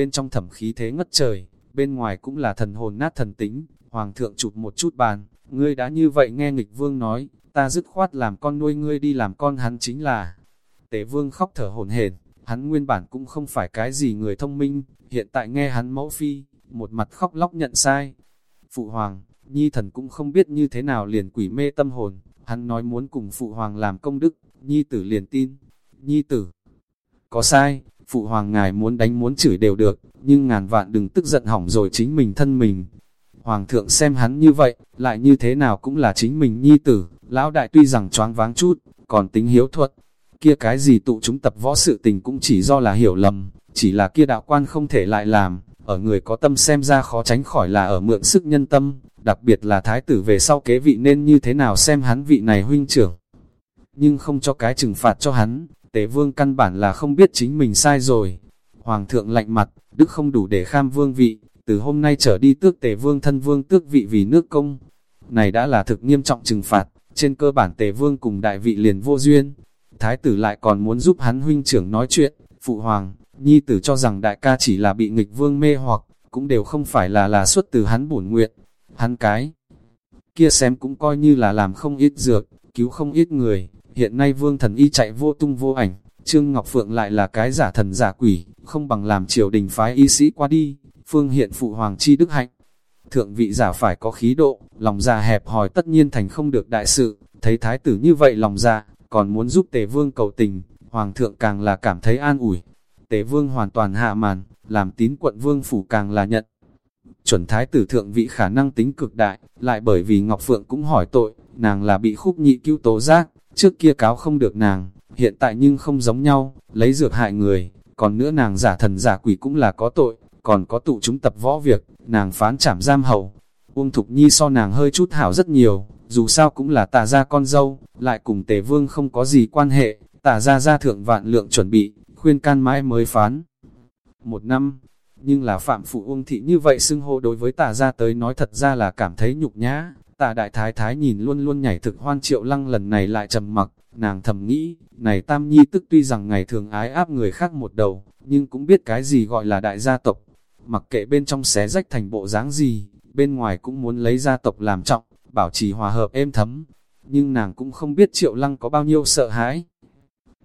bên trong thẩm khí thế ngất trời, bên ngoài cũng là thần hồn nát thần tính, hoàng thượng chụp một chút bàn, ngươi đã như vậy nghe nghịch vương nói, ta dứt khoát làm con nuôi ngươi đi làm con hắn chính là. Tế vương khóc thở hồn hển, hắn nguyên bản cũng không phải cái gì người thông minh, hiện tại nghe hắn mẫu phi, một mặt khóc lóc nhận sai. Phụ hoàng, nhi thần cũng không biết như thế nào liền quỷ mê tâm hồn, hắn nói muốn cùng phụ hoàng làm công đức, nhi tử liền tin, nhi tử. Có sai, phụ hoàng ngài muốn đánh muốn chửi đều được, nhưng ngàn vạn đừng tức giận hỏng rồi chính mình thân mình. Hoàng thượng xem hắn như vậy, lại như thế nào cũng là chính mình nhi tử, lão đại tuy rằng choáng váng chút, còn tính hiếu thuật. Kia cái gì tụ chúng tập võ sự tình cũng chỉ do là hiểu lầm, chỉ là kia đạo quan không thể lại làm, ở người có tâm xem ra khó tránh khỏi là ở mượn sức nhân tâm, đặc biệt là thái tử về sau kế vị nên như thế nào xem hắn vị này huynh trưởng. Nhưng không cho cái trừng phạt cho hắn, tế vương căn bản là không biết chính mình sai rồi. Hoàng thượng lạnh mặt, đức không đủ để kham vương vị, từ hôm nay trở đi tước tề vương thân vương tước vị vì nước công. Này đã là thực nghiêm trọng trừng phạt, trên cơ bản tề vương cùng đại vị liền vô duyên. Thái tử lại còn muốn giúp hắn huynh trưởng nói chuyện, phụ hoàng, nhi tử cho rằng đại ca chỉ là bị nghịch vương mê hoặc, cũng đều không phải là là xuất từ hắn bổn nguyện. Hắn cái kia xem cũng coi như là làm không ít dược, cứu không ít người, hiện nay vương thần y chạy vô tung vô ảnh, Trương Ngọc Phượng lại là cái giả thần giả quỷ, không bằng làm triều đình phái y sĩ qua đi, phương hiện phụ hoàng chi đức hạnh. Thượng vị giả phải có khí độ, lòng già hẹp hòi tất nhiên thành không được đại sự, thấy thái tử như vậy lòng già, còn muốn giúp tề vương cầu tình, hoàng thượng càng là cảm thấy an ủi. Tế vương hoàn toàn hạ màn, làm tín quận vương phủ càng là nhận. Chuẩn thái tử thượng vị khả năng tính cực đại, lại bởi vì Ngọc Phượng cũng hỏi tội, nàng là bị khúc nhị cứu tố giác, trước kia cáo không được nàng, hiện tại nhưng không giống nhau, lấy dược hại người, còn nữa nàng giả thần giả quỷ cũng là có tội, còn có tụ chúng tập võ việc, nàng phán trảm giam hầu. Uông Thục Nhi so nàng hơi chút hảo rất nhiều, dù sao cũng là tà gia con dâu, lại cùng tề vương không có gì quan hệ, tà gia gia thượng vạn lượng chuẩn bị, khuyên can mãi mới phán. Một năm, nhưng là phạm phụ Uông Thị như vậy xưng hô đối với tà gia tới nói thật ra là cảm thấy nhục nhã, tà đại thái thái nhìn luôn luôn nhảy thực hoan triệu lăng lần này lại trầm mặc, nàng thầm nghĩ, này tam nhi tức tuy rằng ngày thường ái áp người khác một đầu, nhưng cũng biết cái gì gọi là đại gia tộc, mặc kệ bên trong xé rách thành bộ dáng gì, bên ngoài cũng muốn lấy gia tộc làm trọng, bảo trì hòa hợp êm thấm. Nhưng nàng cũng không biết triệu lăng có bao nhiêu sợ hãi.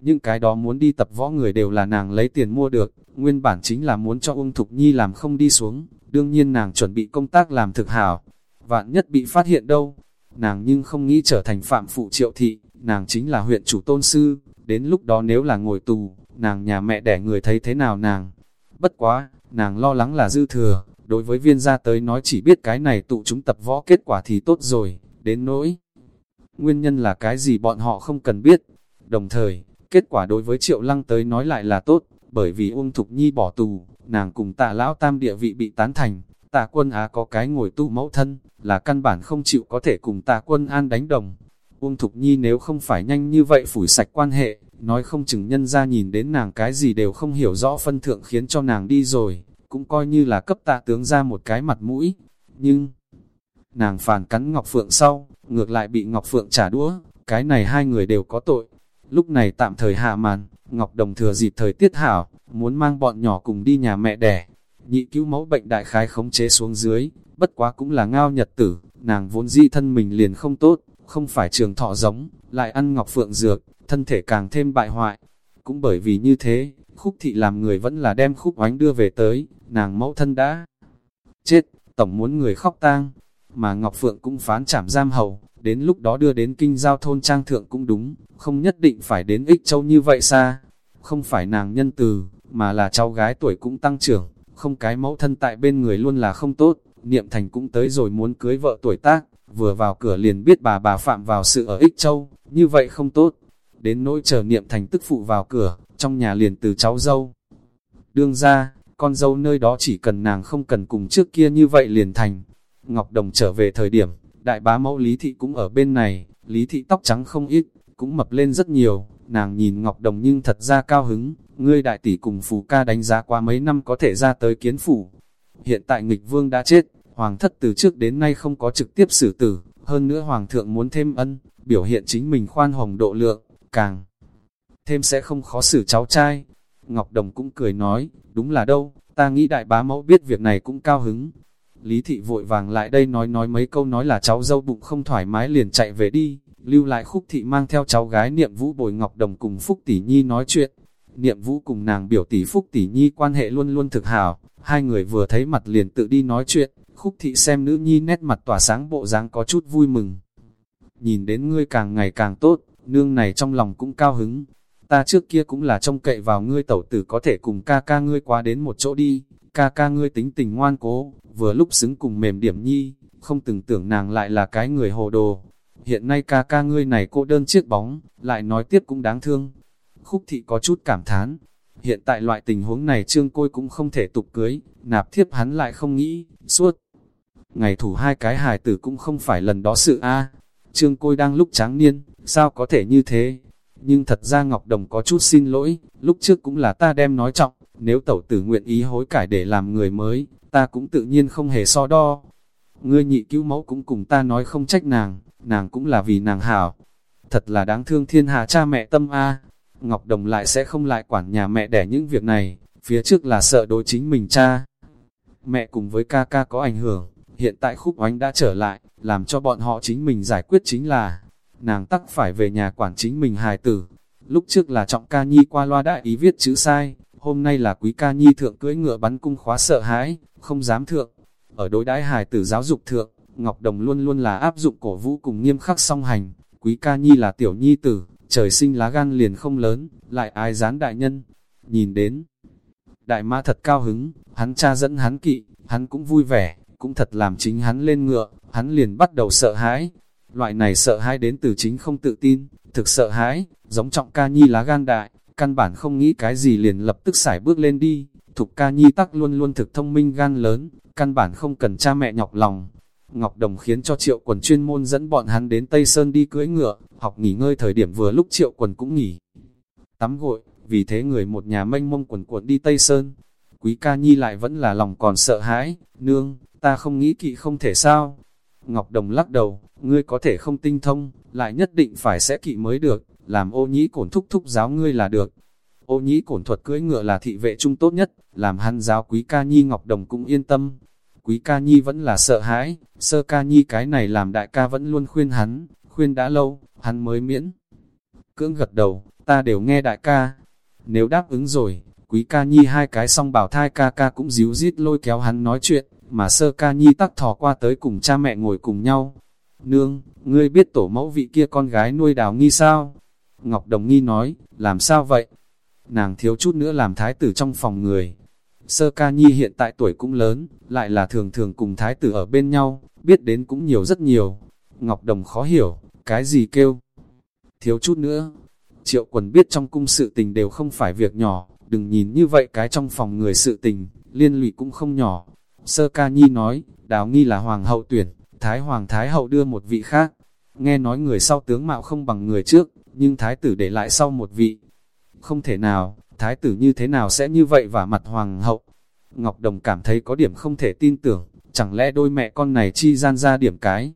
Những cái đó muốn đi tập võ người đều là nàng lấy tiền mua được, nguyên bản chính là muốn cho Ung Thục Nhi làm không đi xuống, đương nhiên nàng chuẩn bị công tác làm thực hảo. Vạn nhất bị phát hiện đâu, nàng nhưng không nghĩ trở thành phạm phụ triệu thị, nàng chính là huyện chủ tôn sư, đến lúc đó nếu là ngồi tù, nàng nhà mẹ đẻ người thấy thế nào nàng. Bất quá, nàng lo lắng là dư thừa, đối với viên gia tới nói chỉ biết cái này tụ chúng tập võ kết quả thì tốt rồi, đến nỗi. Nguyên nhân là cái gì bọn họ không cần biết. Đồng thời, kết quả đối với triệu lăng tới nói lại là tốt, bởi vì Uông Thục Nhi bỏ tù, nàng cùng tạ lão tam địa vị bị tán thành, tạ quân á có cái ngồi tu mẫu thân, là căn bản không chịu có thể cùng tạ quân an đánh đồng. Uông Thục Nhi nếu không phải nhanh như vậy phủi sạch quan hệ, nói không chừng nhân ra nhìn đến nàng cái gì đều không hiểu rõ phân thượng khiến cho nàng đi rồi, cũng coi như là cấp tạ tướng ra một cái mặt mũi. Nhưng, nàng phản cắn Ngọc Phượng sau, ngược lại bị Ngọc Phượng trả đũa, cái này hai người đều có tội. Lúc này tạm thời hạ màn, Ngọc Đồng thừa dịp thời tiết hảo, muốn mang bọn nhỏ cùng đi nhà mẹ đẻ. Nhị cứu mẫu bệnh đại khái khống chế xuống dưới, bất quá cũng là ngao nhật tử, nàng vốn di thân mình liền không tốt, không phải trường thọ giống, lại ăn Ngọc Phượng dược, thân thể càng thêm bại hoại. Cũng bởi vì như thế, khúc thị làm người vẫn là đem khúc oánh đưa về tới, nàng mẫu thân đã chết, tổng muốn người khóc tang, mà Ngọc Phượng cũng phán trảm giam hầu, đến lúc đó đưa đến kinh giao thôn trang thượng cũng đúng, không nhất định phải đến ích châu như vậy xa, không phải nàng nhân từ, mà là cháu gái tuổi cũng tăng trưởng, không cái mẫu thân tại bên người luôn là không tốt, niệm thành cũng tới rồi muốn cưới vợ tuổi tác, vừa vào cửa liền biết bà bà phạm vào sự ở ích châu, như vậy không tốt, đến nỗi chờ niệm thành tức phụ vào cửa, trong nhà liền từ cháu dâu. Đương ra, con dâu nơi đó chỉ cần nàng không cần cùng trước kia như vậy liền thành. Ngọc Đồng trở về thời điểm, đại bá mẫu Lý Thị cũng ở bên này, Lý Thị tóc trắng không ít, cũng mập lên rất nhiều, nàng nhìn Ngọc Đồng nhưng thật ra cao hứng, ngươi đại tỷ cùng phù ca đánh giá qua mấy năm có thể ra tới kiến phủ. Hiện tại nghịch vương đã chết, hoàng thất từ trước đến nay không có trực tiếp xử tử, hơn nữa hoàng thượng muốn thêm ân, biểu hiện chính mình khoan hồng độ lượng, càng thêm sẽ không khó xử cháu trai. Ngọc Đồng cũng cười nói, đúng là đâu, ta nghĩ đại bá mẫu biết việc này cũng cao hứng. Lý thị vội vàng lại đây nói nói mấy câu nói là cháu dâu bụng không thoải mái liền chạy về đi, lưu lại khúc thị mang theo cháu gái niệm vũ bồi ngọc đồng cùng Phúc Tỷ Nhi nói chuyện. Niệm vũ cùng nàng biểu tỷ Phúc Tỷ Nhi quan hệ luôn luôn thực hảo, hai người vừa thấy mặt liền tự đi nói chuyện, khúc thị xem nữ nhi nét mặt tỏa sáng bộ dáng có chút vui mừng. Nhìn đến ngươi càng ngày càng tốt, nương này trong lòng cũng cao hứng. Ta trước kia cũng là trông cậy vào ngươi tẩu tử có thể cùng ca ca ngươi qua đến một chỗ đi, ca ca ngươi tính tình ngoan cố, vừa lúc xứng cùng mềm điểm nhi, không từng tưởng nàng lại là cái người hồ đồ. Hiện nay ca ca ngươi này cô đơn chiếc bóng, lại nói tiếp cũng đáng thương. Khúc thị có chút cảm thán, hiện tại loại tình huống này trương côi cũng không thể tục cưới, nạp thiếp hắn lại không nghĩ, suốt. Ngày thủ hai cái hài tử cũng không phải lần đó sự a Trương côi đang lúc tráng niên, sao có thể như thế? Nhưng thật ra Ngọc Đồng có chút xin lỗi, lúc trước cũng là ta đem nói trọng, nếu tẩu tử nguyện ý hối cải để làm người mới, ta cũng tự nhiên không hề so đo. Ngươi nhị cứu mẫu cũng cùng ta nói không trách nàng, nàng cũng là vì nàng hảo. Thật là đáng thương thiên hạ cha mẹ tâm A. Ngọc Đồng lại sẽ không lại quản nhà mẹ đẻ những việc này, phía trước là sợ đối chính mình cha. Mẹ cùng với ca ca có ảnh hưởng, hiện tại khúc oánh đã trở lại, làm cho bọn họ chính mình giải quyết chính là, nàng tắc phải về nhà quản chính mình hài tử. Lúc trước là trọng ca nhi qua loa đại ý viết chữ sai, hôm nay là quý ca nhi thượng cưỡi ngựa bắn cung khóa sợ hãi, không dám thượng. Ở đối đãi hài tử giáo dục thượng, Ngọc Đồng luôn luôn là áp dụng cổ vũ cùng nghiêm khắc song hành, quý ca nhi là tiểu nhi tử, trời sinh lá gan liền không lớn, lại ai dán đại nhân. Nhìn đến, đại ma thật cao hứng, hắn cha dẫn hắn kỵ, hắn cũng vui vẻ, cũng thật làm chính hắn lên ngựa, hắn liền bắt đầu sợ hãi. Loại này sợ hãi đến từ chính không tự tin, thực sợ hãi, giống trọng ca nhi lá gan đại, căn bản không nghĩ cái gì liền lập tức xài bước lên đi. Thục ca nhi tắc luôn luôn thực thông minh gan lớn, căn bản không cần cha mẹ nhọc lòng. Ngọc Đồng khiến cho triệu quần chuyên môn dẫn bọn hắn đến Tây Sơn đi cưỡi ngựa, học nghỉ ngơi thời điểm vừa lúc triệu quần cũng nghỉ. Tắm gội, vì thế người một nhà mênh mông quần cuộn đi Tây Sơn. Quý ca nhi lại vẫn là lòng còn sợ hãi, nương, ta không nghĩ kỵ không thể sao. Ngọc Đồng lắc đầu, ngươi có thể không tinh thông, lại nhất định phải sẽ kỵ mới được, làm ô nhĩ cổn thúc thúc giáo ngươi là được. Ô nhĩ cổn thuật cưỡi ngựa là thị vệ trung tốt nhất, làm hắn giáo quý ca nhi Ngọc Đồng cũng yên tâm. Quý ca nhi vẫn là sợ hãi, sơ ca nhi cái này làm đại ca vẫn luôn khuyên hắn, khuyên đã lâu, hắn mới miễn. Cưỡng gật đầu, ta đều nghe đại ca. Nếu đáp ứng rồi, quý ca nhi hai cái song bảo thai ca ca cũng díu dít lôi kéo hắn nói chuyện, mà sơ ca nhi tắc thò qua tới cùng cha mẹ ngồi cùng nhau. Nương, ngươi biết tổ mẫu vị kia con gái nuôi đào nghi sao? Ngọc Đồng Nghi nói, làm sao vậy? Nàng thiếu chút nữa làm thái tử trong phòng người. Sơ ca nhi hiện tại tuổi cũng lớn, lại là thường thường cùng thái tử ở bên nhau, biết đến cũng nhiều rất nhiều. Ngọc Đồng khó hiểu, cái gì kêu? Thiếu chút nữa. Triệu quần biết trong cung sự tình đều không phải việc nhỏ, đừng nhìn như vậy cái trong phòng người sự tình, liên lụy cũng không nhỏ. Sơ ca nhi nói, đào nghi là hoàng hậu tuyển, thái hoàng thái hậu đưa một vị khác. Nghe nói người sau tướng mạo không bằng người trước, nhưng thái tử để lại sau một vị. Không thể nào, thái tử như thế nào sẽ như vậy và mặt hoàng hậu. Ngọc Đồng cảm thấy có điểm không thể tin tưởng, chẳng lẽ đôi mẹ con này chi gian ra điểm cái.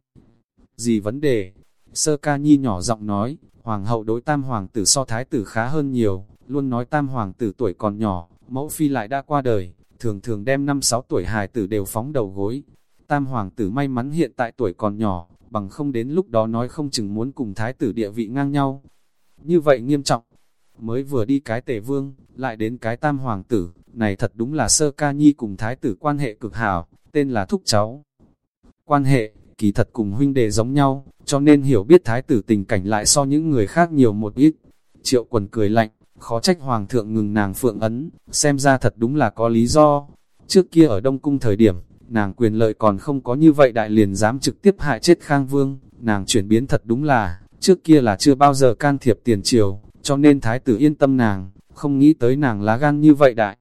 Gì vấn đề? Sơ ca nhi nhỏ giọng nói, hoàng hậu đối tam hoàng tử so thái tử khá hơn nhiều, luôn nói tam hoàng tử tuổi còn nhỏ, mẫu phi lại đã qua đời, thường thường đem năm sáu tuổi hài tử đều phóng đầu gối. Tam hoàng tử may mắn hiện tại tuổi còn nhỏ, bằng không đến lúc đó nói không chừng muốn cùng thái tử địa vị ngang nhau. Như vậy nghiêm trọng, mới vừa đi cái tề vương, lại đến cái tam hoàng tử, này thật đúng là sơ ca nhi cùng thái tử quan hệ cực hảo, tên là thúc cháu. Quan hệ, kỳ thật cùng huynh đệ giống nhau, cho nên hiểu biết thái tử tình cảnh lại so những người khác nhiều một ít. Triệu quần cười lạnh, khó trách hoàng thượng ngừng nàng phượng ấn, xem ra thật đúng là có lý do. Trước kia ở Đông Cung thời điểm, nàng quyền lợi còn không có như vậy đại liền dám trực tiếp hại chết Khang Vương, nàng chuyển biến thật đúng là, trước kia là chưa bao giờ can thiệp tiền triều, cho nên thái tử yên tâm nàng, không nghĩ tới nàng lá gan như vậy đại.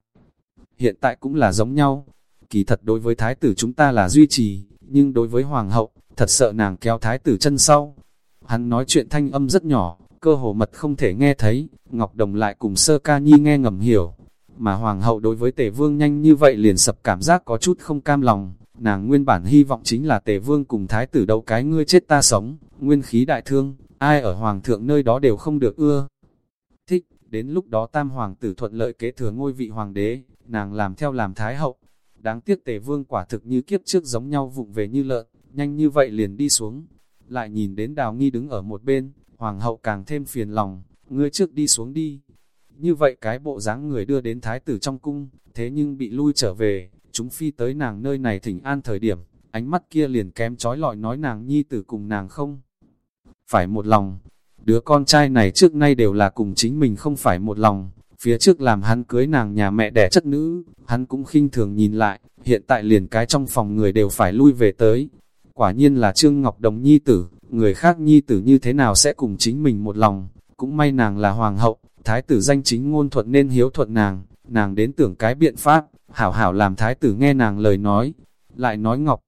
Hiện tại cũng là giống nhau, kỳ thật đối với thái tử chúng ta là duy trì, nhưng đối với hoàng hậu, thật sợ nàng kéo thái tử chân sau. Hắn nói chuyện thanh âm rất nhỏ, cơ hồ mật không thể nghe thấy, Ngọc Đồng lại cùng sơ ca nhi nghe ngầm hiểu, mà hoàng hậu đối với tề vương nhanh như vậy liền sập cảm giác có chút không cam lòng, nàng nguyên bản hy vọng chính là tề vương cùng thái tử đấu cái ngươi chết ta sống, nguyên khí đại thương, ai ở hoàng thượng nơi đó đều không được ưa. Đến lúc đó tam hoàng tử thuận lợi kế thừa ngôi vị hoàng đế, nàng làm theo làm thái hậu. Đáng tiếc tề vương quả thực như kiếp trước giống nhau vụng về như lợn, nhanh như vậy liền đi xuống. Lại nhìn đến đào nghi đứng ở một bên, hoàng hậu càng thêm phiền lòng, ngươi trước đi xuống đi. Như vậy cái bộ dáng người đưa đến thái tử trong cung, thế nhưng bị lui trở về, chúng phi tới nàng nơi này thỉnh an thời điểm, ánh mắt kia liền kém trói lọi nói nàng nhi tử cùng nàng không. Phải một lòng, đứa con trai này trước nay đều là cùng chính mình không phải một lòng, phía trước làm hắn cưới nàng nhà mẹ đẻ chất nữ, hắn cũng khinh thường nhìn lại, hiện tại liền cái trong phòng người đều phải lui về tới. Quả nhiên là Trương Ngọc Đồng nhi tử, người khác nhi tử như thế nào sẽ cùng chính mình một lòng, cũng may nàng là hoàng hậu, thái tử danh chính ngôn thuận nên hiếu thuận nàng, nàng đến tưởng cái biện pháp, hảo hảo làm thái tử nghe nàng lời nói, lại nói Ngọc.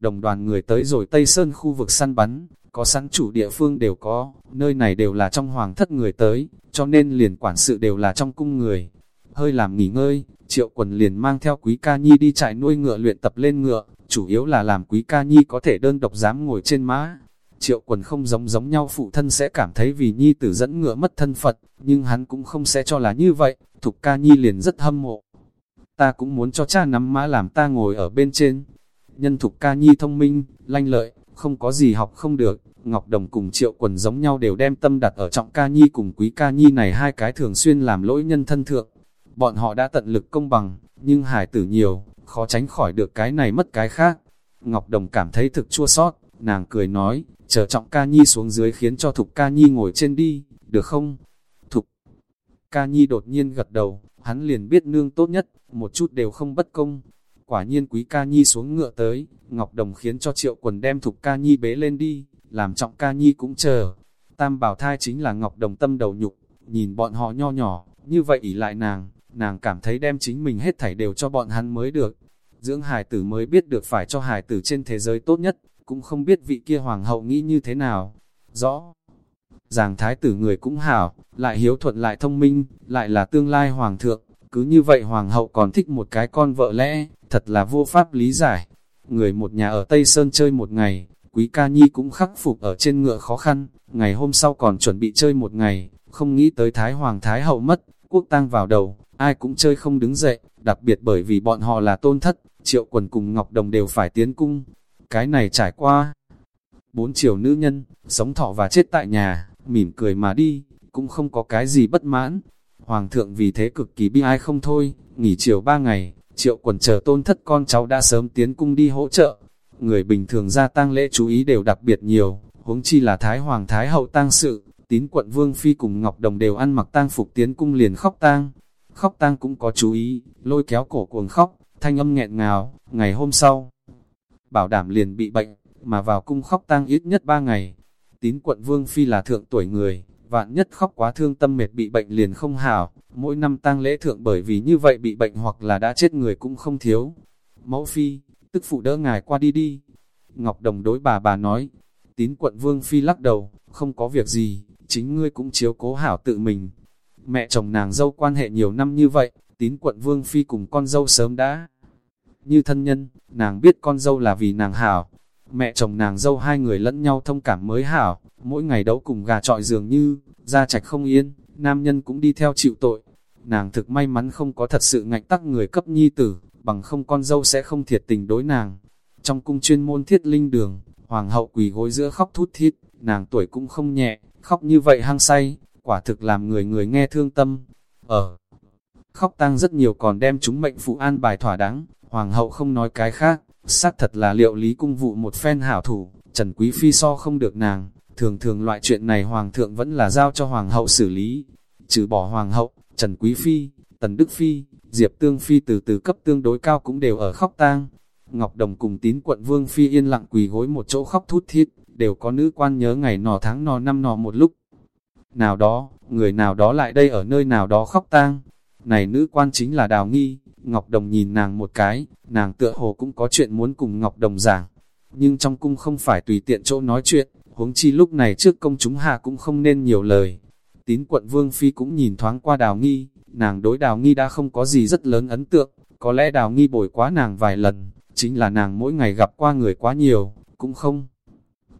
Đồng đoàn người tới rồi Tây Sơn khu vực săn bắn, có sẵn chủ địa phương đều có, nơi này đều là trong hoàng thất người tới, cho nên liền quản sự đều là trong cung người. Hơi làm nghỉ ngơi, triệu quần liền mang theo quý ca nhi đi chạy nuôi ngựa luyện tập lên ngựa, chủ yếu là làm quý ca nhi có thể đơn độc dám ngồi trên mã Triệu quần không giống giống nhau phụ thân sẽ cảm thấy vì nhi tử dẫn ngựa mất thân Phật, nhưng hắn cũng không sẽ cho là như vậy, thục ca nhi liền rất hâm mộ. Ta cũng muốn cho cha nắm mã làm ta ngồi ở bên trên. Nhân thục ca nhi thông minh, lanh lợi, không có gì học không được, Ngọc Đồng cùng Triệu Quần giống nhau đều đem tâm đặt ở trọng ca nhi cùng quý ca nhi này hai cái thường xuyên làm lỗi nhân thân thượng. Bọn họ đã tận lực công bằng, nhưng hải tử nhiều, khó tránh khỏi được cái này mất cái khác. Ngọc Đồng cảm thấy thực chua sót, nàng cười nói, chờ trọng ca nhi xuống dưới khiến cho Thục ca nhi ngồi trên đi, được không? Thục ca nhi đột nhiên gật đầu, hắn liền biết nương tốt nhất, một chút đều không bất công. Quả nhiên quý ca nhi xuống ngựa tới, Ngọc Đồng khiến cho triệu quần đem Thục ca nhi bế lên đi, làm trọng ca nhi cũng chờ. Tam bảo thai chính là Ngọc Đồng tâm đầu nhục, nhìn bọn họ nho nhỏ, như vậy ỉ lại nàng, nàng cảm thấy đem chính mình hết thảy đều cho bọn hắn mới được. Dưỡng hài tử mới biết được phải cho hài tử trên thế giới tốt nhất, cũng không biết vị kia hoàng hậu nghĩ như thế nào. Rõ, ràng thái tử người cũng hảo, lại hiếu thuận lại thông minh, lại là tương lai hoàng thượng, cứ như vậy hoàng hậu còn thích một cái con vợ lẽ, thật là vô pháp lý giải. Người một nhà ở Tây Sơn chơi một ngày, Quý ca nhi cũng khắc phục ở trên ngựa khó khăn, ngày hôm sau còn chuẩn bị chơi một ngày, không nghĩ tới Thái Hoàng Thái Hậu mất, quốc tang vào đầu, ai cũng chơi không đứng dậy, đặc biệt bởi vì bọn họ là tôn thất, triệu quần cùng Ngọc Đồng đều phải tiến cung. Cái này trải qua. Bốn triệu nữ nhân, sống thọ và chết tại nhà, mỉm cười mà đi, cũng không có cái gì bất mãn. Hoàng thượng vì thế cực kỳ bi ai không thôi, nghỉ chiều ba ngày, triệu quần chờ tôn thất con cháu đã sớm tiến cung đi hỗ trợ, người bình thường ra tang lễ chú ý đều đặc biệt nhiều, huống chi là Thái Hoàng Thái Hậu tang sự, tín quận Vương Phi cùng Ngọc Đồng đều ăn mặc tang phục tiến cung liền khóc tang. Khóc tang cũng có chú ý, lôi kéo cổ cuồng khóc, thanh âm nghẹn ngào, ngày hôm sau. Bảo đảm liền bị bệnh, mà vào cung khóc tang ít nhất ba ngày. Tín quận Vương Phi là thượng tuổi người, vạn nhất khóc quá thương tâm mệt bị bệnh liền không hảo, mỗi năm tang lễ thượng bởi vì như vậy bị bệnh hoặc là đã chết người cũng không thiếu. Mẫu Phi, tức phụ đỡ ngài qua đi đi. Ngọc Đồng đối bà bà nói, tín quận Vương Phi lắc đầu, không có việc gì, chính ngươi cũng chiếu cố hảo tự mình. Mẹ chồng nàng dâu quan hệ nhiều năm như vậy, tín quận Vương Phi cùng con dâu sớm đã. Như thân nhân, nàng biết con dâu là vì nàng hảo. Mẹ chồng nàng dâu hai người lẫn nhau thông cảm mới hảo, mỗi ngày đấu cùng gà trọi dường như, ra trạch không yên, nam nhân cũng đi theo chịu tội. Nàng thực may mắn không có thật sự ngạnh tắc người cấp nhi tử, bằng không con dâu sẽ không thiệt tình đối nàng. Trong cung chuyên môn thiết linh đường, hoàng hậu quỳ gối giữa khóc thút thít, nàng tuổi cũng không nhẹ, khóc như vậy hăng say, quả thực làm người người nghe thương tâm. Ở khóc tang rất nhiều còn đem chúng mệnh phụ an bài thỏa đáng, hoàng hậu không nói cái khác, xác thật là liệu lý cung vụ một phen hảo thủ, Trần Quý Phi so không được nàng, thường thường loại chuyện này hoàng thượng vẫn là giao cho hoàng hậu xử lý, trừ bỏ hoàng hậu, Trần Quý Phi, Tần Đức Phi, Diệp Tương Phi từ từ cấp tương đối cao cũng đều ở khóc tang. Ngọc Đồng cùng tín quận Vương Phi yên lặng quỳ gối một chỗ khóc thút thít, đều có nữ quan nhớ ngày nọ tháng nọ năm nọ một lúc. Nào đó, người nào đó lại đây ở nơi nào đó khóc tang. Này nữ quan chính là Đào Nghi, Ngọc Đồng nhìn nàng một cái, nàng tựa hồ cũng có chuyện muốn cùng Ngọc Đồng giảng. Nhưng trong cung không phải tùy tiện chỗ nói chuyện, huống chi lúc này trước công chúng hạ cũng không nên nhiều lời. Tín quận Vương Phi cũng nhìn thoáng qua Đào Nghi, nàng đối đào nghi đã không có gì rất lớn ấn tượng, có lẽ đào nghi bồi quá nàng vài lần, chính là nàng mỗi ngày gặp qua người quá nhiều, cũng không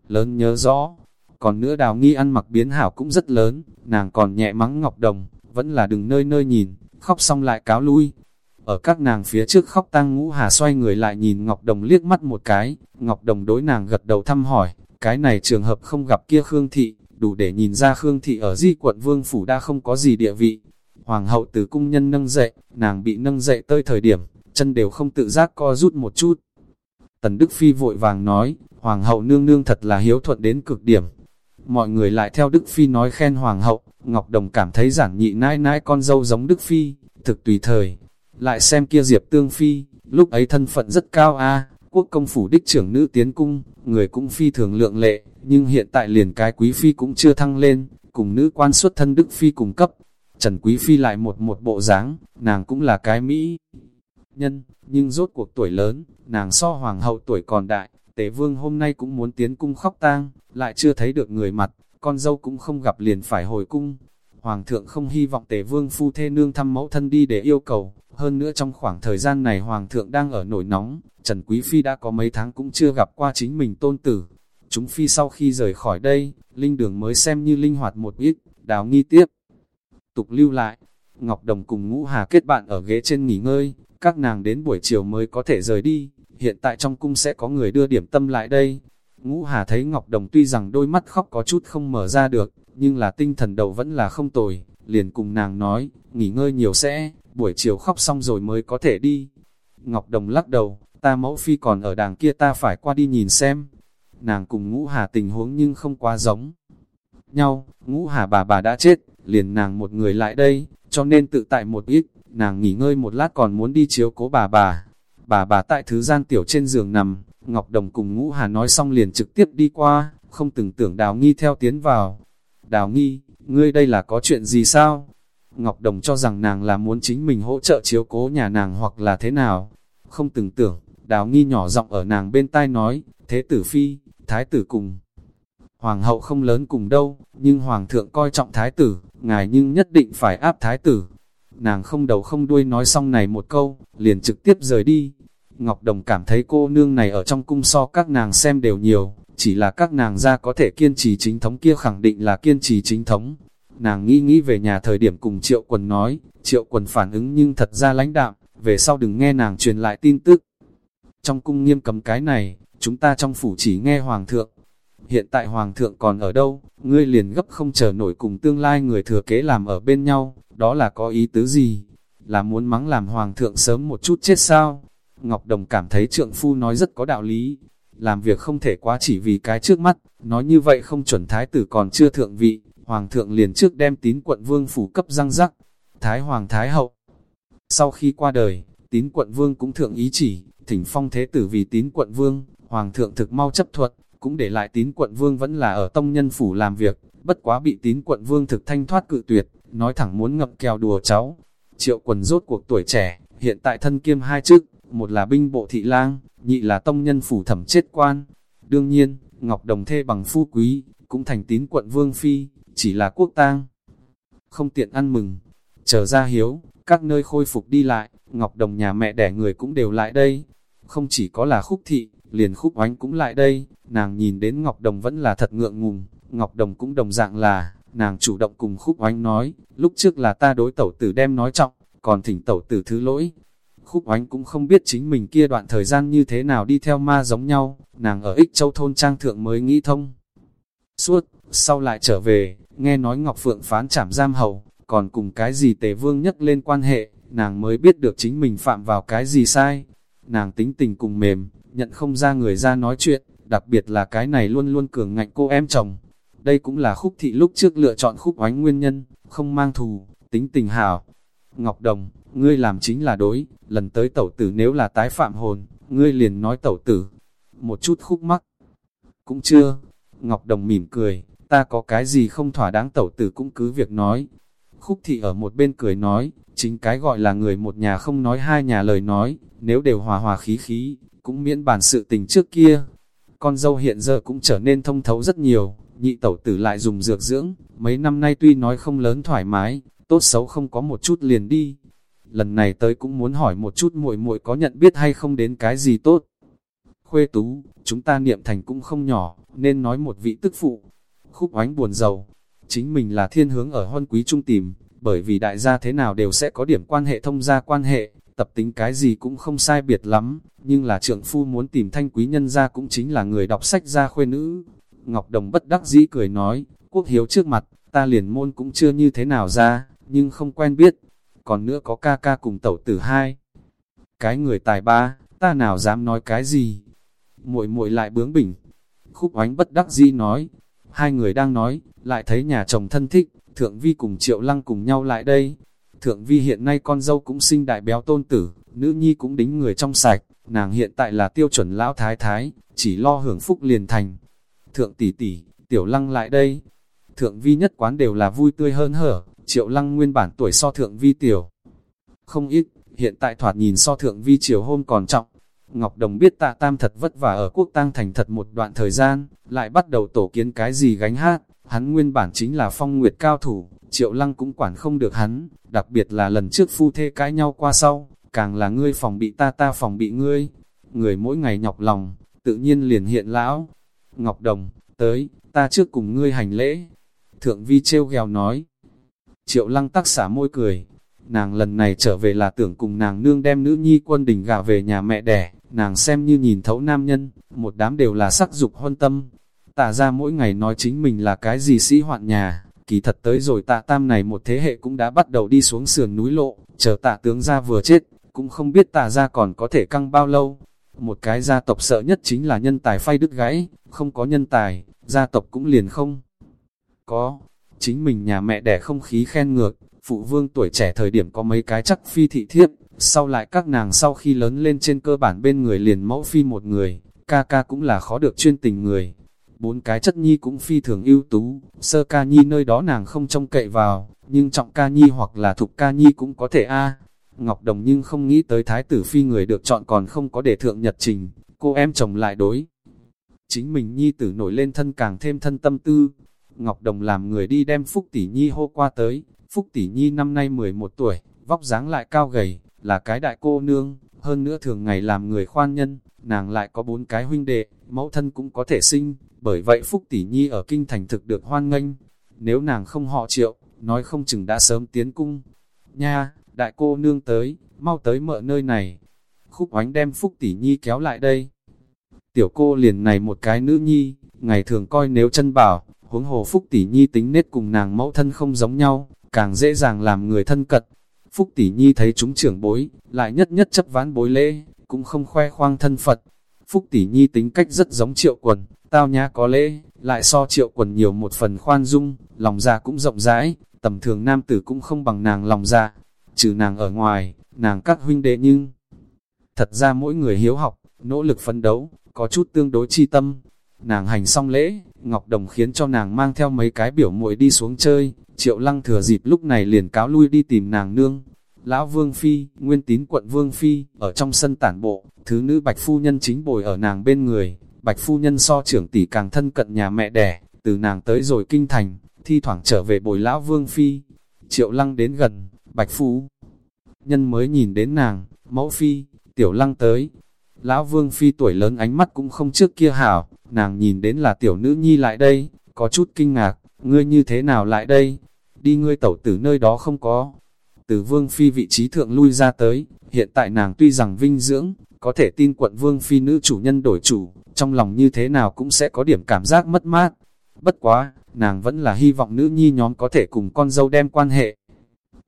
lớn nhớ rõ. Còn nữa đào nghi ăn mặc biến hảo cũng rất lớn, nàng còn nhẹ mắng Ngọc Đồng, vẫn là đừng nơi nơi nhìn, khóc xong lại cáo lui. ở các nàng phía trước khóc tang ngũ hà xoay người lại nhìn Ngọc Đồng liếc mắt một cái, Ngọc Đồng đối nàng gật đầu thăm hỏi, cái này trường hợp không gặp kia Khương Thị, đủ để nhìn ra Khương Thị ở di quận Vương Phủ đã không có gì địa vị. Hoàng hậu từ cung nhân nâng dậy, nàng bị nâng dậy tới thời điểm, chân đều không tự giác co rút một chút. Tần Đức Phi vội vàng nói, Hoàng hậu nương nương thật là hiếu thuận đến cực điểm. Mọi người lại theo Đức Phi nói khen Hoàng hậu, Ngọc Đồng cảm thấy giản nhị nãi nãi con dâu giống Đức Phi, thực tùy thời. Lại xem kia Diệp Tương Phi, lúc ấy thân phận rất cao a quốc công phủ đích trưởng nữ tiến cung, người cũng phi thường lượng lệ, nhưng hiện tại liền cái quý phi cũng chưa thăng lên, cùng nữ quan xuất thân Đức Phi cùng cấp. Trần Quý Phi lại một một bộ dáng, nàng cũng là cái Mỹ nhân, nhưng rốt cuộc tuổi lớn, nàng so hoàng hậu tuổi còn đại, Tế vương hôm nay cũng muốn tiến cung khóc tang, lại chưa thấy được người mặt, con dâu cũng không gặp liền phải hồi cung. Hoàng thượng không hy vọng Tế vương phu thê nương thăm mẫu thân đi để yêu cầu, hơn nữa trong khoảng thời gian này Hoàng thượng đang ở nổi nóng, Trần Quý Phi đã có mấy tháng cũng chưa gặp qua chính mình tôn tử. Chúng Phi sau khi rời khỏi đây, Linh Đường mới xem như linh hoạt một ít, đào nghi tiếp. Tục lưu lại, Ngọc Đồng cùng Ngũ Hà kết bạn ở ghế trên nghỉ ngơi, các nàng đến buổi chiều mới có thể rời đi, hiện tại trong cung sẽ có người đưa điểm tâm lại đây. Ngũ Hà thấy Ngọc Đồng tuy rằng đôi mắt khóc có chút không mở ra được, nhưng là tinh thần đầu vẫn là không tồi, liền cùng nàng nói, nghỉ ngơi nhiều sẽ, buổi chiều khóc xong rồi mới có thể đi. Ngọc Đồng lắc đầu, ta mẫu phi còn ở đàng kia ta phải qua đi nhìn xem. Nàng cùng ngũ hà tình huống nhưng không quá giống. Nhau, ngũ hà bà bà đã chết, liền nàng một người lại đây, cho nên tự tại một ít, nàng nghỉ ngơi một lát còn muốn đi chiếu cố bà bà. Bà bà tại thứ gian tiểu trên giường nằm, Ngọc Đồng cùng ngũ hà nói xong liền trực tiếp đi qua, không từng tưởng đào nghi theo tiến vào. Đào nghi, ngươi đây là có chuyện gì sao? Ngọc Đồng cho rằng nàng là muốn chính mình hỗ trợ chiếu cố nhà nàng hoặc là thế nào. Không từng tưởng, đào nghi nhỏ giọng ở nàng bên tai nói, thế tử phi, thái tử cùng. Hoàng hậu không lớn cùng đâu, nhưng hoàng thượng coi trọng thái tử, ngài nhưng nhất định phải áp thái tử. Nàng không đầu không đuôi nói xong này một câu, liền trực tiếp rời đi. Ngọc Đồng cảm thấy cô nương này ở trong cung so các nàng xem đều nhiều, chỉ là các nàng ra có thể kiên trì chính thống kia khẳng định là kiên trì chính thống. Nàng nghĩ nghĩ về nhà thời điểm cùng triệu quần nói, triệu quần phản ứng nhưng thật ra lãnh đạm, về sau đừng nghe nàng truyền lại tin tức. Trong cung nghiêm cấm cái này, chúng ta trong phủ chỉ nghe hoàng thượng. Hiện tại hoàng thượng còn ở đâu, ngươi liền gấp không chờ nổi cùng tương lai người thừa kế làm ở bên nhau, đó là có ý tứ gì? Là muốn mắng làm hoàng thượng sớm một chút chết sao? Ngọc Đồng cảm thấy trượng phu nói rất có đạo lý, làm việc không thể quá chỉ vì cái trước mắt, nói như vậy không chuẩn thái tử còn chưa thượng vị, hoàng thượng liền trước đem tín quận vương phủ cấp răng rắc, thái hoàng thái hậu. Sau khi qua đời, tín quận vương cũng thượng ý chỉ, thỉnh phong thế tử vì tín quận vương, hoàng thượng thực mau chấp thuật, cũng để lại tín quận vương vẫn là ở tông nhân phủ làm việc, bất quá bị tín quận vương thực thanh thoát cự tuyệt, nói thẳng muốn ngậm kèo đùa cháu. Triệu quần rốt cuộc tuổi trẻ, hiện tại thân kiêm hai chức, một là binh bộ thị lang, nhị là tông nhân phủ thẩm chết quan. Đương nhiên, Ngọc Đồng thê bằng phu quý, cũng thành tín quận vương phi, chỉ là quốc tang. Không tiện ăn mừng, chờ ra hiếu, các nơi khôi phục đi lại, Ngọc Đồng nhà mẹ đẻ người cũng đều lại đây. Không chỉ có là khúc thị, liền khúc oánh cũng lại đây, nàng nhìn đến Ngọc Đồng vẫn là thật ngượng ngùng, Ngọc Đồng cũng đồng dạng là, nàng chủ động cùng khúc oánh nói, lúc trước là ta đối tẩu tử đem nói trọng, còn thỉnh tẩu tử thứ lỗi. Khúc oánh cũng không biết chính mình kia đoạn thời gian như thế nào đi theo ma giống nhau, nàng ở ích châu thôn trang thượng mới nghĩ thông. Suốt, sau lại trở về, nghe nói Ngọc Phượng phán trảm giam hầu, còn cùng cái gì tề vương nhắc lên quan hệ, nàng mới biết được chính mình phạm vào cái gì sai. Nàng tính tình cùng mềm, nhận không ra người ra nói chuyện, đặc biệt là cái này luôn luôn cường ngạnh cô em chồng. Đây cũng là khúc thị lúc trước lựa chọn khúc oánh nguyên nhân, không mang thù, tính tình hảo. Ngọc Đồng, ngươi làm chính là đối, lần tới tẩu tử nếu là tái phạm hồn, ngươi liền nói tẩu tử. Một chút khúc mắc. Cũng chưa. Ngọc Đồng mỉm cười, ta có cái gì không thỏa đáng tẩu tử cũng cứ việc nói. Khúc thị ở một bên cười nói, chính cái gọi là người một nhà không nói hai nhà lời nói, nếu đều hòa hòa khí khí, cũng miễn bàn sự tình trước kia. Con dâu hiện giờ cũng trở nên thông thấu rất nhiều, nhị tẩu tử lại dùng dược dưỡng, mấy năm nay tuy nói không lớn thoải mái, tốt xấu không có một chút liền đi. Lần này tới cũng muốn hỏi một chút muội muội có nhận biết hay không đến cái gì tốt. Khuê tú, chúng ta niệm thành cũng không nhỏ, nên nói một vị tức phụ. Khúc oánh buồn giàu, chính mình là thiên hướng ở huân quý trung tìm, bởi vì đại gia thế nào đều sẽ có điểm quan hệ thông gia quan hệ, tập tính cái gì cũng không sai biệt lắm, nhưng là trượng phu muốn tìm thanh quý nhân ra cũng chính là người đọc sách ra khuê nữ. Ngọc Đồng bất đắc dĩ cười nói, quốc hiếu trước mặt, ta liền môn cũng chưa như thế nào ra, nhưng không quen biết. Còn nữa có ca ca cùng tẩu tử hai. Cái người tài ba, ta nào dám nói cái gì? muội muội lại bướng bỉnh. Khúc oánh bất đắc dĩ nói, hai người đang nói, lại thấy nhà chồng thân thích, Thượng Vi cùng Triệu Lăng cùng nhau lại đây. Thượng Vi hiện nay con dâu cũng sinh đại béo tôn tử, nữ nhi cũng đính người trong sạch, nàng hiện tại là tiêu chuẩn lão thái thái, chỉ lo hưởng phúc liền thành. Thượng tỷ tỷ, Tiểu Lăng lại đây. Thượng Vi nhất quán đều là vui tươi hơn hở, Triệu Lăng nguyên bản tuổi so Thượng Vi tiểu. Không ít, hiện tại thoạt nhìn so Thượng Vi chiều hôm còn trọng. Ngọc Đồng biết tạ tam thật vất vả ở quốc tang thành thật một đoạn thời gian, lại bắt đầu tổ kiến cái gì gánh hát, Hắn nguyên bản chính là phong nguyệt cao thủ, triệu lăng cũng quản không được hắn, đặc biệt là lần trước phu thê cãi nhau qua sau, càng là ngươi phòng bị ta ta phòng bị ngươi. Người mỗi ngày nhọc lòng, tự nhiên liền hiện lão. Ngọc Đồng, tới, ta trước cùng ngươi hành lễ. Thượng vi trêu gheo nói. Triệu lăng tắc xả môi cười. Nàng lần này trở về là tưởng cùng nàng nương đem nữ nhi quân đình gả về nhà mẹ đẻ. Nàng xem như nhìn thấu nam nhân, một đám đều là sắc dục huân tâm, Tạ ra mỗi ngày nói chính mình là cái gì sĩ hoạn nhà, kỳ thật tới rồi tạ tam này một thế hệ cũng đã bắt đầu đi xuống sườn núi lộ, chờ tạ tướng ra vừa chết, cũng không biết tạ ra còn có thể căng bao lâu. Một cái gia tộc sợ nhất chính là nhân tài phay đứt gãy, không có nhân tài, gia tộc cũng liền không. Có, chính mình nhà mẹ đẻ không khí khen ngược, phụ vương tuổi trẻ thời điểm có mấy cái chắc phi thị thiếp, sau lại các nàng sau khi lớn lên trên cơ bản bên người liền mẫu phi một người, ca ca cũng là khó được chuyên tình người, bốn cái chất nhi cũng phi thường ưu tú, sơ ca nhi nơi đó nàng không trông cậy vào, nhưng trọng ca nhi hoặc là thục ca nhi cũng có thể a. Ngọc Đồng nhưng không nghĩ tới thái tử phi người được chọn còn không có để thượng nhật trình, cô em chồng lại đối. Chính mình nhi tử nổi lên thân càng thêm thân tâm tư. Ngọc Đồng làm người đi đem Phúc Tỷ Nhi hô qua tới, Phúc Tỷ Nhi năm nay 11 tuổi, vóc dáng lại cao gầy, là cái đại cô nương, hơn nữa thường ngày làm người khoan nhân, nàng lại có bốn cái huynh đệ, mẫu thân cũng có thể sinh, bởi vậy Phúc Tỷ Nhi ở kinh thành thực được hoan nghênh. Nếu nàng không họ triệu, nói không chừng đã sớm tiến cung. Nha, đại cô nương tới, mau tới mợ nơi này. Khúc oánh đem Phúc Tỷ Nhi kéo lại đây. Tiểu cô liền này một cái nữ nhi, ngày thường coi nếu chân bảo, huống hồ Phúc Tỷ Nhi tính nết cùng nàng mẫu thân không giống nhau, càng dễ dàng làm người thân cật. Phúc Tỷ Nhi thấy chúng trưởng bối, lại nhất nhất chấp ván bối lễ, cũng không khoe khoang thân Phật. Phúc Tỷ Nhi tính cách rất giống triệu quần, tao nhã có lễ, lại so triệu quần nhiều một phần khoan dung, lòng dạ cũng rộng rãi, tầm thường nam tử cũng không bằng nàng lòng dạ, trừ nàng ở ngoài, nàng các huynh đệ nhưng thật ra mỗi người hiếu học, nỗ lực phấn đấu, có chút tương đối chi tâm. Nàng hành xong lễ, Ngọc Đồng khiến cho nàng mang theo mấy cái biểu muội đi xuống chơi, triệu lăng thừa dịp lúc này liền cáo lui đi tìm nàng nương, Lão Vương Phi, nguyên tín quận Vương Phi, ở trong sân tản bộ, thứ nữ Bạch Phu Nhân chính bồi ở nàng bên người. Bạch Phu Nhân so trưởng tỷ càng thân cận nhà mẹ đẻ, từ nàng tới rồi kinh thành, thi thoảng trở về bồi Lão Vương Phi. Triệu Lăng đến gần, Bạch Phu Nhân mới nhìn đến nàng, mẫu Phi, Tiểu Lăng tới. Lão Vương Phi tuổi lớn ánh mắt cũng không trước kia hảo, nàng nhìn đến là Tiểu Nữ Nhi lại đây, có chút kinh ngạc, ngươi như thế nào lại đây? Đi ngươi tẩu tử nơi đó không có, từ vương phi vị trí thượng lui ra tới, hiện tại nàng tuy rằng vinh dưỡng, có thể tin quận vương phi nữ chủ nhân đổi chủ, trong lòng như thế nào cũng sẽ có điểm cảm giác mất mát. Bất quá, nàng vẫn là hy vọng nữ nhi nhóm có thể cùng con dâu đem quan hệ.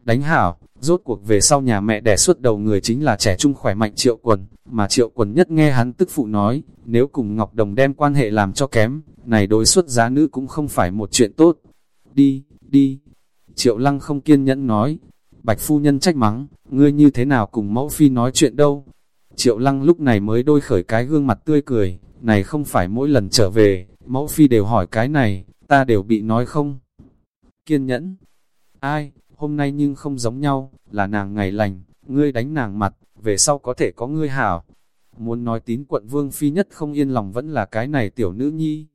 Đánh hảo, rốt cuộc về sau nhà mẹ đẻ suốt đầu người chính là trẻ trung khỏe mạnh triệu quần, mà triệu quần nhất nghe hắn tức phụ nói, nếu cùng Ngọc Đồng đem quan hệ làm cho kém, này đối xuất giá nữ cũng không phải một chuyện tốt. Đi, đi. Triệu lăng không kiên nhẫn nói, Bạch phu nhân trách mắng, ngươi như thế nào cùng mẫu phi nói chuyện đâu. Triệu lăng lúc này mới đôi khởi cái gương mặt tươi cười, này không phải mỗi lần trở về, mẫu phi đều hỏi cái này, ta đều bị nói không. Kiên nhẫn, ai, hôm nay nhưng không giống nhau, là nàng ngày lành, ngươi đánh nàng mặt, về sau có thể có ngươi hảo. Muốn nói tín quận vương phi nhất không yên lòng vẫn là cái này tiểu nữ nhi.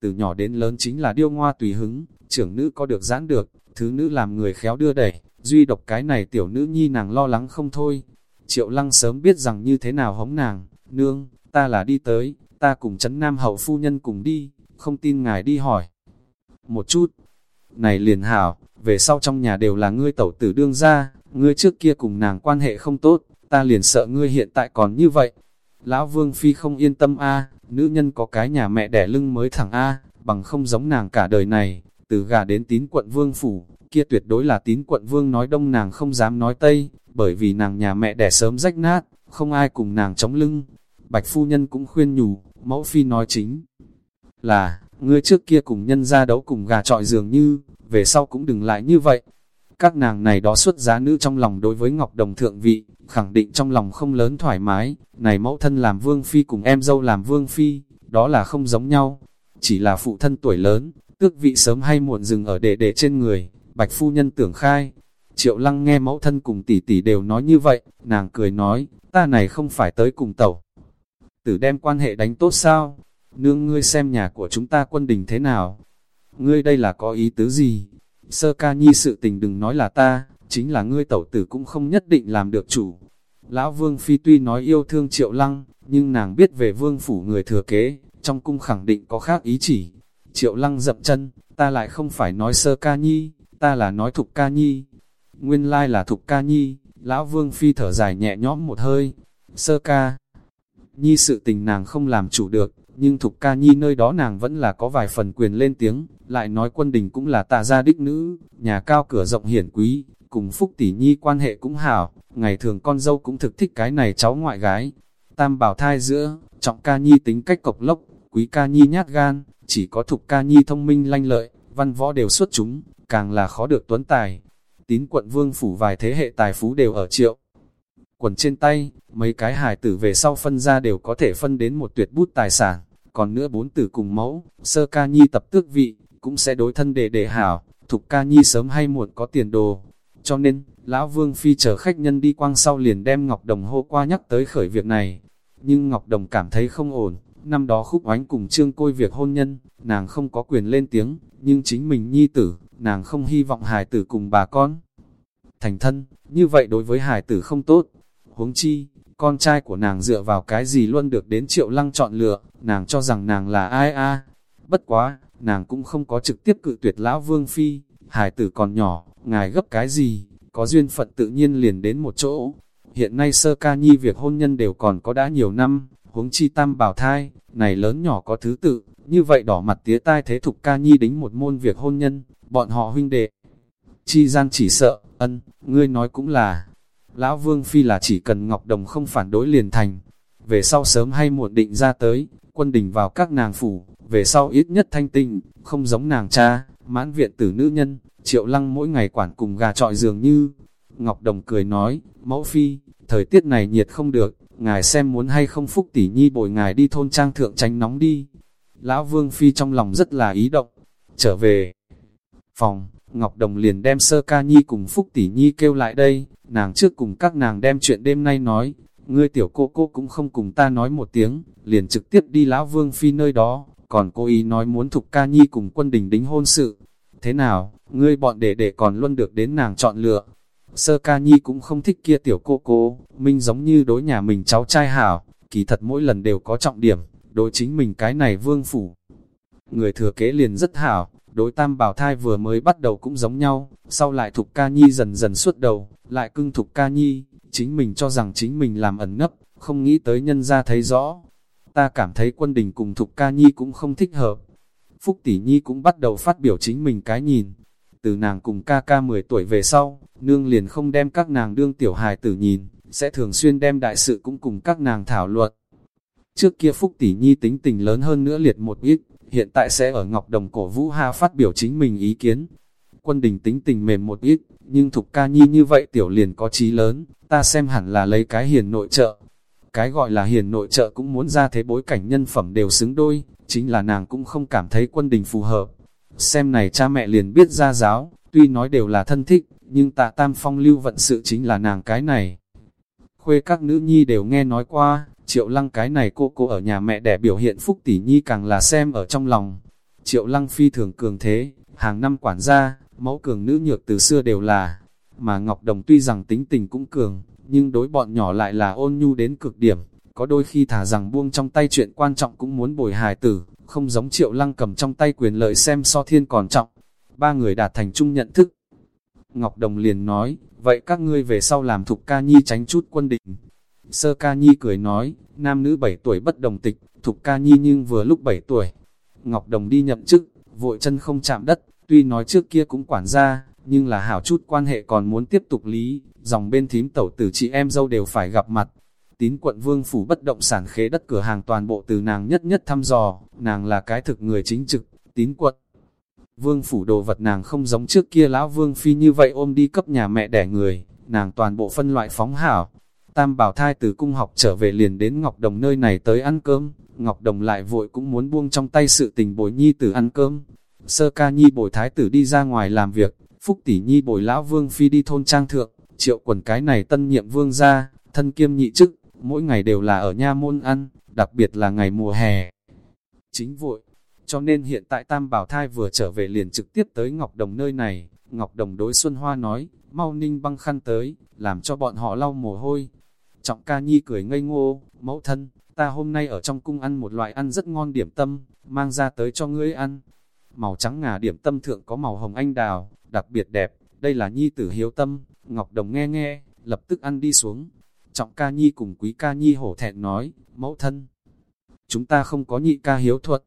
Từ nhỏ đến lớn chính là điêu ngoa tùy hứng, trưởng nữ có được giãn được, thứ nữ làm người khéo đưa đẩy, duy độc cái này tiểu nữ nhi nàng lo lắng không thôi. Triệu lăng sớm biết rằng như thế nào hống nàng, nương, ta là đi tới, ta cùng chấn nam hậu phu nhân cùng đi, không tin ngài đi hỏi. Một chút, này liền hảo, về sau trong nhà đều là ngươi tẩu tử đương ra, ngươi trước kia cùng nàng quan hệ không tốt, ta liền sợ ngươi hiện tại còn như vậy. Lão Vương Phi không yên tâm a nữ nhân có cái nhà mẹ đẻ lưng mới thẳng a bằng không giống nàng cả đời này, từ gà đến tín quận Vương Phủ, kia tuyệt đối là tín quận Vương nói đông nàng không dám nói tây, bởi vì nàng nhà mẹ đẻ sớm rách nát, không ai cùng nàng chống lưng. Bạch Phu Nhân cũng khuyên nhủ, mẫu Phi nói chính là, ngươi trước kia cùng nhân ra đấu cùng gà trọi dường như, về sau cũng đừng lại như vậy. Các nàng này đó xuất giá nữ trong lòng đối với Ngọc Đồng thượng vị, khẳng định trong lòng không lớn thoải mái, này mẫu thân làm vương phi cùng em dâu làm vương phi, đó là không giống nhau. Chỉ là phụ thân tuổi lớn, tước vị sớm hay muộn dừng ở đệ đệ trên người, bạch phu nhân tưởng khai. Triệu lăng nghe mẫu thân cùng tỷ tỷ đều nói như vậy, nàng cười nói, ta này không phải tới cùng tẩu. Tử đem quan hệ đánh tốt sao? Nương ngươi xem nhà của chúng ta quân đình thế nào? Ngươi đây là có ý tứ gì? Sơ ca nhi sự tình đừng nói là ta, chính là ngươi tẩu tử cũng không nhất định làm được chủ. Lão Vương Phi tuy nói yêu thương Triệu Lăng, nhưng nàng biết về Vương Phủ người thừa kế, trong cung khẳng định có khác ý chỉ. Triệu Lăng dậm chân, ta lại không phải nói sơ ca nhi, ta là nói thục ca nhi. Nguyên lai là thục ca nhi, Lão Vương Phi thở dài nhẹ nhõm một hơi. Sơ ca nhi sự tình nàng không làm chủ được, nhưng Thục Ca Nhi nơi đó nàng vẫn là có vài phần quyền lên tiếng, lại nói quân đình cũng là tạ gia đích nữ, nhà cao cửa rộng hiển quý, cùng Phúc Tỷ Nhi quan hệ cũng hảo, ngày thường con dâu cũng thực thích cái này cháu ngoại gái. Tam bảo thai giữa, trọng ca nhi tính cách cộc lốc, quý ca nhi nhát gan, chỉ có thục ca nhi thông minh lanh lợi, văn võ đều xuất chúng, càng là khó được tuấn tài. Tín quận vương phủ vài thế hệ tài phú đều ở triệu. Quần trên tay, mấy cái hài tử về sau phân ra đều có thể phân đến một tuyệt bút tài sản, còn nữa bốn tử cùng mẫu, sơ ca nhi tập tước vị, cũng sẽ đối thân để đề hảo, thục ca nhi sớm hay muộn có tiền đồ, cho nên, Lão Vương Phi chờ khách nhân đi quang sau liền đem Ngọc Đồng hô qua nhắc tới khởi việc này. Nhưng Ngọc Đồng cảm thấy không ổn, năm đó khúc oánh cùng trương côi việc hôn nhân, nàng không có quyền lên tiếng, nhưng chính mình nhi tử, nàng không hy vọng hài tử cùng bà con. Thành thân, như vậy đối với hài tử không tốt. huống chi, con trai của nàng dựa vào cái gì luôn được đến triệu lăng chọn lựa, nàng cho rằng nàng là ai a Bất quá, nàng cũng không có trực tiếp cự tuyệt lão vương phi, hài tử còn nhỏ, ngài gấp cái gì, có duyên phận tự nhiên liền đến một chỗ. Hiện nay sơ ca nhi việc hôn nhân đều còn có đã nhiều năm, huống chi tam bảo thai, này lớn nhỏ có thứ tự, như vậy đỏ mặt tía tai thế thục ca nhi đính một môn việc hôn nhân, bọn họ huynh đệ. Chi gian chỉ sợ, ân, ngươi nói cũng là, lão vương phi là chỉ cần Ngọc Đồng không phản đối liền thành, về sau sớm hay muộn định ra tới, quân đình vào các nàng phủ, về sau ít nhất thanh tinh, không giống nàng cha, mãn viện tử nữ nhân, Triệu lăng mỗi ngày quản cùng gà trọi dường như. Ngọc Đồng cười nói, mẫu phi, thời tiết này nhiệt không được, ngài xem muốn hay không phúc tỷ nhi bồi ngài đi thôn trang thượng tránh nóng đi. Lão Vương Phi trong lòng rất là ý động. Trở về. Phòng, Ngọc Đồng liền đem sơ ca nhi cùng phúc tỷ nhi kêu lại đây, nàng trước cùng các nàng đem chuyện đêm nay nói, ngươi tiểu cô cô cũng không cùng ta nói một tiếng, liền trực tiếp đi Lão Vương Phi nơi đó, còn cô ý nói muốn thục ca nhi cùng quân đình đính hôn sự. Thế nào, ngươi bọn đệ đệ còn luôn được đến nàng chọn lựa. Sơ ca nhi cũng không thích kia tiểu cô cô, minh giống như đối nhà mình cháu trai hảo, kỳ thật mỗi lần đều có trọng điểm, đối chính mình cái này vương phủ. Người thừa kế liền rất hảo, đối tam bảo thai vừa mới bắt đầu cũng giống nhau, sau lại thục ca nhi dần dần suốt đầu, lại cưng thục ca nhi, chính mình cho rằng chính mình làm ẩn nấp, không nghĩ tới nhân ra thấy rõ. Ta cảm thấy quân đình cùng thục ca nhi cũng không thích hợp. Phúc tỷ nhi cũng bắt đầu phát biểu chính mình cái nhìn, từ nàng cùng ca ca 10 tuổi về sau, nương liền không đem các nàng đương tiểu hài tử nhìn, sẽ thường xuyên đem đại sự cũng cùng các nàng thảo luận. Trước kia Phúc Tỷ Nhi tính tình lớn hơn nữa liệt một ít, hiện tại sẽ ở Ngọc Đồng cổ Vũ Ha phát biểu chính mình ý kiến. Quân đình tính tình mềm một ít, nhưng Thục Ca Nhi như vậy tiểu liền có trí lớn, ta xem hẳn là lấy cái hiền nội trợ. Cái gọi là hiền nội trợ cũng muốn ra thế bối cảnh nhân phẩm đều xứng đôi, chính là nàng cũng không cảm thấy quân đình phù hợp, Xem này cha mẹ liền biết ra giáo, tuy nói đều là thân thích, nhưng tạ tam phong lưu vận sự chính là nàng cái này. Khuê các nữ nhi đều nghe nói qua, triệu lăng cái này cô cô ở nhà mẹ đẻ biểu hiện phúc tỷ nhi càng là xem ở trong lòng. Triệu lăng phi thường cường thế, hàng năm quản gia, mẫu cường nữ nhược từ xưa đều là. Mà Ngọc Đồng tuy rằng tính tình cũng cường, nhưng đối bọn nhỏ lại là ôn nhu đến cực điểm. Có đôi khi thả rằng buông trong tay chuyện quan trọng cũng muốn bồi hài tử, không giống triệu lăng cầm trong tay quyền lợi xem so thiên còn trọng. Ba người đạt thành chung nhận thức. Ngọc Đồng liền nói, vậy các ngươi về sau làm thục ca nhi tránh chút quân địch. Sơ ca nhi cười nói, nam nữ 7 tuổi bất đồng tịch, thục ca nhi nhưng vừa lúc 7 tuổi. Ngọc Đồng đi nhậm chức, vội chân không chạm đất, tuy nói trước kia cũng quản gia, nhưng là hảo chút quan hệ còn muốn tiếp tục lý, dòng bên thím tẩu tử chị em dâu đều phải gặp mặt. Tín quận vương phủ bất động sản khế đất cửa hàng toàn bộ từ nàng nhất nhất thăm dò, nàng là cái thực người chính trực, tín quận. Vương phủ đồ vật nàng không giống trước kia lão vương phi như vậy ôm đi cấp nhà mẹ đẻ người, nàng toàn bộ phân loại phóng hảo. Tam bảo thai từ cung học trở về liền đến Ngọc Đồng nơi này tới ăn cơm, Ngọc Đồng lại vội cũng muốn buông trong tay sự tình bồi nhi tử ăn cơm. Sơ ca nhi bồi thái tử đi ra ngoài làm việc, Phúc tỷ nhi bồi lão vương phi đi thôn trang thượng, triệu quần cái này tân nhiệm vương ra, thân kiêm nhị chức, mỗi ngày đều là ở nha môn ăn, đặc biệt là ngày mùa hè. Chính vội, cho nên hiện tại Tam Bảo Thai vừa trở về liền trực tiếp tới Ngọc Đồng nơi này, Ngọc Đồng đối Xuân Hoa nói, mau ninh băng khăn tới, làm cho bọn họ lau mồ hôi. Trọng ca nhi cười ngây ngô, mẫu thân, ta hôm nay ở trong cung ăn một loại ăn rất ngon điểm tâm, mang ra tới cho ngươi ăn. Màu trắng ngà điểm tâm thượng có màu hồng anh đào, đặc biệt đẹp, đây là nhi tử hiếu tâm, Ngọc Đồng nghe nghe, lập tức ăn đi xuống. Trọng ca nhi cùng quý ca nhi hổ thẹn nói, mẫu thân, chúng ta không có nhị ca hiếu thuật.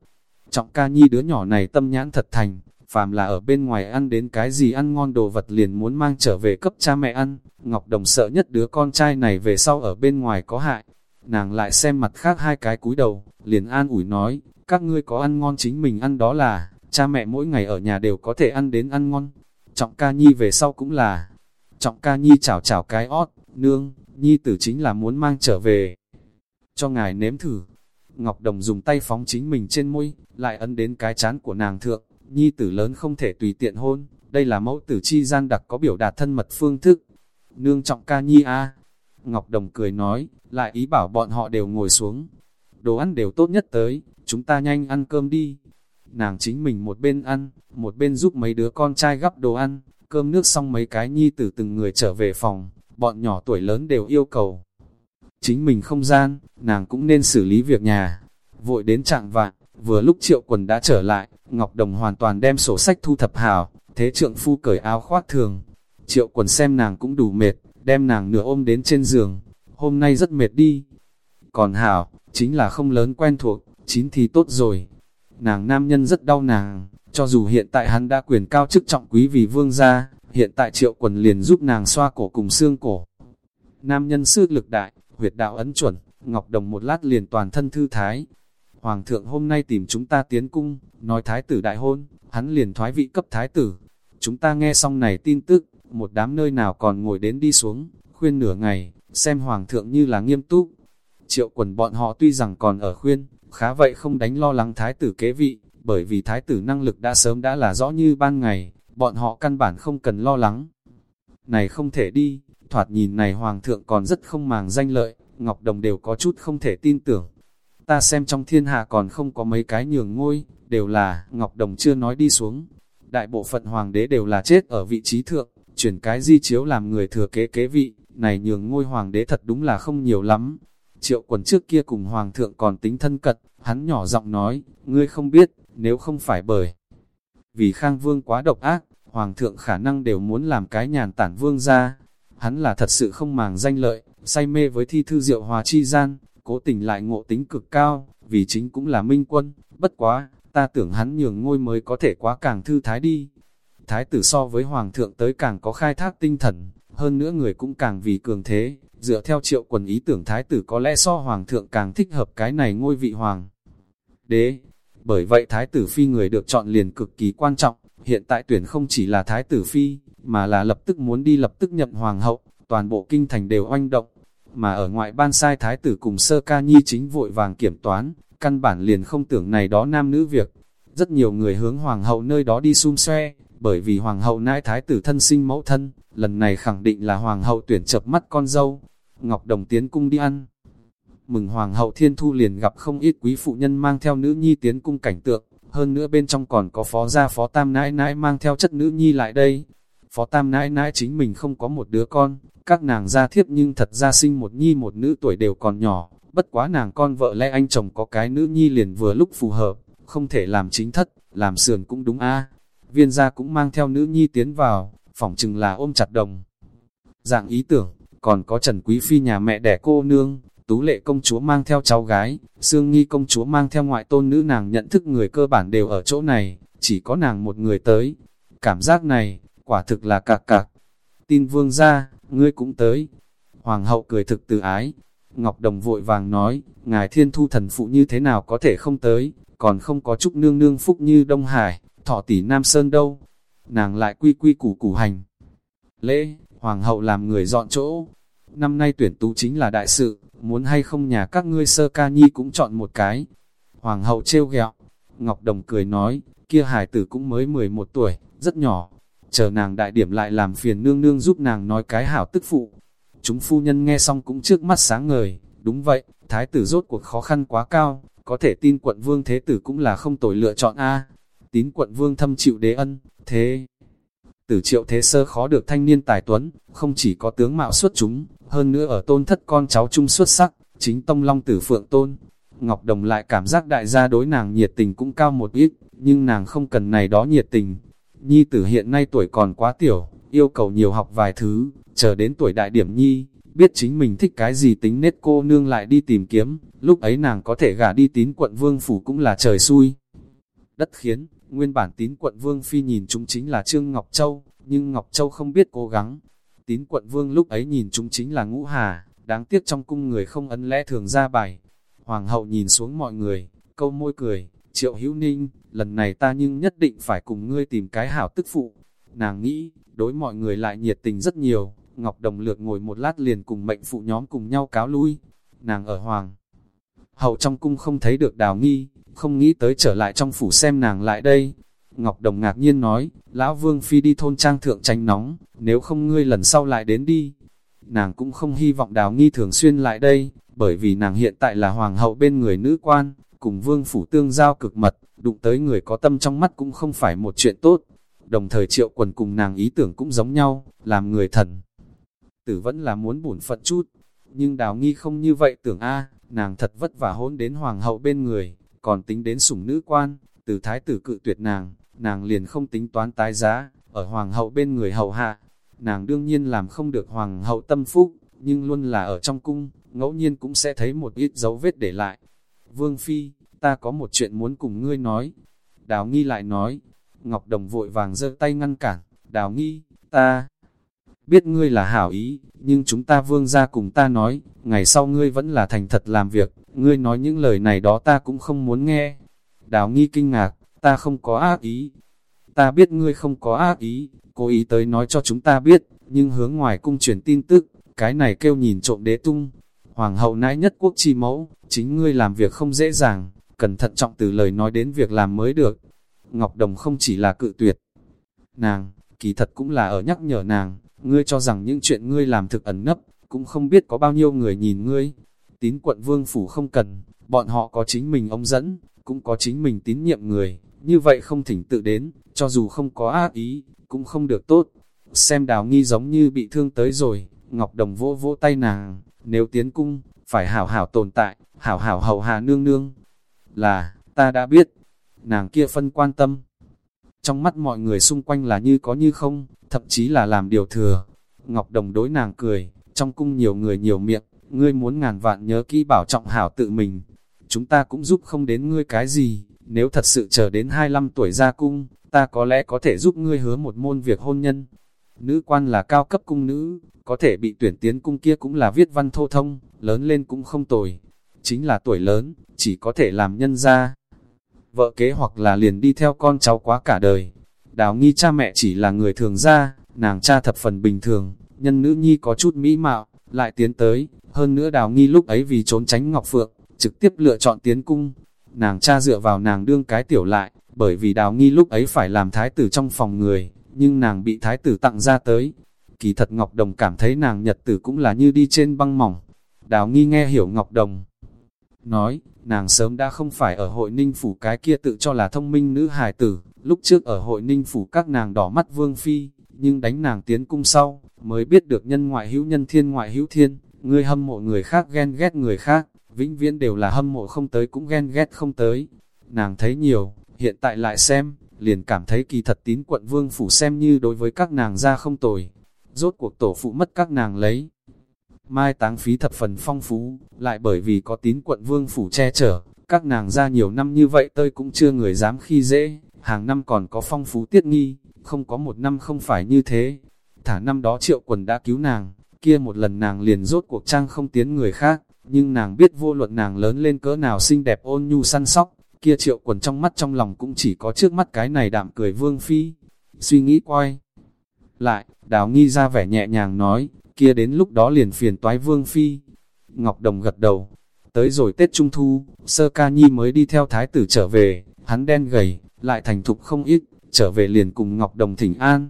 Trọng ca nhi đứa nhỏ này tâm nhãn thật thành, phàm là ở bên ngoài ăn đến cái gì ăn ngon đồ vật liền muốn mang trở về cấp cha mẹ ăn. Ngọc Đồng sợ nhất đứa con trai này về sau ở bên ngoài có hại. Nàng lại xem mặt khác hai cái cúi đầu, liền an ủi nói, các ngươi có ăn ngon chính mình ăn đó là, cha mẹ mỗi ngày ở nhà đều có thể ăn đến ăn ngon. Trọng ca nhi về sau cũng là, trọng ca nhi chảo chảo cái ót, nương, nhi tử chính là muốn mang trở về. Cho ngài nếm thử, Ngọc Đồng dùng tay phóng chính mình trên môi, lại ấn đến cái chán của nàng thượng, nhi tử lớn không thể tùy tiện hôn, đây là mẫu tử chi gian đặc có biểu đạt thân mật phương thức. Nương trọng ca nhi a Ngọc Đồng cười nói, lại ý bảo bọn họ đều ngồi xuống. Đồ ăn đều tốt nhất tới, chúng ta nhanh ăn cơm đi. Nàng chính mình một bên ăn, một bên giúp mấy đứa con trai gắp đồ ăn, cơm nước xong mấy cái nhi tử từng người trở về phòng, bọn nhỏ tuổi lớn đều yêu cầu. Chính mình không gian, nàng cũng nên xử lý việc nhà. Vội đến trạng vạn, vừa lúc triệu quần đã trở lại, Ngọc Đồng hoàn toàn đem sổ sách thu thập hảo, thế trượng phu cởi áo khoác thường. Triệu quần xem nàng cũng đủ mệt, đem nàng nửa ôm đến trên giường. Hôm nay rất mệt đi. Còn hảo, chính là không lớn quen thuộc, chín thì tốt rồi. Nàng nam nhân rất đau nàng, cho dù hiện tại hắn đã quyền cao chức trọng quý vì vương gia, hiện tại triệu quần liền giúp nàng xoa cổ cùng xương cổ. Nam nhân sức lực đại, huyệt đạo ấn chuẩn, Ngọc Đồng một lát liền toàn thân thư thái. Hoàng thượng hôm nay tìm chúng ta tiến cung, nói thái tử đại hôn, hắn liền thoái vị cấp thái tử. Chúng ta nghe xong này tin tức, một đám nơi nào còn ngồi đến đi xuống, khuyên nửa ngày, xem hoàng thượng như là nghiêm túc. Triệu quần bọn họ tuy rằng còn ở khuyên, khá vậy không đánh lo lắng thái tử kế vị, bởi vì thái tử năng lực đã sớm đã là rõ như ban ngày, bọn họ căn bản không cần lo lắng. Này không thể đi, thoạt nhìn này hoàng thượng còn rất không màng danh lợi, Ngọc Đồng đều có chút không thể tin tưởng. Ta xem trong thiên hạ còn không có mấy cái nhường ngôi, đều là, Ngọc Đồng chưa nói đi xuống. Đại bộ phận hoàng đế đều là chết ở vị trí thượng, chuyển cái di chiếu làm người thừa kế kế vị, này nhường ngôi hoàng đế thật đúng là không nhiều lắm. Triệu quần trước kia cùng hoàng thượng còn tính thân cật, hắn nhỏ giọng nói, ngươi không biết, nếu không phải bởi. Vì khang vương quá độc ác, hoàng thượng khả năng đều muốn làm cái nhàn tản vương ra. Hắn là thật sự không màng danh lợi, say mê với thi thư diệu hòa chi gian, cố tình lại ngộ tính cực cao, vì chính cũng là minh quân, bất quá, ta tưởng hắn nhường ngôi mới có thể quá càng thư thái đi. Thái tử so với hoàng thượng tới càng có khai thác tinh thần, hơn nữa người cũng càng vì cường thế, dựa theo triệu quần ý tưởng thái tử có lẽ so hoàng thượng càng thích hợp cái này ngôi vị hoàng. Đế, bởi vậy thái tử phi người được chọn liền cực kỳ quan trọng, hiện tại tuyển không chỉ là thái tử phi, mà là lập tức muốn đi lập tức nhậm hoàng hậu, toàn bộ kinh thành đều oanh động, mà ở ngoại ban sai thái tử cùng sơ ca nhi chính vội vàng kiểm toán, căn bản liền không tưởng này đó nam nữ việc. Rất nhiều người hướng hoàng hậu nơi đó đi xung xoe, bởi vì hoàng hậu nãi thái tử thân sinh mẫu thân, lần này khẳng định là hoàng hậu tuyển chập mắt con dâu. Ngọc Đồng tiến cung đi ăn. Mừng hoàng hậu thiên thu liền gặp không ít quý phụ nhân mang theo nữ nhi tiến cung cảnh tượng, hơn nữa bên trong còn có phó gia phó tam nãi nãi mang theo chất nữ nhi lại đây. Phó tam nãi nãi chính mình không có một đứa con, các nàng gia thiếp nhưng thật ra sinh một nhi một nữ tuổi đều còn nhỏ, bất quá nàng con vợ lẽ anh chồng có cái nữ nhi liền vừa lúc phù hợp, không thể làm chính thất, làm sườn cũng đúng a Viên gia cũng mang theo nữ nhi tiến vào, phỏng chừng là ôm chặt đồng. Dạng ý tưởng, còn có Trần Quý Phi nhà mẹ đẻ cô nương, Tú lệ công chúa mang theo cháu gái, Sương Nghi công chúa mang theo ngoại tôn nữ nàng nhận thức người cơ bản đều ở chỗ này, chỉ có nàng một người tới. Cảm giác này, quả thực là cạc cạc. Tin vương ra, ngươi cũng tới. Hoàng hậu cười thực từ ái. Ngọc Đồng vội vàng nói, ngài thiên thu thần phụ như thế nào có thể không tới, còn không có chúc nương nương phúc như Đông Hải, thọ tỷ Nam Sơn đâu. Nàng lại quy quy củ củ hành. Lễ, Hoàng hậu làm người dọn chỗ. Năm nay tuyển tú chính là đại sự, muốn hay không nhà các ngươi sơ ca nhi cũng chọn một cái. Hoàng hậu trêu ghẹo, Ngọc Đồng cười nói, kia hải tử cũng mới 11 tuổi, rất nhỏ. Chờ nàng đại điểm lại làm phiền nương nương giúp nàng nói cái hảo tức phụ. Chúng phu nhân nghe xong cũng trước mắt sáng ngời, đúng vậy, thái tử rốt cuộc khó khăn quá cao, có thể tin quận vương thế tử cũng là không tồi lựa chọn A. Tín quận vương thâm chịu đế ân, thế Tử triệu thế sơ khó được thanh niên tài tuấn, không chỉ có tướng mạo xuất chúng, hơn nữa ở tôn thất con cháu trung xuất sắc, chính tông long tử phượng tôn. Ngọc Đồng lại cảm giác đại gia đối nàng nhiệt tình cũng cao một ít, nhưng nàng không cần này đó nhiệt tình. Nhi tử hiện nay tuổi còn quá tiểu, yêu cầu nhiều học vài thứ, chờ đến tuổi đại điểm nhi, biết chính mình thích cái gì tính nết cô nương lại đi tìm kiếm, lúc ấy nàng có thể gả đi tín quận vương phủ cũng là trời xui. Đất khiến, Nguyên bản tín quận Vương Phi nhìn chúng chính là Trương Ngọc Châu, nhưng Ngọc Châu không biết cố gắng. Tín quận Vương lúc ấy nhìn chúng chính là Ngũ Hà, đáng tiếc trong cung người không ấn lẽ thường ra bài. Hoàng hậu nhìn xuống mọi người, câu môi cười, triệu hữu ninh, lần này ta nhưng nhất định phải cùng ngươi tìm cái hảo tức phụ. Nàng nghĩ, đối mọi người lại nhiệt tình rất nhiều, Ngọc Đồng lược ngồi một lát liền cùng mệnh phụ nhóm cùng nhau cáo lui. Nàng ở Hoàng hậu trong cung không thấy được đào nghi, không nghĩ tới trở lại trong phủ xem nàng lại đây. Ngọc Đồng ngạc nhiên nói, Lão Vương Phi đi thôn trang thượng tránh nóng, nếu không ngươi lần sau lại đến đi. Nàng cũng không hy vọng đào nghi thường xuyên lại đây, bởi vì nàng hiện tại là hoàng hậu bên người nữ quan, cùng vương phủ tương giao cực mật, đụng tới người có tâm trong mắt cũng không phải một chuyện tốt. Đồng thời triệu quần cùng nàng ý tưởng cũng giống nhau, làm người thần. Tử vẫn là muốn bổn phận chút, nhưng đào nghi không như vậy tưởng a nàng thật vất vả hôn đến hoàng hậu bên người, còn tính đến sủng nữ quan, từ thái tử cự tuyệt nàng, nàng liền không tính toán tái giá, ở hoàng hậu bên người hậu hạ. Nàng đương nhiên làm không được hoàng hậu tâm phúc, nhưng luôn là ở trong cung, ngẫu nhiên cũng sẽ thấy một ít dấu vết để lại. Vương Phi, ta có một chuyện muốn cùng ngươi nói. Đào nghi lại nói, Ngọc Đồng vội vàng giơ tay ngăn cản, đào nghi, ta biết ngươi là hảo ý, nhưng chúng ta vương ra cùng ta nói, ngày sau ngươi vẫn là thành thật làm việc, ngươi nói những lời này đó ta cũng không muốn nghe. Đào nghi kinh ngạc, ta không có ác ý. Ta biết ngươi không có ác ý, cố ý tới nói cho chúng ta biết, nhưng hướng ngoài cung truyền tin tức, cái này kêu nhìn trộm đế tung. Hoàng hậu nãi nhất quốc chi mẫu, chính ngươi làm việc không dễ dàng, cần thận trọng từ lời nói đến việc làm mới được. Ngọc Đồng không chỉ là cự tuyệt. Nàng, kỳ thật cũng là ở nhắc nhở nàng, ngươi cho rằng những chuyện ngươi làm thực ẩn nấp, cũng không biết có bao nhiêu người nhìn ngươi. Tín quận vương phủ không cần, bọn họ có chính mình ông dẫn, cũng có chính mình tín nhiệm người, như vậy không thỉnh tự đến, cho dù không có ác ý, cũng không được tốt. Xem đào nghi giống như bị thương tới rồi, Ngọc Đồng vỗ vỗ tay nàng, nếu tiến cung, phải hảo hảo tồn tại, hảo hảo hậu hà nương nương. Là, ta đã biết, nàng kia phân quan tâm. Trong mắt mọi người xung quanh là như có như không, thậm chí là làm điều thừa. Ngọc Đồng đối nàng cười, trong cung nhiều người nhiều miệng, ngươi muốn ngàn vạn nhớ kỹ bảo trọng hảo tự mình. Chúng ta cũng giúp không đến ngươi cái gì, nếu thật sự chờ đến 25 tuổi ra cung, ta có lẽ có thể giúp ngươi hứa một môn việc hôn nhân. Nữ quan là cao cấp cung nữ, có thể bị tuyển tiến cung kia cũng là viết văn thô thông, lớn lên cũng không tồi. Chính là tuổi lớn, chỉ có thể làm nhân gia Vợ kế hoặc là liền đi theo con cháu quá cả đời, Đào nghi cha mẹ chỉ là người thường gia nàng cha thập phần bình thường, nhân nữ nhi có chút mỹ mạo, lại tiến tới, hơn nữa đào nghi lúc ấy vì trốn tránh Ngọc Phượng, trực tiếp lựa chọn tiến cung. Nàng cha dựa vào nàng đương cái tiểu lại, bởi vì đào nghi lúc ấy phải làm thái tử trong phòng người, nhưng nàng bị thái tử tặng ra tới. Kỳ thật Ngọc Đồng cảm thấy nàng nhật tử cũng là như đi trên băng mỏng. Đào nghi nghe hiểu Ngọc Đồng. Nói, nàng sớm đã không phải ở hội ninh phủ cái kia tự cho là thông minh nữ hài tử, Lúc trước ở hội ninh phủ các nàng đỏ mắt vương phi, nhưng đánh nàng tiến cung sau, mới biết được nhân ngoại hữu nhân thiên ngoại hữu thiên, người hâm mộ người khác ghen ghét người khác, vĩnh viễn đều là hâm mộ không tới cũng ghen ghét không tới. Nàng thấy nhiều, hiện tại lại xem, liền cảm thấy kỳ thật tín quận vương phủ xem như đối với các nàng ra không tồi. Rốt cuộc tổ phụ mất các nàng lấy. Mai táng phí thập phần phong phú, lại bởi vì có tín quận vương phủ che chở, các nàng ra nhiều năm như vậy tơi cũng chưa người dám khi dễ, hàng năm còn có phong phú tiết nghi, không có một năm không phải như thế. Thả năm đó triệu quần đã cứu nàng, kia một lần nàng liền rốt cuộc trang không tiến người khác, nhưng nàng biết vô luận nàng lớn lên cỡ nào xinh đẹp ôn nhu săn sóc, kia triệu quần trong mắt trong lòng cũng chỉ có trước mắt cái này đạm cười vương phi. Suy nghĩ quay lại, đào nghi ra vẻ nhẹ nhàng nói, kia đến lúc đó liền phiền toái vương phi. Ngọc Đồng gật đầu, tới rồi Tết Trung Thu, sơ ca nhi mới đi theo thái tử trở về, hắn đen gầy, lại thành thục không ít, trở về liền cùng Ngọc Đồng thỉnh an.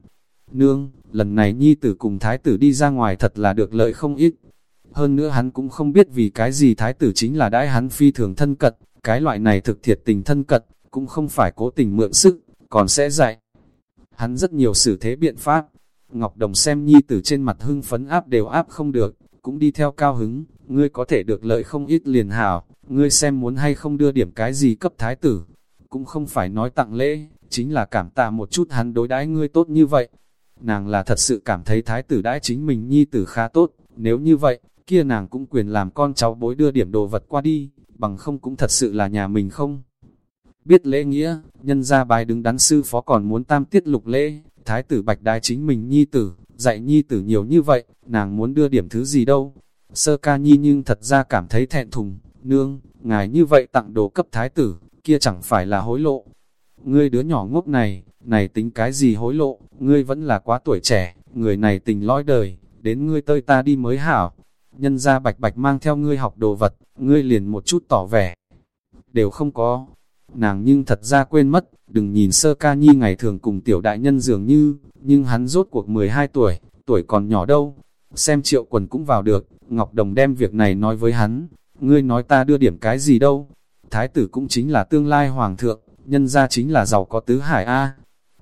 Nương, lần này nhi tử cùng thái tử đi ra ngoài thật là được lợi không ít. Hơn nữa hắn cũng không biết vì cái gì thái tử chính là đãi hắn phi thường thân cận, cái loại này thực thiệt tình thân cận, cũng không phải cố tình mượn sức, còn sẽ dạy. Hắn rất nhiều xử thế biện pháp. Ngọc Đồng xem nhi tử trên mặt hưng phấn áp đều áp không được, cũng đi theo cao hứng, ngươi có thể được lợi không ít liền hảo, ngươi xem muốn hay không đưa điểm cái gì cấp thái tử. Cũng không phải nói tặng lễ, chính là cảm tạ một chút hắn đối đãi ngươi tốt như vậy. Nàng là thật sự cảm thấy thái tử đãi chính mình nhi tử khá tốt, nếu như vậy, kia nàng cũng quyền làm con cháu bối đưa điểm đồ vật qua đi, bằng không cũng thật sự là nhà mình không. Biết lễ nghĩa, nhân gia bài đứng đắn sư phó còn muốn tam tiết lục lễ, thái tử bạch đái chính mình nhi tử, dạy nhi tử nhiều như vậy, nàng muốn đưa điểm thứ gì đâu. Sơ ca nhi nhưng thật ra cảm thấy thẹn thùng, nương, ngài như vậy tặng đồ cấp thái tử, kia chẳng phải là hối lộ. Ngươi đứa nhỏ ngốc này, này tính cái gì hối lộ, ngươi vẫn là quá tuổi trẻ, người này tình lõi đời, đến ngươi tơi ta đi mới hảo. Nhân ra bạch bạch mang theo ngươi học đồ vật, ngươi liền một chút tỏ vẻ. Đều không có. Nàng nhưng thật ra quên mất, đừng nhìn sơ ca nhi ngày thường cùng tiểu đại nhân dường như, nhưng hắn rốt cuộc 12 tuổi, tuổi còn nhỏ đâu. Xem triệu quần cũng vào được, Ngọc Đồng đem việc này nói với hắn, ngươi nói ta đưa điểm cái gì đâu. Thái tử cũng chính là tương lai hoàng thượng, nhân ra chính là giàu có tứ hải A.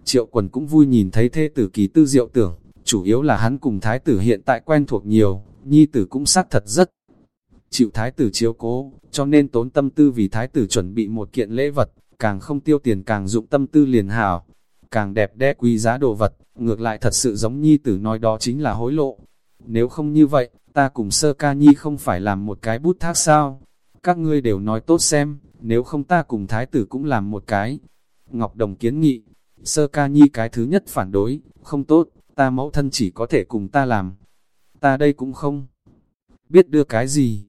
Triệu quần cũng vui nhìn thấy thê tử kỳ tư diệu tưởng, chủ yếu là hắn cùng thái tử hiện tại quen thuộc nhiều, nhi tử cũng xác thật rất chịu thái tử chiếu cố, cho nên tốn tâm tư vì thái tử chuẩn bị một kiện lễ vật, càng không tiêu tiền càng dụng tâm tư liền hảo, càng đẹp đẽ quý giá đồ vật, ngược lại thật sự giống nhi tử nói đó chính là hối lộ. Nếu không như vậy, ta cùng sơ ca nhi không phải làm một cái bút thác sao? Các ngươi đều nói tốt xem, nếu không ta cùng thái tử cũng làm một cái. Ngọc Đồng kiến nghị, sơ ca nhi cái thứ nhất phản đối, không tốt, ta mẫu thân chỉ có thể cùng ta làm. Ta đây cũng không biết đưa cái gì.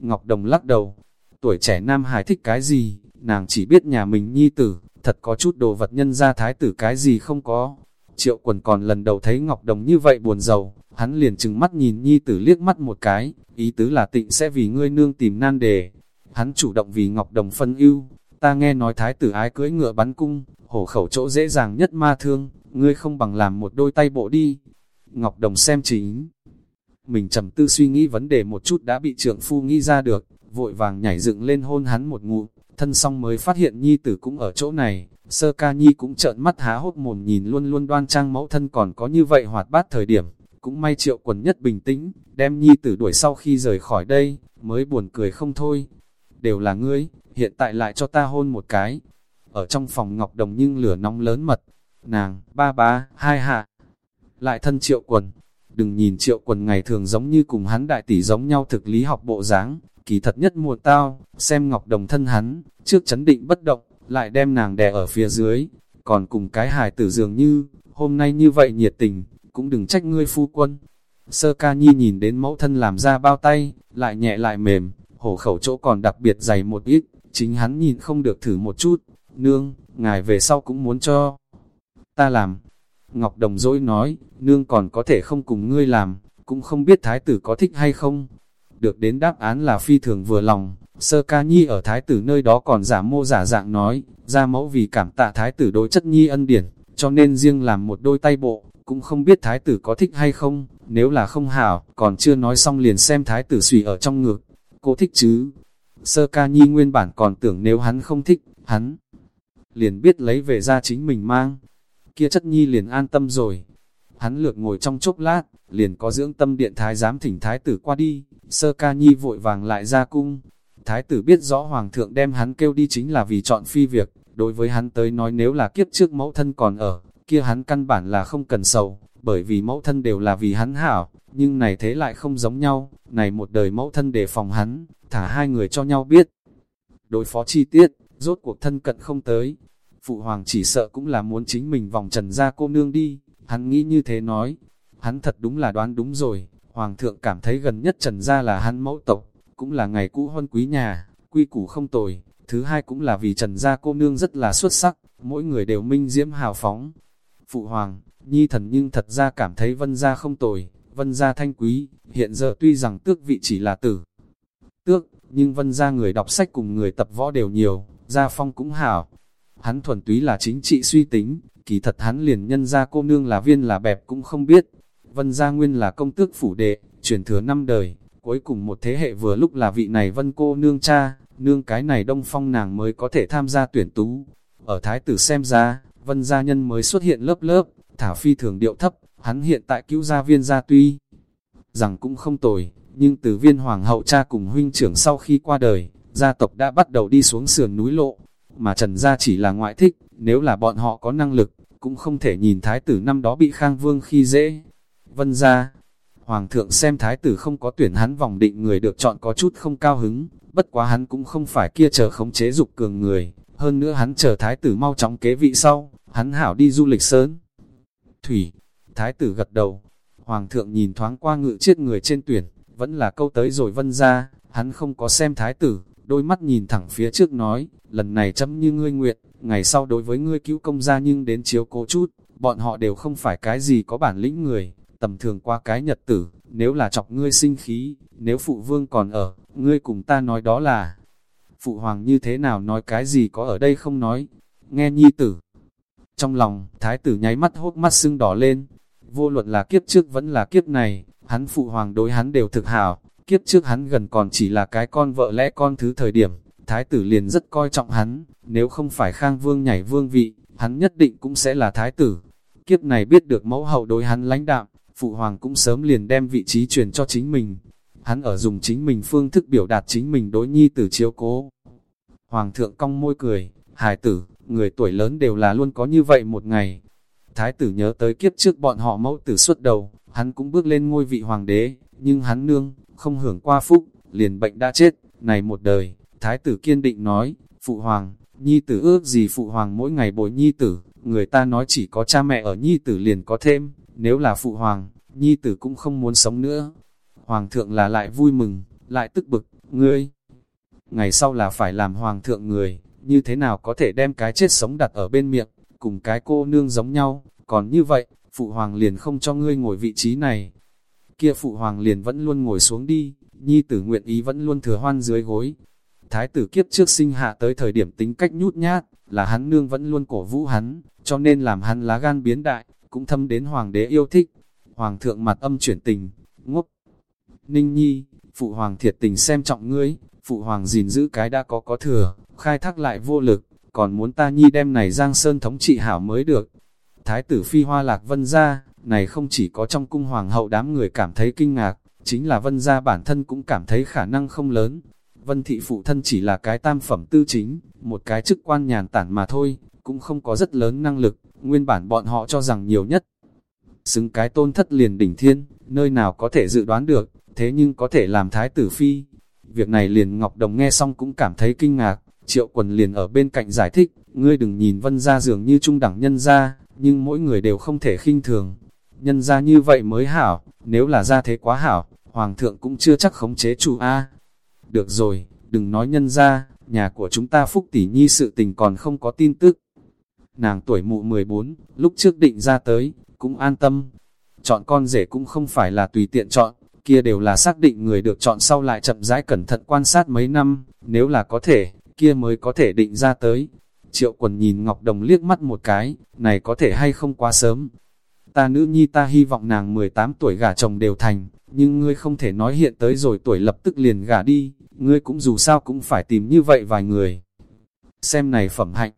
Ngọc Đồng lắc đầu, tuổi trẻ nam hài thích cái gì, nàng chỉ biết nhà mình nhi tử, thật có chút đồ vật nhân ra thái tử cái gì không có. Triệu quần còn lần đầu thấy Ngọc Đồng như vậy buồn giàu, hắn liền chừng mắt nhìn nhi tử liếc mắt một cái, ý tứ là tịnh sẽ vì ngươi nương tìm nan đề. Hắn chủ động vì Ngọc Đồng phân ưu, ta nghe nói thái tử ái cưỡi ngựa bắn cung, hổ khẩu chỗ dễ dàng nhất ma thương, ngươi không bằng làm một đôi tay bộ đi. Ngọc Đồng xem chính. Mình trầm tư suy nghĩ vấn đề một chút đã bị trượng phu nghĩ ra được, vội vàng nhảy dựng lên hôn hắn một ngụ, thân xong mới phát hiện nhi tử cũng ở chỗ này, sơ ca nhi cũng trợn mắt há hốt mồm nhìn luôn luôn đoan trang mẫu thân còn có như vậy hoạt bát thời điểm, cũng may triệu quần nhất bình tĩnh, đem nhi tử đuổi sau khi rời khỏi đây, mới buồn cười không thôi. Đều là ngươi, hiện tại lại cho ta hôn một cái. Ở trong phòng ngọc đồng nhưng lửa nóng lớn mật, nàng, ba ba, hai hạ. Lại thân triệu quần, đừng nhìn triệu quần ngày thường giống như cùng hắn đại tỷ giống nhau thực lý học bộ dáng kỳ thật nhất muộn tao, xem ngọc đồng thân hắn, trước chấn định bất động, lại đem nàng đè ở phía dưới, còn cùng cái hài tử dường như, hôm nay như vậy nhiệt tình, cũng đừng trách ngươi phu quân. Sơ ca nhi nhìn đến mẫu thân làm ra bao tay, lại nhẹ lại mềm, hổ khẩu chỗ còn đặc biệt dày một ít, chính hắn nhìn không được thử một chút, nương, ngài về sau cũng muốn cho ta làm. Ngọc Đồng dỗi nói, nương còn có thể không cùng ngươi làm, cũng không biết thái tử có thích hay không. Được đến đáp án là phi thường vừa lòng, sơ ca nhi ở thái tử nơi đó còn giả mô giả dạng nói, ra mẫu vì cảm tạ thái tử đối chất nhi ân điển, cho nên riêng làm một đôi tay bộ, cũng không biết thái tử có thích hay không, nếu là không hảo, còn chưa nói xong liền xem thái tử suy ở trong ngực, cô thích chứ. Sơ ca nhi nguyên bản còn tưởng nếu hắn không thích, hắn liền biết lấy về ra chính mình mang, kia chất nhi liền an tâm rồi. Hắn lược ngồi trong chốc lát, liền có dưỡng tâm điện thái giám thỉnh thái tử qua đi, sơ ca nhi vội vàng lại ra cung. Thái tử biết rõ hoàng thượng đem hắn kêu đi chính là vì chọn phi việc, Đối với hắn tới nói nếu là kiếp trước mẫu thân còn ở, kia hắn căn bản là không cần sầu, bởi vì mẫu thân đều là vì hắn hảo, nhưng này thế lại không giống nhau, này một đời mẫu thân để phòng hắn, thả hai người cho nhau biết. Đối phó chi tiết, rốt cuộc thân cận không tới. Phụ hoàng chỉ sợ cũng là muốn chính mình vòng trần ra cô nương đi, hắn nghĩ như thế nói. Hắn thật đúng là đoán đúng rồi, hoàng thượng cảm thấy gần nhất trần ra là hắn mẫu tộc, cũng là ngày cũ huân quý nhà, quy củ không tồi. Thứ hai cũng là vì trần gia cô nương rất là xuất sắc, mỗi người đều minh diễm hào phóng. Phụ hoàng, nhi thần nhưng thật ra cảm thấy vân gia không tồi, vân gia thanh quý, hiện giờ tuy rằng tước vị chỉ là tử. Tước, nhưng vân gia người đọc sách cùng người tập võ đều nhiều, gia phong cũng hảo. Hắn thuần túy là chính trị suy tính, kỳ thật hắn liền nhân gia cô nương là viên là bẹp cũng không biết. Vân gia nguyên là công tước phủ đệ, truyền thừa năm đời, cuối cùng một thế hệ vừa lúc là vị này vân cô nương cha, nương cái này đông phong nàng mới có thể tham gia tuyển tú. Ở thái tử xem ra, vân gia nhân mới xuất hiện lớp lớp, thả phi thường điệu thấp, hắn hiện tại cứu gia viên gia tuy rằng cũng không tồi, nhưng từ viên hoàng hậu cha cùng huynh trưởng sau khi qua đời, gia tộc đã bắt đầu đi xuống sườn núi lộ, mà Trần gia chỉ là ngoại thích, nếu là bọn họ có năng lực, cũng không thể nhìn thái tử năm đó bị Khang Vương khi dễ. Vân gia, Hoàng thượng xem thái tử không có tuyển hắn vòng định người được chọn có chút không cao hứng, bất quá hắn cũng không phải kia chờ khống chế dục cường người, hơn nữa hắn chờ thái tử mau chóng kế vị sau, hắn hảo đi du lịch sớm. Thủy, thái tử gật đầu, hoàng thượng nhìn thoáng qua ngự chết người trên tuyển, vẫn là câu tới rồi vân ra, hắn không có xem thái tử, đôi mắt nhìn thẳng phía trước nói, lần này chấm như ngươi nguyện, ngày sau đối với ngươi cứu công gia nhưng đến chiếu cố chút, bọn họ đều không phải cái gì có bản lĩnh người, tầm thường qua cái nhật tử, nếu là chọc ngươi sinh khí, nếu phụ vương còn ở, ngươi cùng ta nói đó là, phụ hoàng như thế nào nói cái gì có ở đây không nói, nghe nhi tử. Trong lòng, thái tử nháy mắt hốt mắt sưng đỏ lên, vô luận là kiếp trước vẫn là kiếp này, hắn phụ hoàng đối hắn đều thực hảo, kiếp trước hắn gần còn chỉ là cái con vợ lẽ con thứ thời điểm, thái tử liền rất coi trọng hắn, nếu không phải khang vương nhảy vương vị, hắn nhất định cũng sẽ là thái tử. Kiếp này biết được mẫu hậu đối hắn lãnh đạm, phụ hoàng cũng sớm liền đem vị trí truyền cho chính mình. Hắn ở dùng chính mình phương thức biểu đạt chính mình đối nhi tử chiếu cố. Hoàng thượng cong môi cười, hài tử, người tuổi lớn đều là luôn có như vậy một ngày. Thái tử nhớ tới kiếp trước bọn họ mẫu tử xuất đầu, hắn cũng bước lên ngôi vị hoàng đế, nhưng hắn nương, không hưởng qua phúc, liền bệnh đã chết, này một đời, thái tử kiên định nói, phụ hoàng, nhi tử ước gì phụ hoàng mỗi ngày bồi nhi tử, người ta nói chỉ có cha mẹ ở nhi tử liền có thêm, nếu là phụ hoàng, nhi tử cũng không muốn sống nữa. Hoàng thượng là lại vui mừng, lại tức bực, ngươi. Ngày sau là phải làm hoàng thượng người, như thế nào có thể đem cái chết sống đặt ở bên miệng, cùng cái cô nương giống nhau, còn như vậy, phụ hoàng liền không cho ngươi ngồi vị trí này. Kia phụ hoàng liền vẫn luôn ngồi xuống đi, nhi tử nguyện ý vẫn luôn thừa hoan dưới gối. Thái tử kiếp trước sinh hạ tới thời điểm tính cách nhút nhát, là hắn nương vẫn luôn cổ vũ hắn, cho nên làm hắn lá gan biến đại, cũng thâm đến hoàng đế yêu thích. Hoàng thượng mặt âm chuyển tình, ngốc. Ninh nhi, phụ hoàng thiệt tình xem trọng ngươi, phụ hoàng gìn giữ cái đã có có thừa, khai thác lại vô lực, còn muốn ta nhi đem này giang sơn thống trị hảo mới được. Thái tử phi hoa lạc vân ra này không chỉ có trong cung hoàng hậu đám người cảm thấy kinh ngạc, chính là vân gia bản thân cũng cảm thấy khả năng không lớn. Vân thị phụ thân chỉ là cái tam phẩm tư chính, một cái chức quan nhàn tản mà thôi, cũng không có rất lớn năng lực, nguyên bản bọn họ cho rằng nhiều nhất. Xứng cái tôn thất liền đỉnh thiên, nơi nào có thể dự đoán được, thế nhưng có thể làm thái tử phi. Việc này liền Ngọc Đồng nghe xong cũng cảm thấy kinh ngạc, triệu quần liền ở bên cạnh giải thích, ngươi đừng nhìn vân ra dường như trung đẳng nhân ra, nhưng mỗi người đều không thể khinh thường. Nhân ra như vậy mới hảo, nếu là ra thế quá hảo, hoàng thượng cũng chưa chắc khống chế chủ A. Được rồi, đừng nói nhân ra, nhà của chúng ta phúc tỷ nhi sự tình còn không có tin tức. Nàng tuổi mụ 14, lúc trước định ra tới, cũng an tâm. Chọn con rể cũng không phải là tùy tiện chọn, kia đều là xác định người được chọn sau lại chậm rãi cẩn thận quan sát mấy năm, nếu là có thể, kia mới có thể định ra tới. Triệu quần nhìn Ngọc Đồng liếc mắt một cái, này có thể hay không quá sớm. Ta nữ nhi ta hy vọng nàng 18 tuổi gả chồng đều thành, nhưng ngươi không thể nói hiện tới rồi tuổi lập tức liền gả đi, ngươi cũng dù sao cũng phải tìm như vậy vài người. Xem này phẩm hạnh,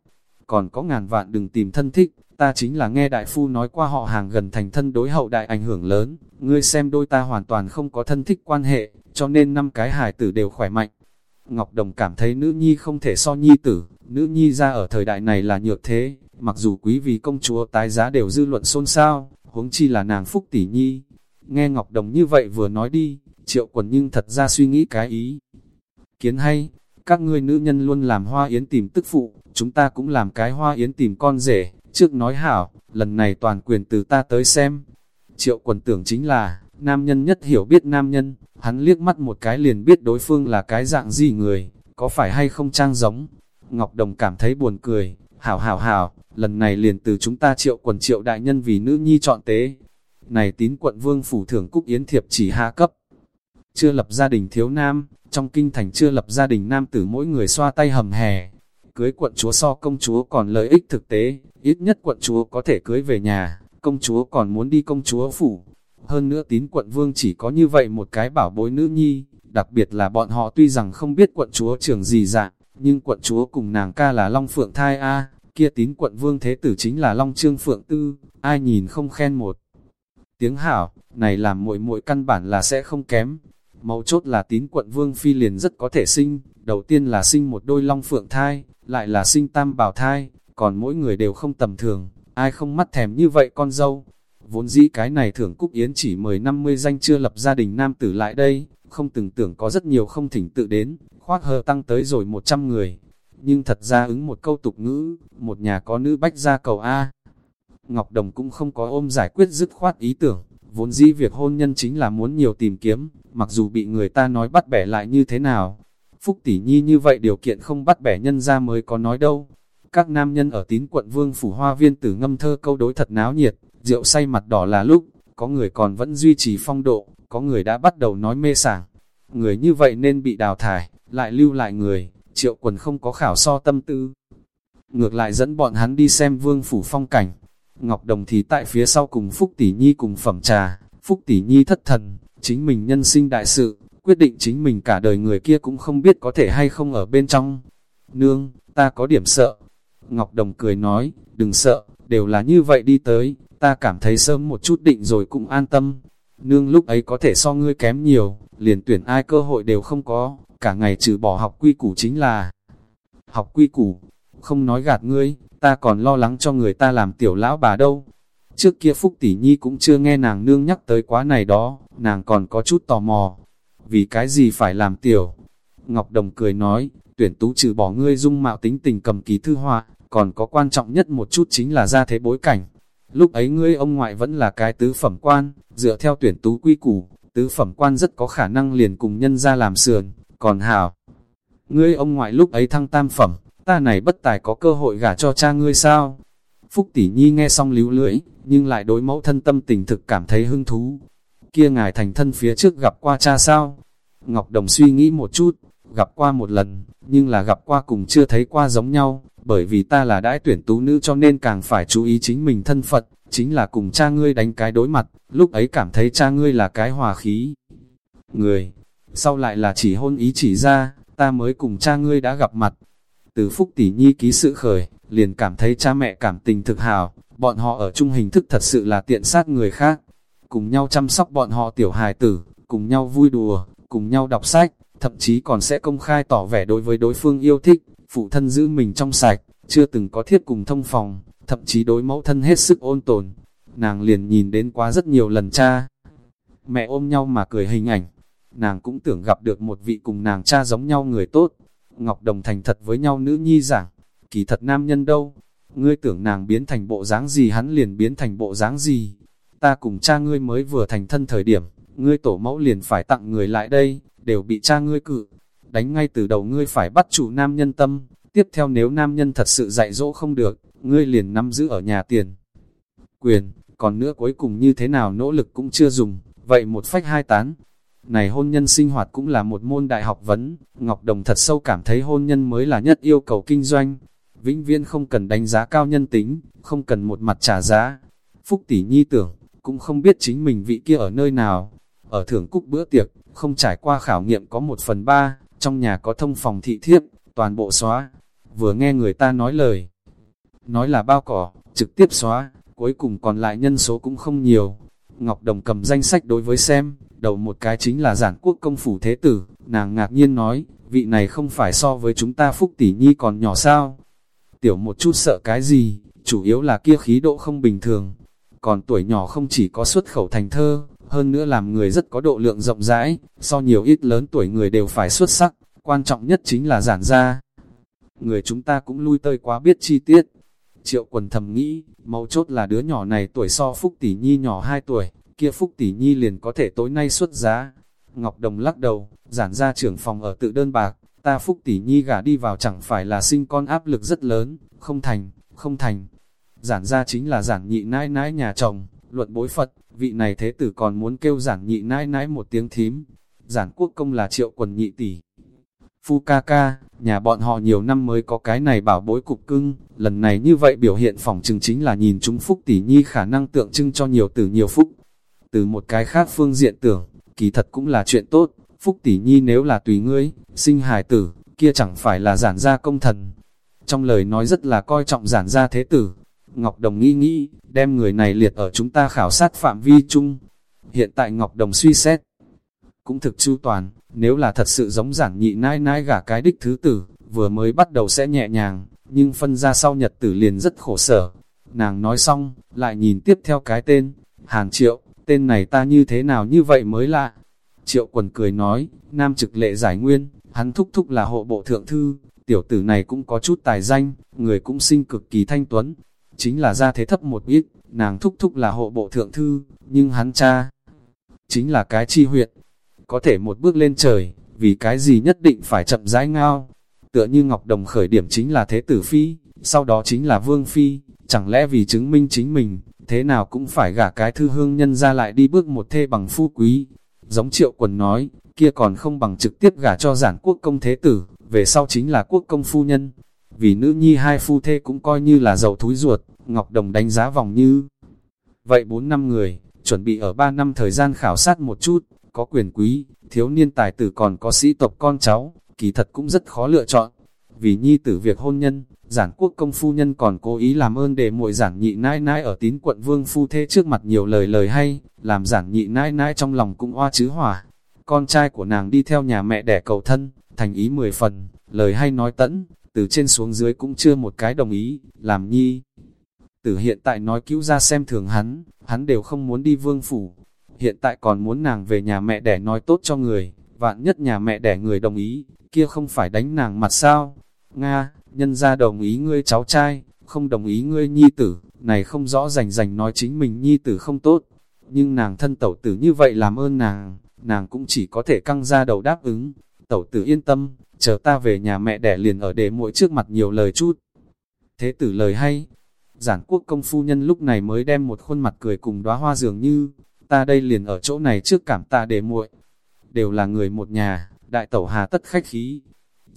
còn có ngàn vạn đừng tìm thân thích, ta chính là nghe đại phu nói qua họ hàng gần thành thân đối hậu đại ảnh hưởng lớn, ngươi xem đôi ta hoàn toàn không có thân thích quan hệ, cho nên năm cái hài tử đều khỏe mạnh. Ngọc Đồng cảm thấy nữ nhi không thể so nhi tử, nữ nhi ra ở thời đại này là nhược thế, mặc dù quý vì công chúa tái giá đều dư luận xôn xao, huống chi là nàng phúc tỷ nhi. Nghe Ngọc Đồng như vậy vừa nói đi, triệu quần nhưng thật ra suy nghĩ cái ý. Kiến hay, các ngươi nữ nhân luôn làm hoa yến tìm tức phụ, chúng ta cũng làm cái hoa yến tìm con rể, trước nói hảo, lần này toàn quyền từ ta tới xem. Triệu quần tưởng chính là, nam nhân nhất hiểu biết nam nhân, hắn liếc mắt một cái liền biết đối phương là cái dạng gì người, có phải hay không trang giống. Ngọc Đồng cảm thấy buồn cười, hảo hảo hảo, lần này liền từ chúng ta triệu quần triệu đại nhân vì nữ nhi chọn tế. Này tín quận vương phủ thưởng cúc yến thiệp chỉ hạ cấp. Chưa lập gia đình thiếu nam, trong kinh thành chưa lập gia đình nam tử mỗi người xoa tay hầm hè. Cưới quận chúa so công chúa còn lợi ích thực tế, ít nhất quận chúa có thể cưới về nhà, công chúa còn muốn đi công chúa phủ. Hơn nữa tín quận vương chỉ có như vậy một cái bảo bối nữ nhi, đặc biệt là bọn họ tuy rằng không biết quận chúa trưởng gì dạng, nhưng quận chúa cùng nàng ca là Long Phượng Thai A, kia tín quận vương thế tử chính là Long Trương Phượng Tư, ai nhìn không khen một. Tiếng hảo, này làm muội muội căn bản là sẽ không kém. Mấu chốt là tín quận vương phi liền rất có thể sinh, đầu tiên là sinh một đôi Long Phượng Thai, lại là sinh tam bảo thai, còn mỗi người đều không tầm thường, ai không mắt thèm như vậy con dâu. Vốn dĩ cái này thưởng Cúc Yến chỉ mời 50 danh chưa lập gia đình nam tử lại đây, không từng tưởng có rất nhiều không thỉnh tự đến, khoác hờ tăng tới rồi 100 người. Nhưng thật ra ứng một câu tục ngữ, một nhà có nữ bách gia cầu A. Ngọc Đồng cũng không có ôm giải quyết dứt khoát ý tưởng, vốn dĩ việc hôn nhân chính là muốn nhiều tìm kiếm, mặc dù bị người ta nói bắt bẻ lại như thế nào. Phúc tỷ nhi như vậy điều kiện không bắt bẻ nhân ra mới có nói đâu. Các nam nhân ở tín quận vương phủ hoa viên tử ngâm thơ câu đối thật náo nhiệt, rượu say mặt đỏ là lúc, có người còn vẫn duy trì phong độ, có người đã bắt đầu nói mê sảng. Người như vậy nên bị đào thải, lại lưu lại người, triệu quần không có khảo so tâm tư. Ngược lại dẫn bọn hắn đi xem vương phủ phong cảnh. Ngọc Đồng thì tại phía sau cùng Phúc Tỷ Nhi cùng phẩm trà, Phúc Tỷ Nhi thất thần, chính mình nhân sinh đại sự, quyết định chính mình cả đời người kia cũng không biết có thể hay không ở bên trong. Nương, ta có điểm sợ. Ngọc Đồng cười nói, đừng sợ, đều là như vậy đi tới, ta cảm thấy sớm một chút định rồi cũng an tâm. Nương lúc ấy có thể so ngươi kém nhiều, liền tuyển ai cơ hội đều không có, cả ngày trừ bỏ học quy củ chính là học quy củ, không nói gạt ngươi, ta còn lo lắng cho người ta làm tiểu lão bà đâu. Trước kia Phúc Tỷ Nhi cũng chưa nghe nàng nương nhắc tới quá này đó, nàng còn có chút tò mò. Vì cái gì phải làm tiểu? Ngọc Đồng cười nói, tuyển tú trừ bỏ ngươi dung mạo tính tình cầm ký thư họa, còn có quan trọng nhất một chút chính là ra thế bối cảnh. Lúc ấy ngươi ông ngoại vẫn là cái tứ phẩm quan, dựa theo tuyển tú quy củ, tứ phẩm quan rất có khả năng liền cùng nhân ra làm sườn, còn hảo. Ngươi ông ngoại lúc ấy thăng tam phẩm, ta này bất tài có cơ hội gả cho cha ngươi sao? Phúc tỷ nhi nghe xong líu lưỡi, nhưng lại đối mẫu thân tâm tình thực cảm thấy hứng thú. Kia ngài thành thân phía trước gặp qua cha sao? Ngọc Đồng suy nghĩ một chút, gặp qua một lần, nhưng là gặp qua cùng chưa thấy qua giống nhau, bởi vì ta là đãi tuyển tú nữ cho nên càng phải chú ý chính mình thân Phật, chính là cùng cha ngươi đánh cái đối mặt, lúc ấy cảm thấy cha ngươi là cái hòa khí. Người, sau lại là chỉ hôn ý chỉ ra, ta mới cùng cha ngươi đã gặp mặt. Từ phúc tỷ nhi ký sự khởi, liền cảm thấy cha mẹ cảm tình thực hào, bọn họ ở chung hình thức thật sự là tiện sát người khác. Cùng nhau chăm sóc bọn họ tiểu hài tử, cùng nhau vui đùa, cùng nhau đọc sách, thậm chí còn sẽ công khai tỏ vẻ đối với đối phương yêu thích, phụ thân giữ mình trong sạch, chưa từng có thiết cùng thông phòng, thậm chí đối mẫu thân hết sức ôn tồn. Nàng liền nhìn đến quá rất nhiều lần cha. Mẹ ôm nhau mà cười hình ảnh, nàng cũng tưởng gặp được một vị cùng nàng cha giống nhau người tốt. Ngọc Đồng thành thật với nhau nữ nhi giảng, kỳ thật nam nhân đâu, ngươi tưởng nàng biến thành bộ dáng gì hắn liền biến thành bộ dáng gì. Ta cùng cha ngươi mới vừa thành thân thời điểm, ngươi tổ mẫu liền phải tặng người lại đây, đều bị cha ngươi cự. Đánh ngay từ đầu ngươi phải bắt chủ nam nhân tâm, tiếp theo nếu nam nhân thật sự dạy dỗ không được, ngươi liền nắm giữ ở nhà tiền. Quyền, còn nữa cuối cùng như thế nào nỗ lực cũng chưa dùng, vậy một phách hai tán, này hôn nhân sinh hoạt cũng là một môn đại học vấn, Ngọc Đồng thật sâu cảm thấy hôn nhân mới là nhất yêu cầu kinh doanh. Vĩnh viên không cần đánh giá cao nhân tính, không cần một mặt trả giá. Phúc tỷ nhi tưởng, cũng không biết chính mình vị kia ở nơi nào. Ở thưởng cúc bữa tiệc, không trải qua khảo nghiệm có một phần ba, trong nhà có thông phòng thị thiếp, toàn bộ xóa. Vừa nghe người ta nói lời, nói là bao cỏ, trực tiếp xóa, cuối cùng còn lại nhân số cũng không nhiều. Ngọc Đồng cầm danh sách đối với xem, đầu một cái chính là giản quốc công phủ thế tử, nàng ngạc nhiên nói, vị này không phải so với chúng ta Phúc Tỷ Nhi còn nhỏ sao? Tiểu một chút sợ cái gì, chủ yếu là kia khí độ không bình thường. Còn tuổi nhỏ không chỉ có xuất khẩu thành thơ, hơn nữa làm người rất có độ lượng rộng rãi, so nhiều ít lớn tuổi người đều phải xuất sắc, quan trọng nhất chính là giản ra. Người chúng ta cũng lui tơi quá biết chi tiết. Triệu quần thầm nghĩ, mấu chốt là đứa nhỏ này tuổi so Phúc Tỷ Nhi nhỏ 2 tuổi, kia Phúc Tỷ Nhi liền có thể tối nay xuất giá. Ngọc Đồng lắc đầu, giản ra trưởng phòng ở tự đơn bạc, ta Phúc Tỷ Nhi gả đi vào chẳng phải là sinh con áp lực rất lớn, không thành, không thành. Giản ra chính là giản nhị nãi nãi nhà chồng, luận bối Phật, vị này thế tử còn muốn kêu giản nhị nãi nãi một tiếng thím. Giản quốc công là triệu quần nhị tỷ. Phu ca ca, nhà bọn họ nhiều năm mới có cái này bảo bối cục cưng, lần này như vậy biểu hiện phòng chừng chính là nhìn chúng Phúc tỷ nhi khả năng tượng trưng cho nhiều tử nhiều phúc. Từ một cái khác phương diện tưởng, kỳ thật cũng là chuyện tốt, Phúc tỷ nhi nếu là tùy ngươi, sinh hài tử, kia chẳng phải là giản gia công thần. Trong lời nói rất là coi trọng giản gia thế tử, Ngọc Đồng nghĩ nghĩ, đem người này liệt ở chúng ta khảo sát phạm vi chung. Hiện tại Ngọc Đồng suy xét, cũng thực chu toàn, nếu là thật sự giống giản nhị nai nai gả cái đích thứ tử, vừa mới bắt đầu sẽ nhẹ nhàng, nhưng phân ra sau nhật tử liền rất khổ sở. Nàng nói xong, lại nhìn tiếp theo cái tên, Hàn Triệu, tên này ta như thế nào như vậy mới lạ. Triệu quần cười nói, nam trực lệ giải nguyên, hắn thúc thúc là hộ bộ thượng thư, tiểu tử này cũng có chút tài danh, người cũng sinh cực kỳ thanh tuấn, chính là ra thế thấp một ít, nàng thúc thúc là hộ bộ thượng thư, nhưng hắn cha, chính là cái chi huyện, có thể một bước lên trời, vì cái gì nhất định phải chậm rãi ngao. Tựa như Ngọc Đồng khởi điểm chính là Thế Tử Phi, sau đó chính là Vương Phi, chẳng lẽ vì chứng minh chính mình, thế nào cũng phải gả cái thư hương nhân ra lại đi bước một thê bằng phu quý. Giống triệu quần nói, kia còn không bằng trực tiếp gả cho giản quốc công thế tử, về sau chính là quốc công phu nhân. Vì nữ nhi hai phu thê cũng coi như là dầu thúi ruột, Ngọc Đồng đánh giá vòng như. Vậy 4 năm người, chuẩn bị ở 3 năm thời gian khảo sát một chút, có quyền quý, thiếu niên tài tử còn có sĩ tộc con cháu, kỳ thật cũng rất khó lựa chọn. Vì nhi tử việc hôn nhân, giản quốc công phu nhân còn cố ý làm ơn để muội giản nhị nãi nãi ở tín quận vương phu thế trước mặt nhiều lời lời hay, làm giản nhị nãi nãi trong lòng cũng oa chứ hỏa. Con trai của nàng đi theo nhà mẹ đẻ cầu thân, thành ý mười phần, lời hay nói tẫn, từ trên xuống dưới cũng chưa một cái đồng ý, làm nhi. Tử hiện tại nói cứu ra xem thường hắn, hắn đều không muốn đi vương phủ, hiện tại còn muốn nàng về nhà mẹ đẻ nói tốt cho người, vạn nhất nhà mẹ đẻ người đồng ý, kia không phải đánh nàng mặt sao? Nga, nhân ra đồng ý ngươi cháu trai, không đồng ý ngươi nhi tử, này không rõ rành rành nói chính mình nhi tử không tốt. Nhưng nàng thân tẩu tử như vậy làm ơn nàng, nàng cũng chỉ có thể căng ra đầu đáp ứng. Tẩu tử yên tâm, chờ ta về nhà mẹ đẻ liền ở để mỗi trước mặt nhiều lời chút. Thế tử lời hay, giản quốc công phu nhân lúc này mới đem một khuôn mặt cười cùng đóa hoa dường như, ta đây liền ở chỗ này trước cảm ta để muội. Đều là người một nhà, đại tẩu hà tất khách khí.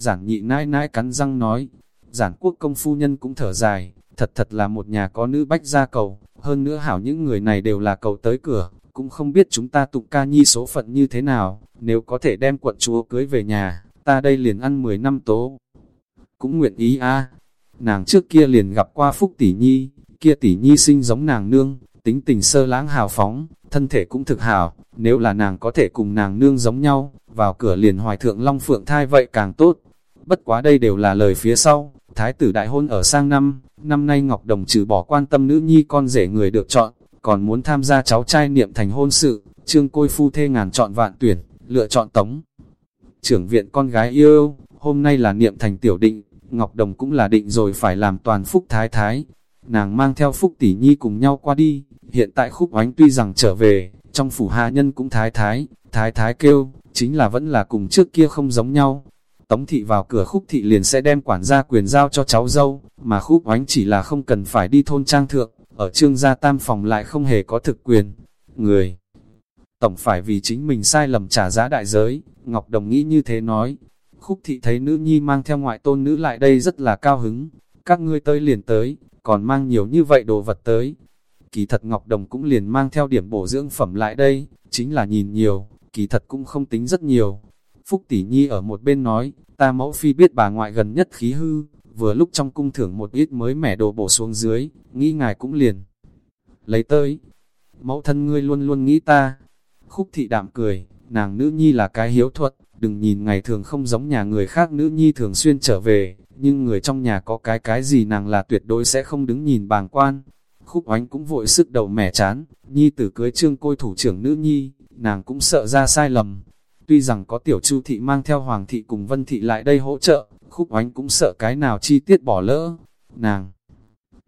Giản nhị nãi nãi cắn răng nói, giản quốc công phu nhân cũng thở dài, thật thật là một nhà có nữ bách gia cầu, hơn nữa hảo những người này đều là cầu tới cửa, cũng không biết chúng ta tụng ca nhi số phận như thế nào, nếu có thể đem quận chúa cưới về nhà, ta đây liền ăn 10 năm tố. Cũng nguyện ý a nàng trước kia liền gặp qua phúc tỷ nhi, kia tỷ nhi sinh giống nàng nương, tính tình sơ lãng hào phóng, thân thể cũng thực hảo, nếu là nàng có thể cùng nàng nương giống nhau, vào cửa liền hoài thượng long phượng thai vậy càng tốt. Bất quá đây đều là lời phía sau, thái tử đại hôn ở sang năm, năm nay Ngọc Đồng trừ bỏ quan tâm nữ nhi con rể người được chọn, còn muốn tham gia cháu trai niệm thành hôn sự, trương côi phu thê ngàn chọn vạn tuyển, lựa chọn tống. Trưởng viện con gái yêu, hôm nay là niệm thành tiểu định, Ngọc Đồng cũng là định rồi phải làm toàn phúc thái thái, nàng mang theo phúc tỷ nhi cùng nhau qua đi, hiện tại khúc oánh tuy rằng trở về, trong phủ hạ nhân cũng thái thái, thái thái kêu, chính là vẫn là cùng trước kia không giống nhau. Tống thị vào cửa khúc thị liền sẽ đem quản gia quyền giao cho cháu dâu, mà khúc oánh chỉ là không cần phải đi thôn trang thượng, ở trương gia tam phòng lại không hề có thực quyền. Người tổng phải vì chính mình sai lầm trả giá đại giới, Ngọc Đồng nghĩ như thế nói. Khúc thị thấy nữ nhi mang theo ngoại tôn nữ lại đây rất là cao hứng, các ngươi tới liền tới, còn mang nhiều như vậy đồ vật tới. Kỳ thật Ngọc Đồng cũng liền mang theo điểm bổ dưỡng phẩm lại đây, chính là nhìn nhiều, kỳ thật cũng không tính rất nhiều. Phúc Tỷ Nhi ở một bên nói, ta mẫu phi biết bà ngoại gần nhất khí hư, vừa lúc trong cung thưởng một ít mới mẻ đồ bổ xuống dưới, nghĩ ngài cũng liền. Lấy tới, mẫu thân ngươi luôn luôn nghĩ ta. Khúc thị đạm cười, nàng nữ nhi là cái hiếu thuận, đừng nhìn ngày thường không giống nhà người khác nữ nhi thường xuyên trở về, nhưng người trong nhà có cái cái gì nàng là tuyệt đối sẽ không đứng nhìn bàng quan. Khúc oánh cũng vội sức đầu mẻ chán, nhi tử cưới trương côi thủ trưởng nữ nhi, nàng cũng sợ ra sai lầm. Tuy rằng có tiểu chu thị mang theo hoàng thị cùng vân thị lại đây hỗ trợ, khúc oánh cũng sợ cái nào chi tiết bỏ lỡ. Nàng,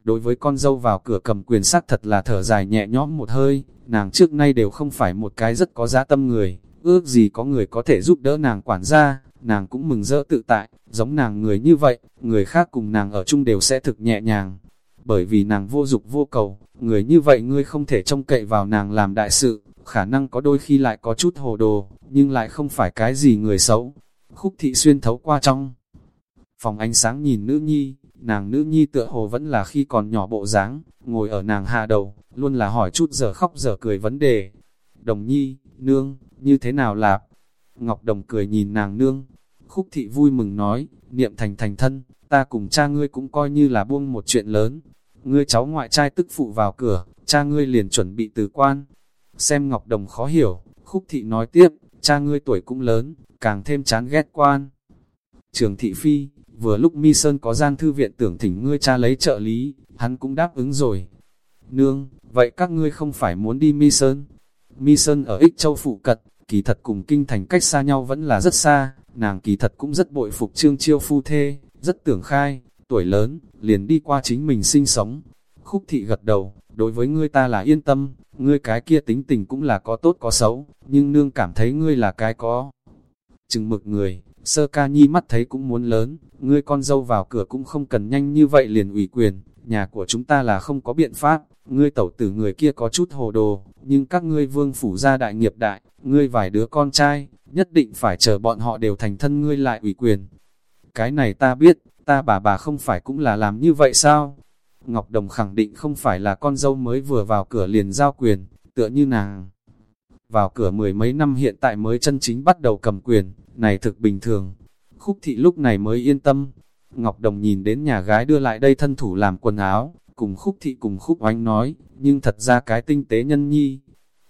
đối với con dâu vào cửa cầm quyền sắc thật là thở dài nhẹ nhõm một hơi, nàng trước nay đều không phải một cái rất có giá tâm người, ước gì có người có thể giúp đỡ nàng quản gia, nàng cũng mừng rỡ tự tại, giống nàng người như vậy, người khác cùng nàng ở chung đều sẽ thực nhẹ nhàng. Bởi vì nàng vô dục vô cầu, người như vậy ngươi không thể trông cậy vào nàng làm đại sự, khả năng có đôi khi lại có chút hồ đồ, nhưng lại không phải cái gì người xấu. Khúc thị xuyên thấu qua trong phòng ánh sáng nhìn nữ nhi, nàng nữ nhi tựa hồ vẫn là khi còn nhỏ bộ dáng, ngồi ở nàng hạ đầu, luôn là hỏi chút giờ khóc giờ cười vấn đề. Đồng nhi, nương, như thế nào lạp? Ngọc Đồng cười nhìn nàng nương, khúc thị vui mừng nói, niệm thành thành thân, ta cùng cha ngươi cũng coi như là buông một chuyện lớn. Ngươi cháu ngoại trai tức phụ vào cửa, cha ngươi liền chuẩn bị từ quan. Xem Ngọc Đồng khó hiểu, khúc thị nói tiếp, cha ngươi tuổi cũng lớn, càng thêm chán ghét quan. Trường thị phi, vừa lúc mi sơn có gian thư viện tưởng thỉnh ngươi cha lấy trợ lý, hắn cũng đáp ứng rồi. Nương, vậy các ngươi không phải muốn đi mi sơn? Mi sơn ở ích châu phụ cật, kỳ thật cùng kinh thành cách xa nhau vẫn là rất xa, nàng kỳ thật cũng rất bội phục trương chiêu phu thê, rất tưởng khai, tuổi lớn, liền đi qua chính mình sinh sống. Khúc thị gật đầu, đối với ngươi ta là yên tâm, ngươi cái kia tính tình cũng là có tốt có xấu, nhưng nương cảm thấy ngươi là cái có. Chừng mực người, sơ ca nhi mắt thấy cũng muốn lớn, ngươi con dâu vào cửa cũng không cần nhanh như vậy liền ủy quyền, nhà của chúng ta là không có biện pháp, ngươi tẩu tử người kia có chút hồ đồ, nhưng các ngươi vương phủ gia đại nghiệp đại, ngươi vài đứa con trai, nhất định phải chờ bọn họ đều thành thân ngươi lại ủy quyền. Cái này ta biết, ta bà bà không phải cũng là làm như vậy sao? Ngọc Đồng khẳng định không phải là con dâu mới vừa vào cửa liền giao quyền, tựa như nàng. Vào cửa mười mấy năm hiện tại mới chân chính bắt đầu cầm quyền, này thực bình thường. Khúc thị lúc này mới yên tâm. Ngọc Đồng nhìn đến nhà gái đưa lại đây thân thủ làm quần áo, cùng khúc thị cùng khúc oánh nói, nhưng thật ra cái tinh tế nhân nhi.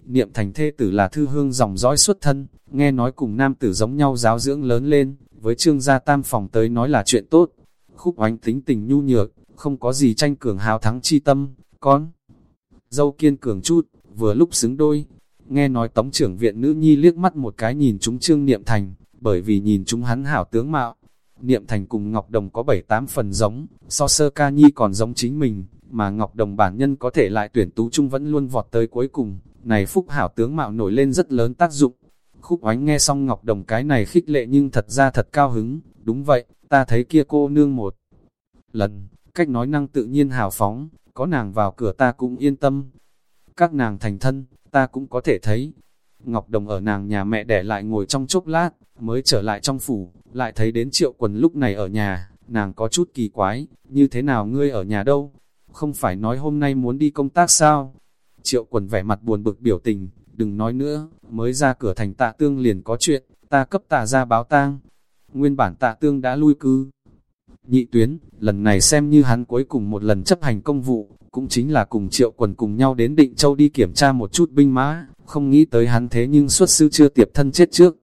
Niệm thành thê tử là thư hương dòng dõi xuất thân, nghe nói cùng nam tử giống nhau giáo dưỡng lớn lên, với trương gia tam phòng tới nói là chuyện tốt. Khúc oánh tính tình nhu nhược, không có gì tranh cường hào thắng chi tâm, con. Dâu kiên cường chút, vừa lúc xứng đôi. Nghe nói tống trưởng viện nữ nhi liếc mắt một cái nhìn chúng trương niệm thành, bởi vì nhìn chúng hắn hảo tướng mạo. Niệm thành cùng Ngọc Đồng có 7-8 phần giống, so sơ ca nhi còn giống chính mình, mà Ngọc Đồng bản nhân có thể lại tuyển tú trung vẫn luôn vọt tới cuối cùng. Này phúc hảo tướng mạo nổi lên rất lớn tác dụng. Khúc oánh nghe xong Ngọc Đồng cái này khích lệ nhưng thật ra thật cao hứng, đúng vậy, ta thấy kia cô nương một lần, cách nói năng tự nhiên hào phóng, có nàng vào cửa ta cũng yên tâm. Các nàng thành thân, ta cũng có thể thấy. Ngọc Đồng ở nàng nhà mẹ đẻ lại ngồi trong chốc lát, mới trở lại trong phủ, lại thấy đến triệu quần lúc này ở nhà, nàng có chút kỳ quái, như thế nào ngươi ở nhà đâu? Không phải nói hôm nay muốn đi công tác sao? Triệu quần vẻ mặt buồn bực biểu tình, đừng nói nữa, mới ra cửa thành tạ tương liền có chuyện, ta cấp tạ ra báo tang. Nguyên bản tạ tương đã lui cư. Nhị tuyến, lần này xem như hắn cuối cùng một lần chấp hành công vụ, cũng chính là cùng triệu quần cùng nhau đến định châu đi kiểm tra một chút binh mã, không nghĩ tới hắn thế nhưng xuất sư chưa tiệp thân chết trước.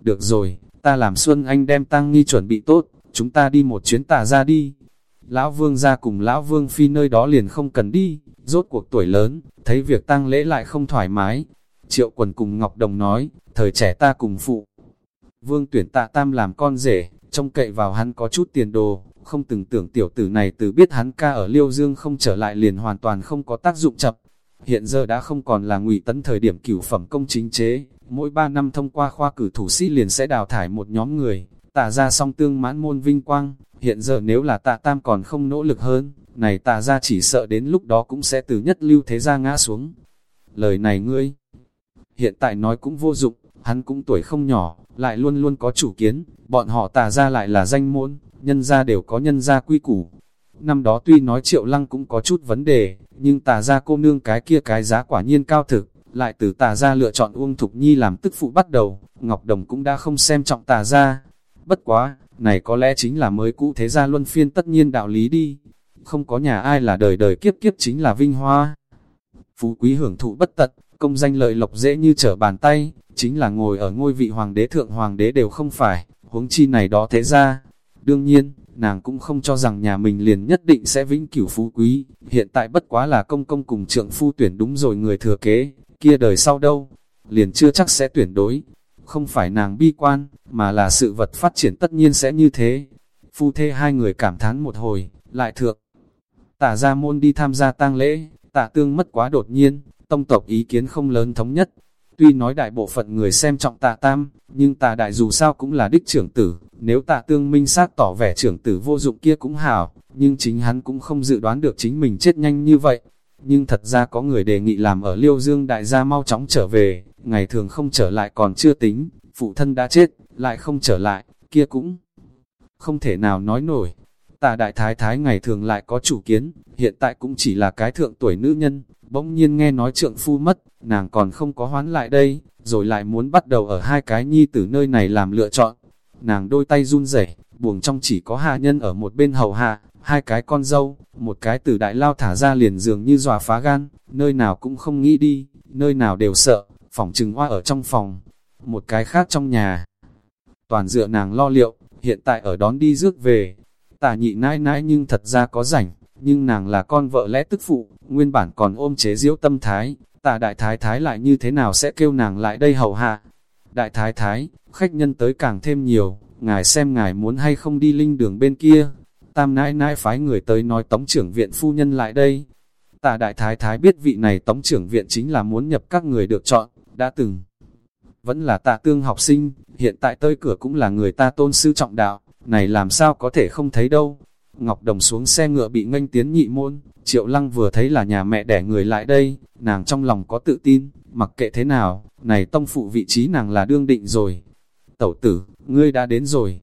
Được rồi, ta làm Xuân Anh đem tăng nghi chuẩn bị tốt, chúng ta đi một chuyến tà ra đi. Lão Vương ra cùng Lão Vương Phi nơi đó liền không cần đi, rốt cuộc tuổi lớn, thấy việc tăng lễ lại không thoải mái. Triệu quần cùng Ngọc Đồng nói, thời trẻ ta cùng phụ. Vương tuyển tạ tam làm con rể, trông cậy vào hắn có chút tiền đồ, không từng tưởng tiểu tử này từ biết hắn ca ở Liêu Dương không trở lại liền hoàn toàn không có tác dụng chập. Hiện giờ đã không còn là ngụy tấn thời điểm cửu phẩm công chính chế, mỗi 3 năm thông qua khoa cử thủ sĩ liền sẽ đào thải một nhóm người, tả ra song tương mãn môn vinh quang, hiện giờ nếu là tạ tam còn không nỗ lực hơn, này tả ra chỉ sợ đến lúc đó cũng sẽ từ nhất lưu thế gia ngã xuống. Lời này ngươi, hiện tại nói cũng vô dụng, hắn cũng tuổi không nhỏ, lại luôn luôn có chủ kiến, bọn họ tà ra lại là danh môn, nhân gia đều có nhân gia quy củ. Năm đó tuy nói triệu lăng cũng có chút vấn đề, nhưng tà ra cô nương cái kia cái giá quả nhiên cao thực, lại từ tà ra lựa chọn Uông Thục Nhi làm tức phụ bắt đầu, Ngọc Đồng cũng đã không xem trọng tà ra. Bất quá, này có lẽ chính là mới cũ thế gia luân phiên tất nhiên đạo lý đi. Không có nhà ai là đời đời kiếp kiếp chính là vinh hoa. phú quý hưởng thụ bất tật, công danh lợi lộc dễ như trở bàn tay, chính là ngồi ở ngôi vị hoàng đế thượng hoàng đế đều không phải, huống chi này đó thế ra. Đương nhiên, nàng cũng không cho rằng nhà mình liền nhất định sẽ vĩnh cửu phú quý, hiện tại bất quá là công công cùng trượng phu tuyển đúng rồi người thừa kế, kia đời sau đâu, liền chưa chắc sẽ tuyển đối. Không phải nàng bi quan, mà là sự vật phát triển tất nhiên sẽ như thế. Phu thê hai người cảm thán một hồi, lại thượng. Tả ra môn đi tham gia tang lễ, tả tương mất quá đột nhiên, tông tộc ý kiến không lớn thống nhất. Tuy nói đại bộ phận người xem trọng tạ tam, nhưng tạ đại dù sao cũng là đích trưởng tử, nếu tạ tương minh sát tỏ vẻ trưởng tử vô dụng kia cũng hảo, nhưng chính hắn cũng không dự đoán được chính mình chết nhanh như vậy. Nhưng thật ra có người đề nghị làm ở Liêu Dương đại gia mau chóng trở về, ngày thường không trở lại còn chưa tính, phụ thân đã chết, lại không trở lại, kia cũng không thể nào nói nổi. Tạ đại thái thái ngày thường lại có chủ kiến, hiện tại cũng chỉ là cái thượng tuổi nữ nhân, bỗng nhiên nghe nói trượng phu mất, nàng còn không có hoán lại đây, rồi lại muốn bắt đầu ở hai cái nhi tử nơi này làm lựa chọn. Nàng đôi tay run rẩy, buồng trong chỉ có hạ nhân ở một bên hầu hạ, hai cái con dâu, một cái từ đại lao thả ra liền dường như dòa phá gan, nơi nào cũng không nghĩ đi, nơi nào đều sợ, phòng trừng hoa ở trong phòng, một cái khác trong nhà. Toàn dựa nàng lo liệu, hiện tại ở đón đi rước về, tả nhị nãi nãi nhưng thật ra có rảnh, nhưng nàng là con vợ lẽ tức phụ, nguyên bản còn ôm chế diễu tâm thái, tả đại thái thái lại như thế nào sẽ kêu nàng lại đây hầu hạ. Đại thái thái, khách nhân tới càng thêm nhiều, ngài xem ngài muốn hay không đi linh đường bên kia. Tam nãi nãi phái người tới nói tống trưởng viện phu nhân lại đây. Tả đại thái thái biết vị này tống trưởng viện chính là muốn nhập các người được chọn, đã từng. Vẫn là tạ tương học sinh, hiện tại tới cửa cũng là người ta tôn sư trọng đạo, này làm sao có thể không thấy đâu. Ngọc Đồng xuống xe ngựa bị nghênh tiến nhị môn, Triệu Lăng vừa thấy là nhà mẹ đẻ người lại đây, nàng trong lòng có tự tin, mặc kệ thế nào, này tông phụ vị trí nàng là đương định rồi. Tẩu tử, ngươi đã đến rồi.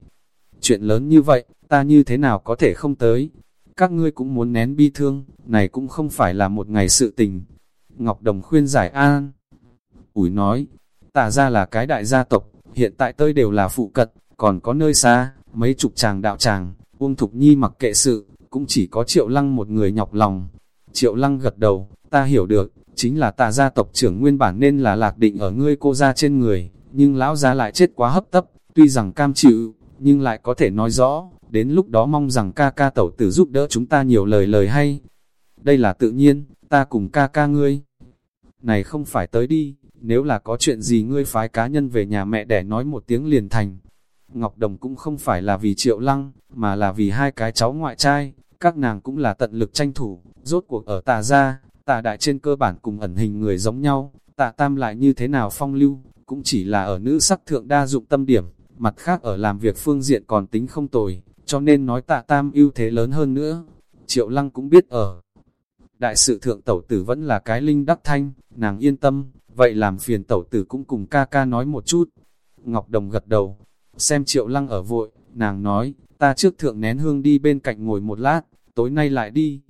Chuyện lớn như vậy, ta như thế nào có thể không tới? Các ngươi cũng muốn nén bi thương, này cũng không phải là một ngày sự tình. Ngọc Đồng khuyên giải an. Ủi nói, tả ra là cái đại gia tộc, hiện tại tơi đều là phụ cận, còn có nơi xa, mấy chục chàng đạo tràng, Uông Thục Nhi mặc kệ sự, cũng chỉ có Triệu Lăng một người nhọc lòng. Triệu Lăng gật đầu, ta hiểu được, chính là tà gia tộc trưởng nguyên bản nên là lạc định ở ngươi cô gia trên người, nhưng lão gia lại chết quá hấp tấp, tuy rằng cam chịu, nhưng lại có thể nói rõ, đến lúc đó mong rằng ca ca tẩu tử giúp đỡ chúng ta nhiều lời lời hay. Đây là tự nhiên, ta cùng ca ca ngươi. Này không phải tới đi, nếu là có chuyện gì ngươi phái cá nhân về nhà mẹ để nói một tiếng liền thành, Ngọc Đồng cũng không phải là vì triệu lăng, mà là vì hai cái cháu ngoại trai, các nàng cũng là tận lực tranh thủ, rốt cuộc ở tà gia, tà đại trên cơ bản cùng ẩn hình người giống nhau, tà tam lại như thế nào phong lưu, cũng chỉ là ở nữ sắc thượng đa dụng tâm điểm, mặt khác ở làm việc phương diện còn tính không tồi, cho nên nói tạ tam ưu thế lớn hơn nữa. Triệu lăng cũng biết ở đại sự thượng tẩu tử vẫn là cái linh đắc thanh, nàng yên tâm, vậy làm phiền tẩu tử cũng cùng ca ca nói một chút. Ngọc Đồng gật đầu, Xem triệu lăng ở vội, nàng nói, ta trước thượng nén hương đi bên cạnh ngồi một lát, tối nay lại đi.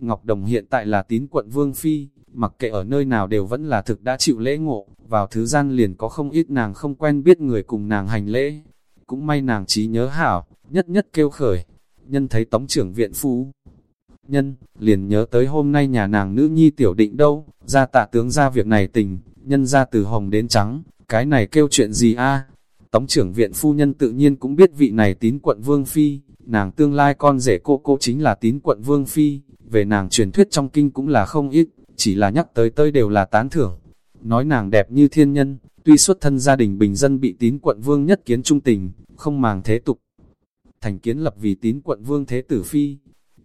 Ngọc Đồng hiện tại là tín quận Vương Phi, mặc kệ ở nơi nào đều vẫn là thực đã chịu lễ ngộ, vào thứ gian liền có không ít nàng không quen biết người cùng nàng hành lễ. Cũng may nàng trí nhớ hảo, nhất nhất kêu khởi, nhân thấy tống trưởng viện phú. Nhân, liền nhớ tới hôm nay nhà nàng nữ nhi tiểu định đâu, ra tạ tướng ra việc này tình, nhân ra từ hồng đến trắng, cái này kêu chuyện gì a Tống trưởng viện phu nhân tự nhiên cũng biết vị này tín quận Vương Phi, nàng tương lai con rể cô cô chính là tín quận Vương Phi, về nàng truyền thuyết trong kinh cũng là không ít, chỉ là nhắc tới tới đều là tán thưởng. Nói nàng đẹp như thiên nhân, tuy xuất thân gia đình bình dân bị tín quận Vương nhất kiến trung tình, không màng thế tục. Thành kiến lập vì tín quận Vương Thế Tử Phi,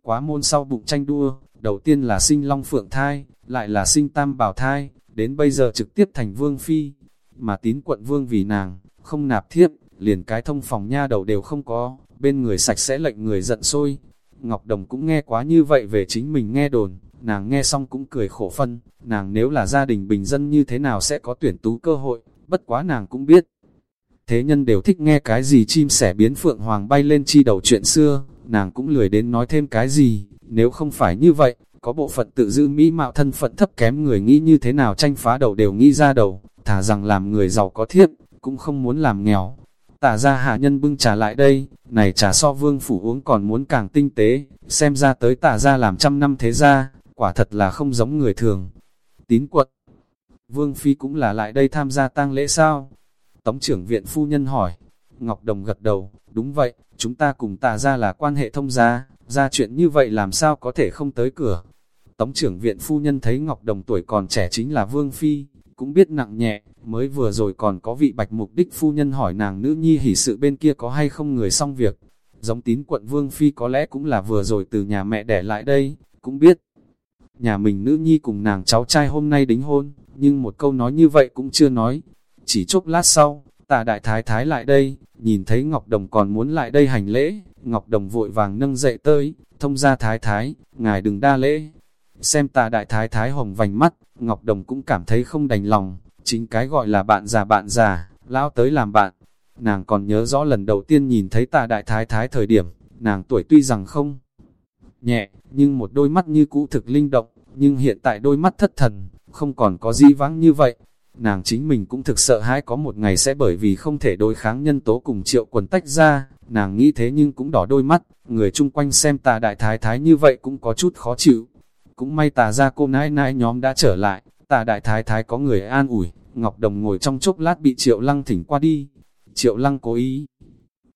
quá môn sau bụng tranh đua, đầu tiên là sinh long phượng thai, lại là sinh tam bảo thai, đến bây giờ trực tiếp thành Vương Phi, mà tín quận Vương vì nàng không nạp thiếp, liền cái thông phòng nha đầu đều không có, bên người sạch sẽ lệnh người giận sôi. Ngọc Đồng cũng nghe quá như vậy về chính mình nghe đồn, nàng nghe xong cũng cười khổ phân, nàng nếu là gia đình bình dân như thế nào sẽ có tuyển tú cơ hội, bất quá nàng cũng biết. Thế nhân đều thích nghe cái gì chim sẻ biến phượng hoàng bay lên chi đầu chuyện xưa, nàng cũng lười đến nói thêm cái gì, nếu không phải như vậy, có bộ phận tự giữ mỹ mạo thân phận thấp kém người nghĩ như thế nào tranh phá đầu đều nghĩ ra đầu, thả rằng làm người giàu có thiếp, cũng không muốn làm nghèo. Tả ra hạ nhân bưng trà lại đây, này trà so vương phủ uống còn muốn càng tinh tế, xem ra tới tả ra làm trăm năm thế ra, quả thật là không giống người thường. tín quật, Vương Phi cũng là lại đây tham gia tang lễ sao? Tống trưởng viện phu nhân hỏi. Ngọc Đồng gật đầu, đúng vậy, chúng ta cùng Tả ra là quan hệ thông gia, ra chuyện như vậy làm sao có thể không tới cửa. Tống trưởng viện phu nhân thấy Ngọc Đồng tuổi còn trẻ chính là Vương Phi, cũng biết nặng nhẹ, mới vừa rồi còn có vị bạch mục đích phu nhân hỏi nàng nữ nhi hỷ sự bên kia có hay không người xong việc. Giống tín quận Vương Phi có lẽ cũng là vừa rồi từ nhà mẹ đẻ lại đây, cũng biết. Nhà mình nữ nhi cùng nàng cháu trai hôm nay đính hôn, nhưng một câu nói như vậy cũng chưa nói. Chỉ chốc lát sau, tà đại thái thái lại đây, nhìn thấy Ngọc Đồng còn muốn lại đây hành lễ, Ngọc Đồng vội vàng nâng dậy tới, thông ra thái thái, ngài đừng đa lễ. Xem tà đại thái thái hồng vành mắt, Ngọc Đồng cũng cảm thấy không đành lòng, chính cái gọi là bạn già bạn già, lão tới làm bạn. Nàng còn nhớ rõ lần đầu tiên nhìn thấy tà đại thái thái thời điểm, nàng tuổi tuy rằng không nhẹ, nhưng một đôi mắt như cũ thực linh động, nhưng hiện tại đôi mắt thất thần, không còn có di vắng như vậy. Nàng chính mình cũng thực sợ hãi có một ngày sẽ bởi vì không thể đối kháng nhân tố cùng triệu quần tách ra, nàng nghĩ thế nhưng cũng đỏ đôi mắt, người chung quanh xem tà đại thái thái như vậy cũng có chút khó chịu. Cũng may tà ra cô nãi nãi nhóm đã trở lại, tà đại thái thái có người an ủi, Ngọc Đồng ngồi trong chốc lát bị triệu lăng thỉnh qua đi. Triệu lăng cố ý,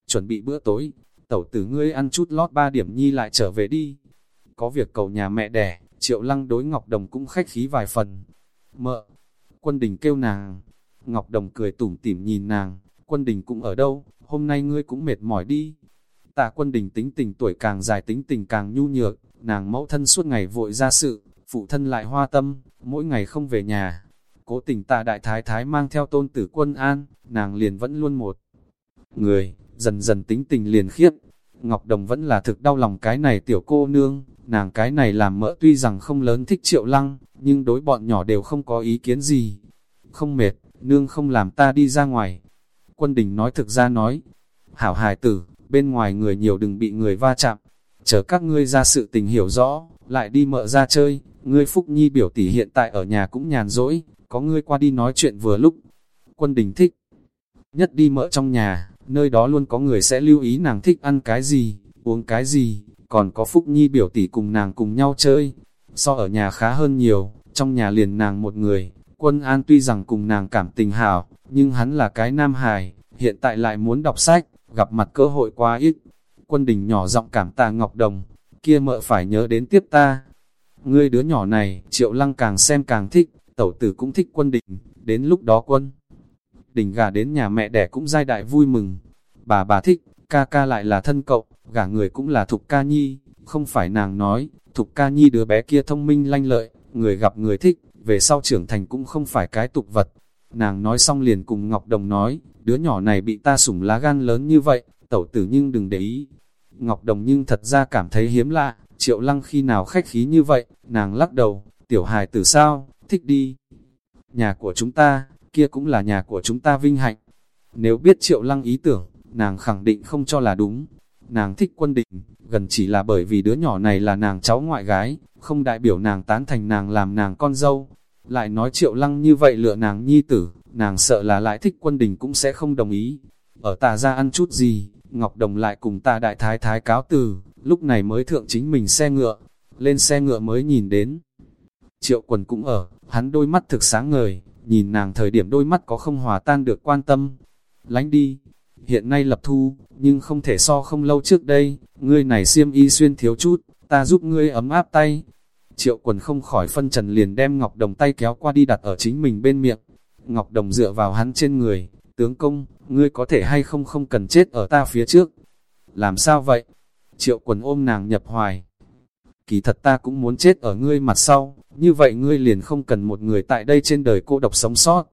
chuẩn bị bữa tối, tẩu tử ngươi ăn chút lót ba điểm nhi lại trở về đi. Có việc cầu nhà mẹ đẻ, triệu lăng đối Ngọc Đồng cũng khách khí vài phần. Mợ, quân đình kêu nàng, Ngọc Đồng cười tủm tỉm nhìn nàng, quân đình cũng ở đâu, hôm nay ngươi cũng mệt mỏi đi. Tạ quân đình tính tình tuổi càng dài tính tình càng nhu nhược, nàng mẫu thân suốt ngày vội ra sự, phụ thân lại hoa tâm, mỗi ngày không về nhà. Cố tình tạ đại thái thái mang theo tôn tử quân an, nàng liền vẫn luôn một người, dần dần tính tình liền khiếp. Ngọc Đồng vẫn là thực đau lòng cái này tiểu cô nương, nàng cái này làm mỡ tuy rằng không lớn thích triệu lăng, nhưng đối bọn nhỏ đều không có ý kiến gì. Không mệt, nương không làm ta đi ra ngoài. Quân đình nói thực ra nói, hảo hài tử, bên ngoài người nhiều đừng bị người va chạm, chờ các ngươi ra sự tình hiểu rõ, lại đi mợ ra chơi, ngươi Phúc Nhi biểu tỷ hiện tại ở nhà cũng nhàn rỗi, có ngươi qua đi nói chuyện vừa lúc. Quân đình thích, nhất đi mợ trong nhà, nơi đó luôn có người sẽ lưu ý nàng thích ăn cái gì, uống cái gì, còn có Phúc Nhi biểu tỷ cùng nàng cùng nhau chơi. So ở nhà khá hơn nhiều, trong nhà liền nàng một người, quân an tuy rằng cùng nàng cảm tình hảo, nhưng hắn là cái nam hài, hiện tại lại muốn đọc sách, gặp mặt cơ hội quá ít. Quân đình nhỏ giọng cảm tạ Ngọc Đồng, kia mợ phải nhớ đến tiếp ta. Ngươi đứa nhỏ này, triệu lăng càng xem càng thích, tẩu tử cũng thích quân đình, đến lúc đó quân. Đình gà đến nhà mẹ đẻ cũng giai đại vui mừng. Bà bà thích, ca ca lại là thân cậu, gả người cũng là Thục Ca Nhi, không phải nàng nói, Thục Ca Nhi đứa bé kia thông minh lanh lợi, người gặp người thích, về sau trưởng thành cũng không phải cái tục vật. Nàng nói xong liền cùng Ngọc Đồng nói, đứa nhỏ này bị ta sủng lá gan lớn như vậy, tẩu tử nhưng đừng để ý. Ngọc Đồng nhưng thật ra cảm thấy hiếm lạ, triệu lăng khi nào khách khí như vậy, nàng lắc đầu, tiểu hài tử sao, thích đi. Nhà của chúng ta, kia cũng là nhà của chúng ta vinh hạnh. Nếu biết triệu lăng ý tưởng, nàng khẳng định không cho là đúng. Nàng thích quân định, gần chỉ là bởi vì đứa nhỏ này là nàng cháu ngoại gái, không đại biểu nàng tán thành nàng làm nàng con dâu. Lại nói triệu lăng như vậy lựa nàng nhi tử, nàng sợ là lại thích quân đình cũng sẽ không đồng ý. Ở tà ra ăn chút gì, Ngọc Đồng lại cùng ta đại thái thái cáo từ, lúc này mới thượng chính mình xe ngựa, lên xe ngựa mới nhìn đến. Triệu quần cũng ở, hắn đôi mắt thực sáng ngời, nhìn nàng thời điểm đôi mắt có không hòa tan được quan tâm. Lánh đi, hiện nay lập thu, nhưng không thể so không lâu trước đây, ngươi này xiêm y xuyên thiếu chút, ta giúp ngươi ấm áp tay. Triệu quần không khỏi phân trần liền đem Ngọc Đồng tay kéo qua đi đặt ở chính mình bên miệng. Ngọc Đồng dựa vào hắn trên người, tướng công, ngươi có thể hay không không cần chết ở ta phía trước. Làm sao vậy? Triệu quần ôm nàng nhập hoài. Kỳ thật ta cũng muốn chết ở ngươi mặt sau, như vậy ngươi liền không cần một người tại đây trên đời cô độc sống sót.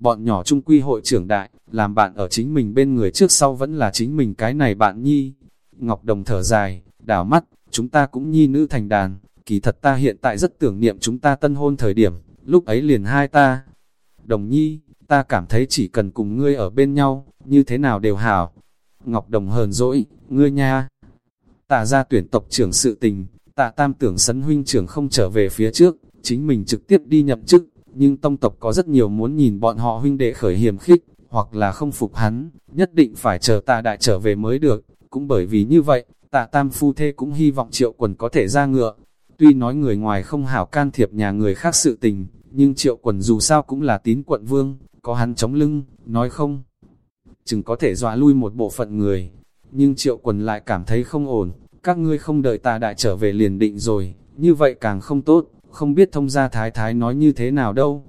Bọn nhỏ trung quy hội trưởng đại, làm bạn ở chính mình bên người trước sau vẫn là chính mình cái này bạn nhi. Ngọc Đồng thở dài, đảo mắt, chúng ta cũng nhi nữ thành đàn, kỳ thật ta hiện tại rất tưởng niệm chúng ta tân hôn thời điểm, lúc ấy liền hai ta. Đồng nhi, ta cảm thấy chỉ cần cùng ngươi ở bên nhau, như thế nào đều hảo. Ngọc Đồng hờn dỗi, ngươi nha. Tạ ra tuyển tộc trưởng sự tình, tạ tam tưởng sấn huynh trưởng không trở về phía trước, chính mình trực tiếp đi nhậm chức, nhưng tông tộc có rất nhiều muốn nhìn bọn họ huynh đệ khởi hiểm khích, hoặc là không phục hắn, nhất định phải chờ tạ đại trở về mới được, cũng bởi vì như vậy, tạ tam phu thê cũng hy vọng triệu quần có thể ra ngựa. Tuy nói người ngoài không hảo can thiệp nhà người khác sự tình, nhưng triệu quần dù sao cũng là tín quận vương, có hắn chống lưng, nói không. Chừng có thể dọa lui một bộ phận người, nhưng triệu quần lại cảm thấy không ổn, các ngươi không đợi ta đại trở về liền định rồi, như vậy càng không tốt, không biết thông gia thái thái nói như thế nào đâu.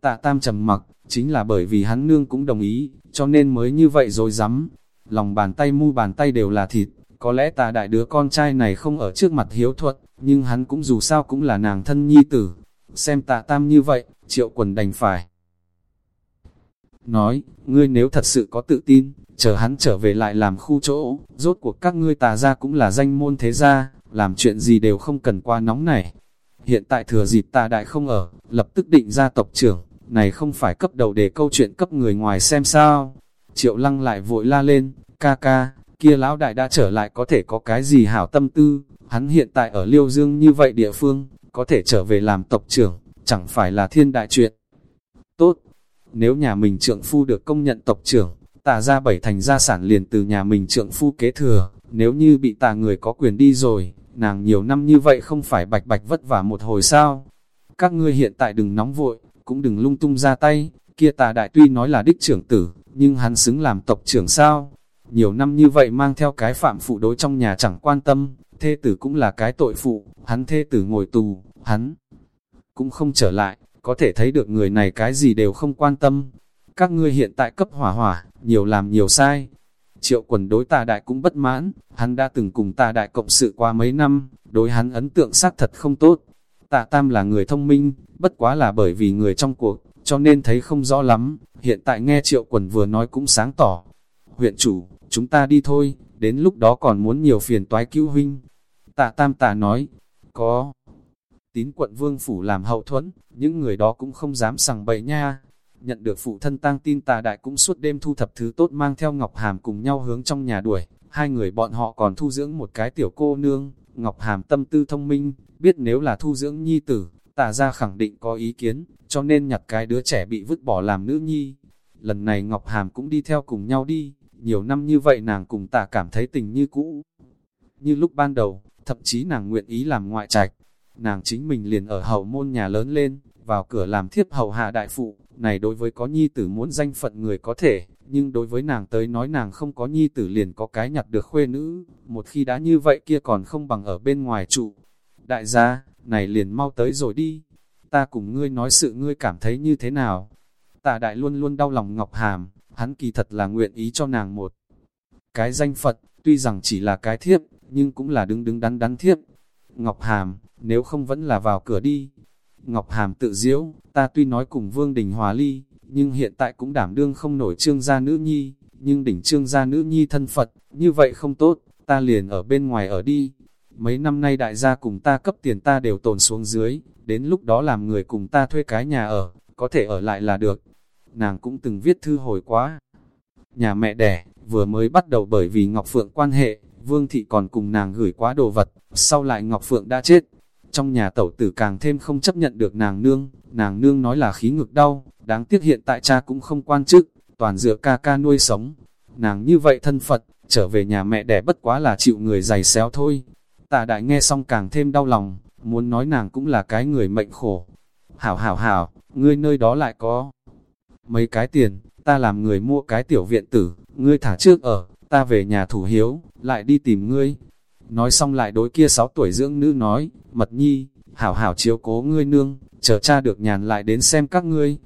Tạ tam trầm mặc, chính là bởi vì hắn nương cũng đồng ý, cho nên mới như vậy rồi dám. Lòng bàn tay mu bàn tay đều là thịt, có lẽ ta đại đứa con trai này không ở trước mặt hiếu thuật, nhưng hắn cũng dù sao cũng là nàng thân nhi tử. Xem tạ tam như vậy, triệu quần đành phải. Nói, ngươi nếu thật sự có tự tin, chờ hắn trở về lại làm khu chỗ, rốt cuộc các ngươi tà ra cũng là danh môn thế gia, làm chuyện gì đều không cần qua nóng này. Hiện tại thừa dịp tà đại không ở, lập tức định ra tộc trưởng, này không phải cấp đầu để câu chuyện cấp người ngoài xem sao. Triệu lăng lại vội la lên, ca ca, kia lão đại đã trở lại có thể có cái gì hảo tâm tư, hắn hiện tại ở Liêu Dương như vậy địa phương, có thể trở về làm tộc trưởng, chẳng phải là thiên đại chuyện. Tốt, nếu nhà mình trượng phu được công nhận tộc trưởng, tà ra bảy thành gia sản liền từ nhà mình trượng phu kế thừa, nếu như bị tà người có quyền đi rồi, nàng nhiều năm như vậy không phải bạch bạch vất vả một hồi sao. Các ngươi hiện tại đừng nóng vội, cũng đừng lung tung ra tay, kia tà đại tuy nói là đích trưởng tử, nhưng hắn xứng làm tộc trưởng sao. Nhiều năm như vậy mang theo cái phạm phụ đối trong nhà chẳng quan tâm, thê tử cũng là cái tội phụ, hắn thê tử ngồi tù, hắn cũng không trở lại, có thể thấy được người này cái gì đều không quan tâm. Các ngươi hiện tại cấp hỏa hỏa, nhiều làm nhiều sai. Triệu quần đối tà đại cũng bất mãn, hắn đã từng cùng tà đại cộng sự qua mấy năm, đối hắn ấn tượng xác thật không tốt. Tạ Tam là người thông minh, bất quá là bởi vì người trong cuộc, cho nên thấy không rõ lắm, hiện tại nghe triệu quần vừa nói cũng sáng tỏ. Huyện chủ, chúng ta đi thôi, đến lúc đó còn muốn nhiều phiền toái cứu huynh. Tạ Tam Tạ nói, có tín quận vương phủ làm hậu thuẫn, những người đó cũng không dám sằng bậy nha. Nhận được phụ thân tang tin tà đại cũng suốt đêm thu thập thứ tốt mang theo Ngọc Hàm cùng nhau hướng trong nhà đuổi, hai người bọn họ còn thu dưỡng một cái tiểu cô nương, Ngọc Hàm tâm tư thông minh, biết nếu là thu dưỡng nhi tử, tà ra khẳng định có ý kiến, cho nên nhặt cái đứa trẻ bị vứt bỏ làm nữ nhi. Lần này Ngọc Hàm cũng đi theo cùng nhau đi, nhiều năm như vậy nàng cùng tà cảm thấy tình như cũ. Như lúc ban đầu, thậm chí nàng nguyện ý làm ngoại trạch, nàng chính mình liền ở hậu môn nhà lớn lên, vào cửa làm thiếp hậu hạ đại phụ, này đối với có nhi tử muốn danh phận người có thể, nhưng đối với nàng tới nói nàng không có nhi tử liền có cái nhặt được khuê nữ, một khi đã như vậy kia còn không bằng ở bên ngoài trụ. Đại gia, này liền mau tới rồi đi, ta cùng ngươi nói sự ngươi cảm thấy như thế nào? Tạ đại luôn luôn đau lòng Ngọc Hàm, hắn kỳ thật là nguyện ý cho nàng một cái danh phận tuy rằng chỉ là cái thiếp, nhưng cũng là đứng đứng đắn đắn thiếp. Ngọc Hàm, nếu không vẫn là vào cửa đi. Ngọc Hàm tự diễu, ta tuy nói cùng Vương Đình hòa ly, nhưng hiện tại cũng đảm đương không nổi trương gia nữ nhi, nhưng đỉnh trương gia nữ nhi thân Phật, như vậy không tốt, ta liền ở bên ngoài ở đi. Mấy năm nay đại gia cùng ta cấp tiền ta đều tồn xuống dưới, đến lúc đó làm người cùng ta thuê cái nhà ở, có thể ở lại là được. Nàng cũng từng viết thư hồi quá. Nhà mẹ đẻ, vừa mới bắt đầu bởi vì Ngọc Phượng quan hệ, Vương Thị còn cùng nàng gửi quá đồ vật, sau lại Ngọc Phượng đã chết, trong nhà tẩu tử càng thêm không chấp nhận được nàng nương, nàng nương nói là khí ngực đau, đáng tiếc hiện tại cha cũng không quan chức, toàn dựa ca ca nuôi sống. Nàng như vậy thân Phật, trở về nhà mẹ đẻ bất quá là chịu người giày xéo thôi. Tạ đại nghe xong càng thêm đau lòng, muốn nói nàng cũng là cái người mệnh khổ. Hảo hảo hảo, ngươi nơi đó lại có mấy cái tiền, ta làm người mua cái tiểu viện tử, ngươi thả trước ở, ta về nhà thủ hiếu, lại đi tìm ngươi, Nói xong lại đối kia 6 tuổi dưỡng nữ nói, mật nhi, hảo hảo chiếu cố ngươi nương, chờ cha được nhàn lại đến xem các ngươi.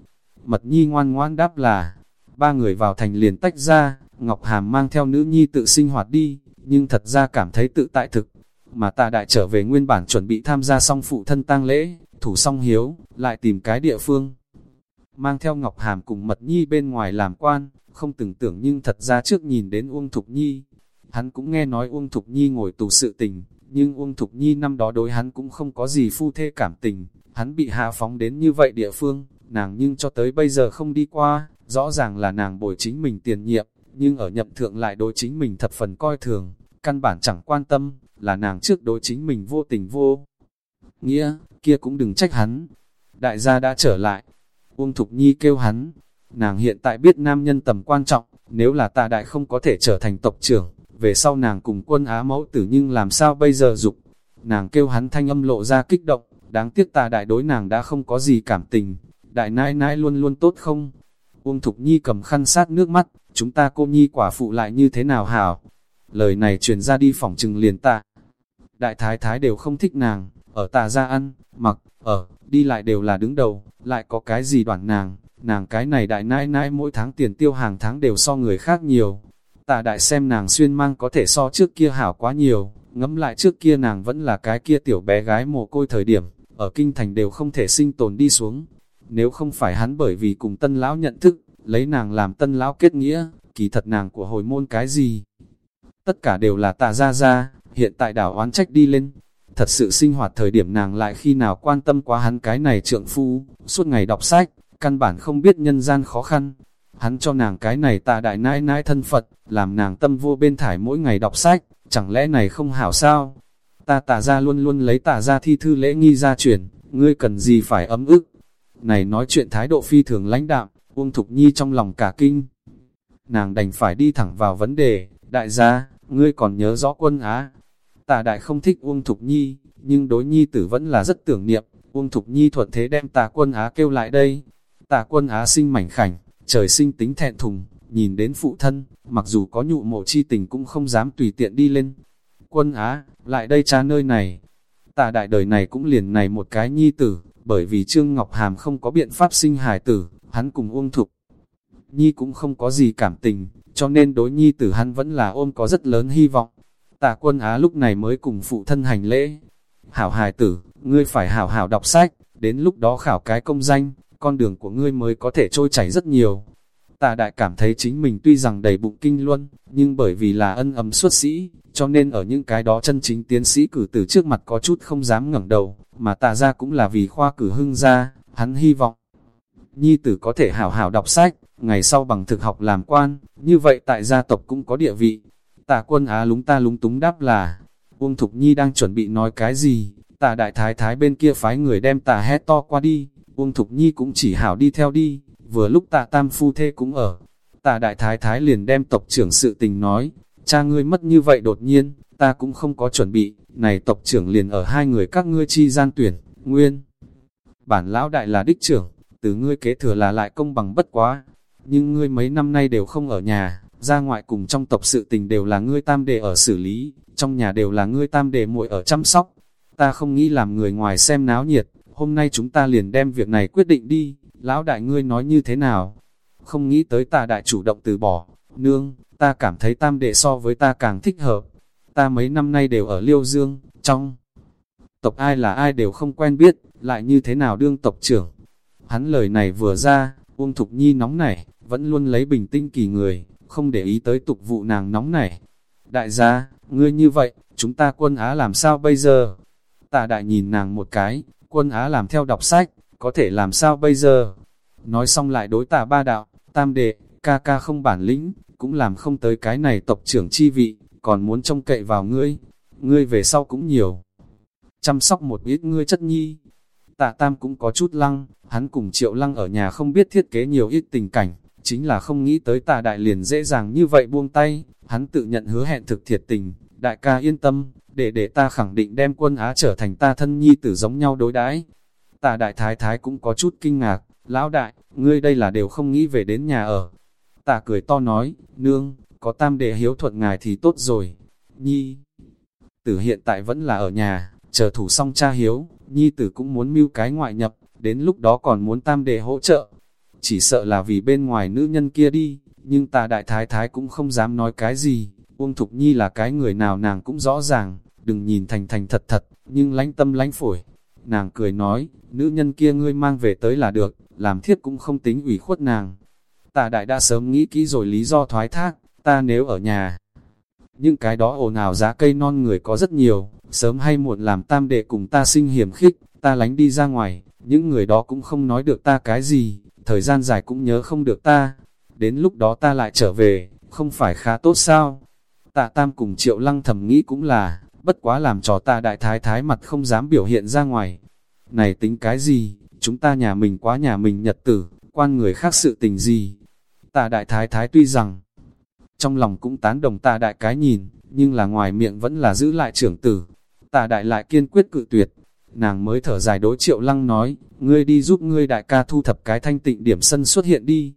Mật nhi ngoan ngoan đáp là, ba người vào thành liền tách ra, Ngọc Hàm mang theo nữ nhi tự sinh hoạt đi, nhưng thật ra cảm thấy tự tại thực. Mà ta đại trở về nguyên bản chuẩn bị tham gia xong phụ thân tang lễ, thủ song hiếu, lại tìm cái địa phương. Mang theo Ngọc Hàm cùng Mật Nhi bên ngoài làm quan, không từng tưởng nhưng thật ra trước nhìn đến Uông Thục Nhi, Hắn cũng nghe nói Uông Thục Nhi ngồi tù sự tình, nhưng Uông Thục Nhi năm đó đối hắn cũng không có gì phu thê cảm tình, hắn bị hạ phóng đến như vậy địa phương, nàng nhưng cho tới bây giờ không đi qua, rõ ràng là nàng bồi chính mình tiền nhiệm, nhưng ở nhậm thượng lại đối chính mình thập phần coi thường, căn bản chẳng quan tâm, là nàng trước đối chính mình vô tình vô. Nghĩa, kia cũng đừng trách hắn. Đại gia đã trở lại. Uông Thục Nhi kêu hắn. Nàng hiện tại biết nam nhân tầm quan trọng, nếu là Tạ đại không có thể trở thành tộc trưởng, về sau nàng cùng quân Á mẫu tử nhưng làm sao bây giờ dục. nàng kêu hắn thanh âm lộ ra kích động, đáng tiếc tà đại đối nàng đã không có gì cảm tình, đại nãi nãi luôn luôn tốt không? Uông Thục Nhi cầm khăn sát nước mắt, chúng ta cô Nhi quả phụ lại như thế nào hảo? Lời này truyền ra đi phỏng trừng liền tạ. Đại thái thái đều không thích nàng, ở tà ra ăn, mặc, ở, đi lại đều là đứng đầu, lại có cái gì đoạn nàng, nàng cái này đại nãi nãi mỗi tháng tiền tiêu hàng tháng đều so người khác nhiều. Tà đại xem nàng xuyên mang có thể so trước kia hảo quá nhiều, ngẫm lại trước kia nàng vẫn là cái kia tiểu bé gái mồ côi thời điểm, ở kinh thành đều không thể sinh tồn đi xuống. Nếu không phải hắn bởi vì cùng tân lão nhận thức, lấy nàng làm tân lão kết nghĩa, kỳ thật nàng của hồi môn cái gì? Tất cả đều là tà ra ra, hiện tại đảo oán trách đi lên. Thật sự sinh hoạt thời điểm nàng lại khi nào quan tâm quá hắn cái này trượng phu, suốt ngày đọc sách, căn bản không biết nhân gian khó khăn. Hắn cho nàng cái này tà đại nãi nãi thân Phật, làm nàng tâm vô bên thải mỗi ngày đọc sách, chẳng lẽ này không hảo sao? Ta tà ra luôn luôn lấy tà ra thi thư lễ nghi ra truyền, ngươi cần gì phải ấm ức? Này nói chuyện thái độ phi thường lãnh đạm, Uông Thục Nhi trong lòng cả kinh. Nàng đành phải đi thẳng vào vấn đề, đại gia, ngươi còn nhớ rõ quân Á. Tà đại không thích Uông Thục Nhi, nhưng đối Nhi tử vẫn là rất tưởng niệm. Uông Thục Nhi thuận thế đem tà quân Á kêu lại đây. Tà quân Á sinh mảnh khảnh, trời sinh tính thẹn thùng, nhìn đến phụ thân, mặc dù có nhụ mộ chi tình cũng không dám tùy tiện đi lên. Quân Á, lại đây cha nơi này. Tà đại đời này cũng liền này một cái nhi tử, bởi vì Trương Ngọc Hàm không có biện pháp sinh hài tử, hắn cùng Uông Thục. Nhi cũng không có gì cảm tình, cho nên đối nhi tử hắn vẫn là ôm có rất lớn hy vọng. Tạ quân Á lúc này mới cùng phụ thân hành lễ. Hảo hài tử, ngươi phải hảo hảo đọc sách, đến lúc đó khảo cái công danh, con đường của ngươi mới có thể trôi chảy rất nhiều. tạ đại cảm thấy chính mình tuy rằng đầy bụng kinh luân, nhưng bởi vì là ân ấm xuất sĩ, cho nên ở những cái đó chân chính tiến sĩ cử từ trước mặt có chút không dám ngẩng đầu, mà tạ ra cũng là vì khoa cử hưng ra, hắn hy vọng. Nhi tử có thể hảo hảo đọc sách, ngày sau bằng thực học làm quan, như vậy tại gia tộc cũng có địa vị. Tà quân Á lúng ta lúng túng đáp là, Uông Thục Nhi đang chuẩn bị nói cái gì, tà đại thái thái bên kia phái người đem tà hét to qua đi, Uông Thục Nhi cũng chỉ hảo đi theo đi, vừa lúc tạ tam phu thê cũng ở. Tạ đại thái thái liền đem tộc trưởng sự tình nói, cha ngươi mất như vậy đột nhiên, ta cũng không có chuẩn bị, này tộc trưởng liền ở hai người các ngươi chi gian tuyển, nguyên. Bản lão đại là đích trưởng, từ ngươi kế thừa là lại công bằng bất quá, nhưng ngươi mấy năm nay đều không ở nhà, ra ngoại cùng trong tộc sự tình đều là ngươi tam đề ở xử lý, trong nhà đều là ngươi tam đề muội ở chăm sóc. Ta không nghĩ làm người ngoài xem náo nhiệt, hôm nay chúng ta liền đem việc này quyết định đi, lão đại ngươi nói như thế nào? Không nghĩ tới ta đại chủ động từ bỏ, nương, ta cảm thấy tam đệ so với ta càng thích hợp. Ta mấy năm nay đều ở Liêu Dương, trong tộc ai là ai đều không quen biết, lại như thế nào đương tộc trưởng. Hắn lời này vừa ra, Uông Thục Nhi nóng nảy, vẫn luôn lấy bình tĩnh kỳ người, không để ý tới tục vụ nàng nóng này, Đại gia, ngươi như vậy, chúng ta quân Á làm sao bây giờ? Tạ đại nhìn nàng một cái, quân Á làm theo đọc sách, có thể làm sao bây giờ? Nói xong lại đối tà ba đạo, tam đệ, ca ca không bản lĩnh, cũng làm không tới cái này tộc trưởng chi vị, còn muốn trông cậy vào ngươi, ngươi về sau cũng nhiều. Chăm sóc một ít ngươi chất nhi. Tạ tam cũng có chút lăng, hắn cùng triệu lăng ở nhà không biết thiết kế nhiều ít tình cảnh, chính là không nghĩ tới tà đại liền dễ dàng như vậy buông tay, hắn tự nhận hứa hẹn thực thiệt tình, đại ca yên tâm, để để ta khẳng định đem quân Á trở thành ta thân nhi tử giống nhau đối đãi Tà đại thái thái cũng có chút kinh ngạc, lão đại, ngươi đây là đều không nghĩ về đến nhà ở. Tà cười to nói, nương, có tam đệ hiếu thuận ngài thì tốt rồi. Nhi, tử hiện tại vẫn là ở nhà, chờ thủ xong cha hiếu, nhi tử cũng muốn mưu cái ngoại nhập, đến lúc đó còn muốn tam đệ hỗ trợ. Chỉ sợ là vì bên ngoài nữ nhân kia đi, nhưng ta đại thái thái cũng không dám nói cái gì. Uông Thục Nhi là cái người nào nàng cũng rõ ràng, đừng nhìn thành thành thật thật, nhưng lánh tâm lánh phổi, Nàng cười nói, nữ nhân kia ngươi mang về tới là được, làm thiết cũng không tính ủy khuất nàng. Tà đại đã sớm nghĩ kỹ rồi lý do thoái thác, ta nếu ở nhà. Những cái đó ồn ào giá cây non người có rất nhiều, sớm hay muộn làm tam đệ cùng ta sinh hiểm khích, ta lánh đi ra ngoài, những người đó cũng không nói được ta cái gì, thời gian dài cũng nhớ không được ta. Đến lúc đó ta lại trở về, không phải khá tốt sao? Tạ Tam cùng Triệu Lăng thầm nghĩ cũng là, bất quá làm trò ta đại thái thái mặt không dám biểu hiện ra ngoài. Này tính cái gì, chúng ta nhà mình quá nhà mình nhật tử, quan người khác sự tình gì. Tạ đại thái thái tuy rằng, trong lòng cũng tán đồng ta đại cái nhìn, nhưng là ngoài miệng vẫn là giữ lại trưởng tử. Tạ đại lại kiên quyết cự tuyệt, nàng mới thở dài đối triệu lăng nói, ngươi đi giúp ngươi đại ca thu thập cái thanh tịnh điểm sân xuất hiện đi.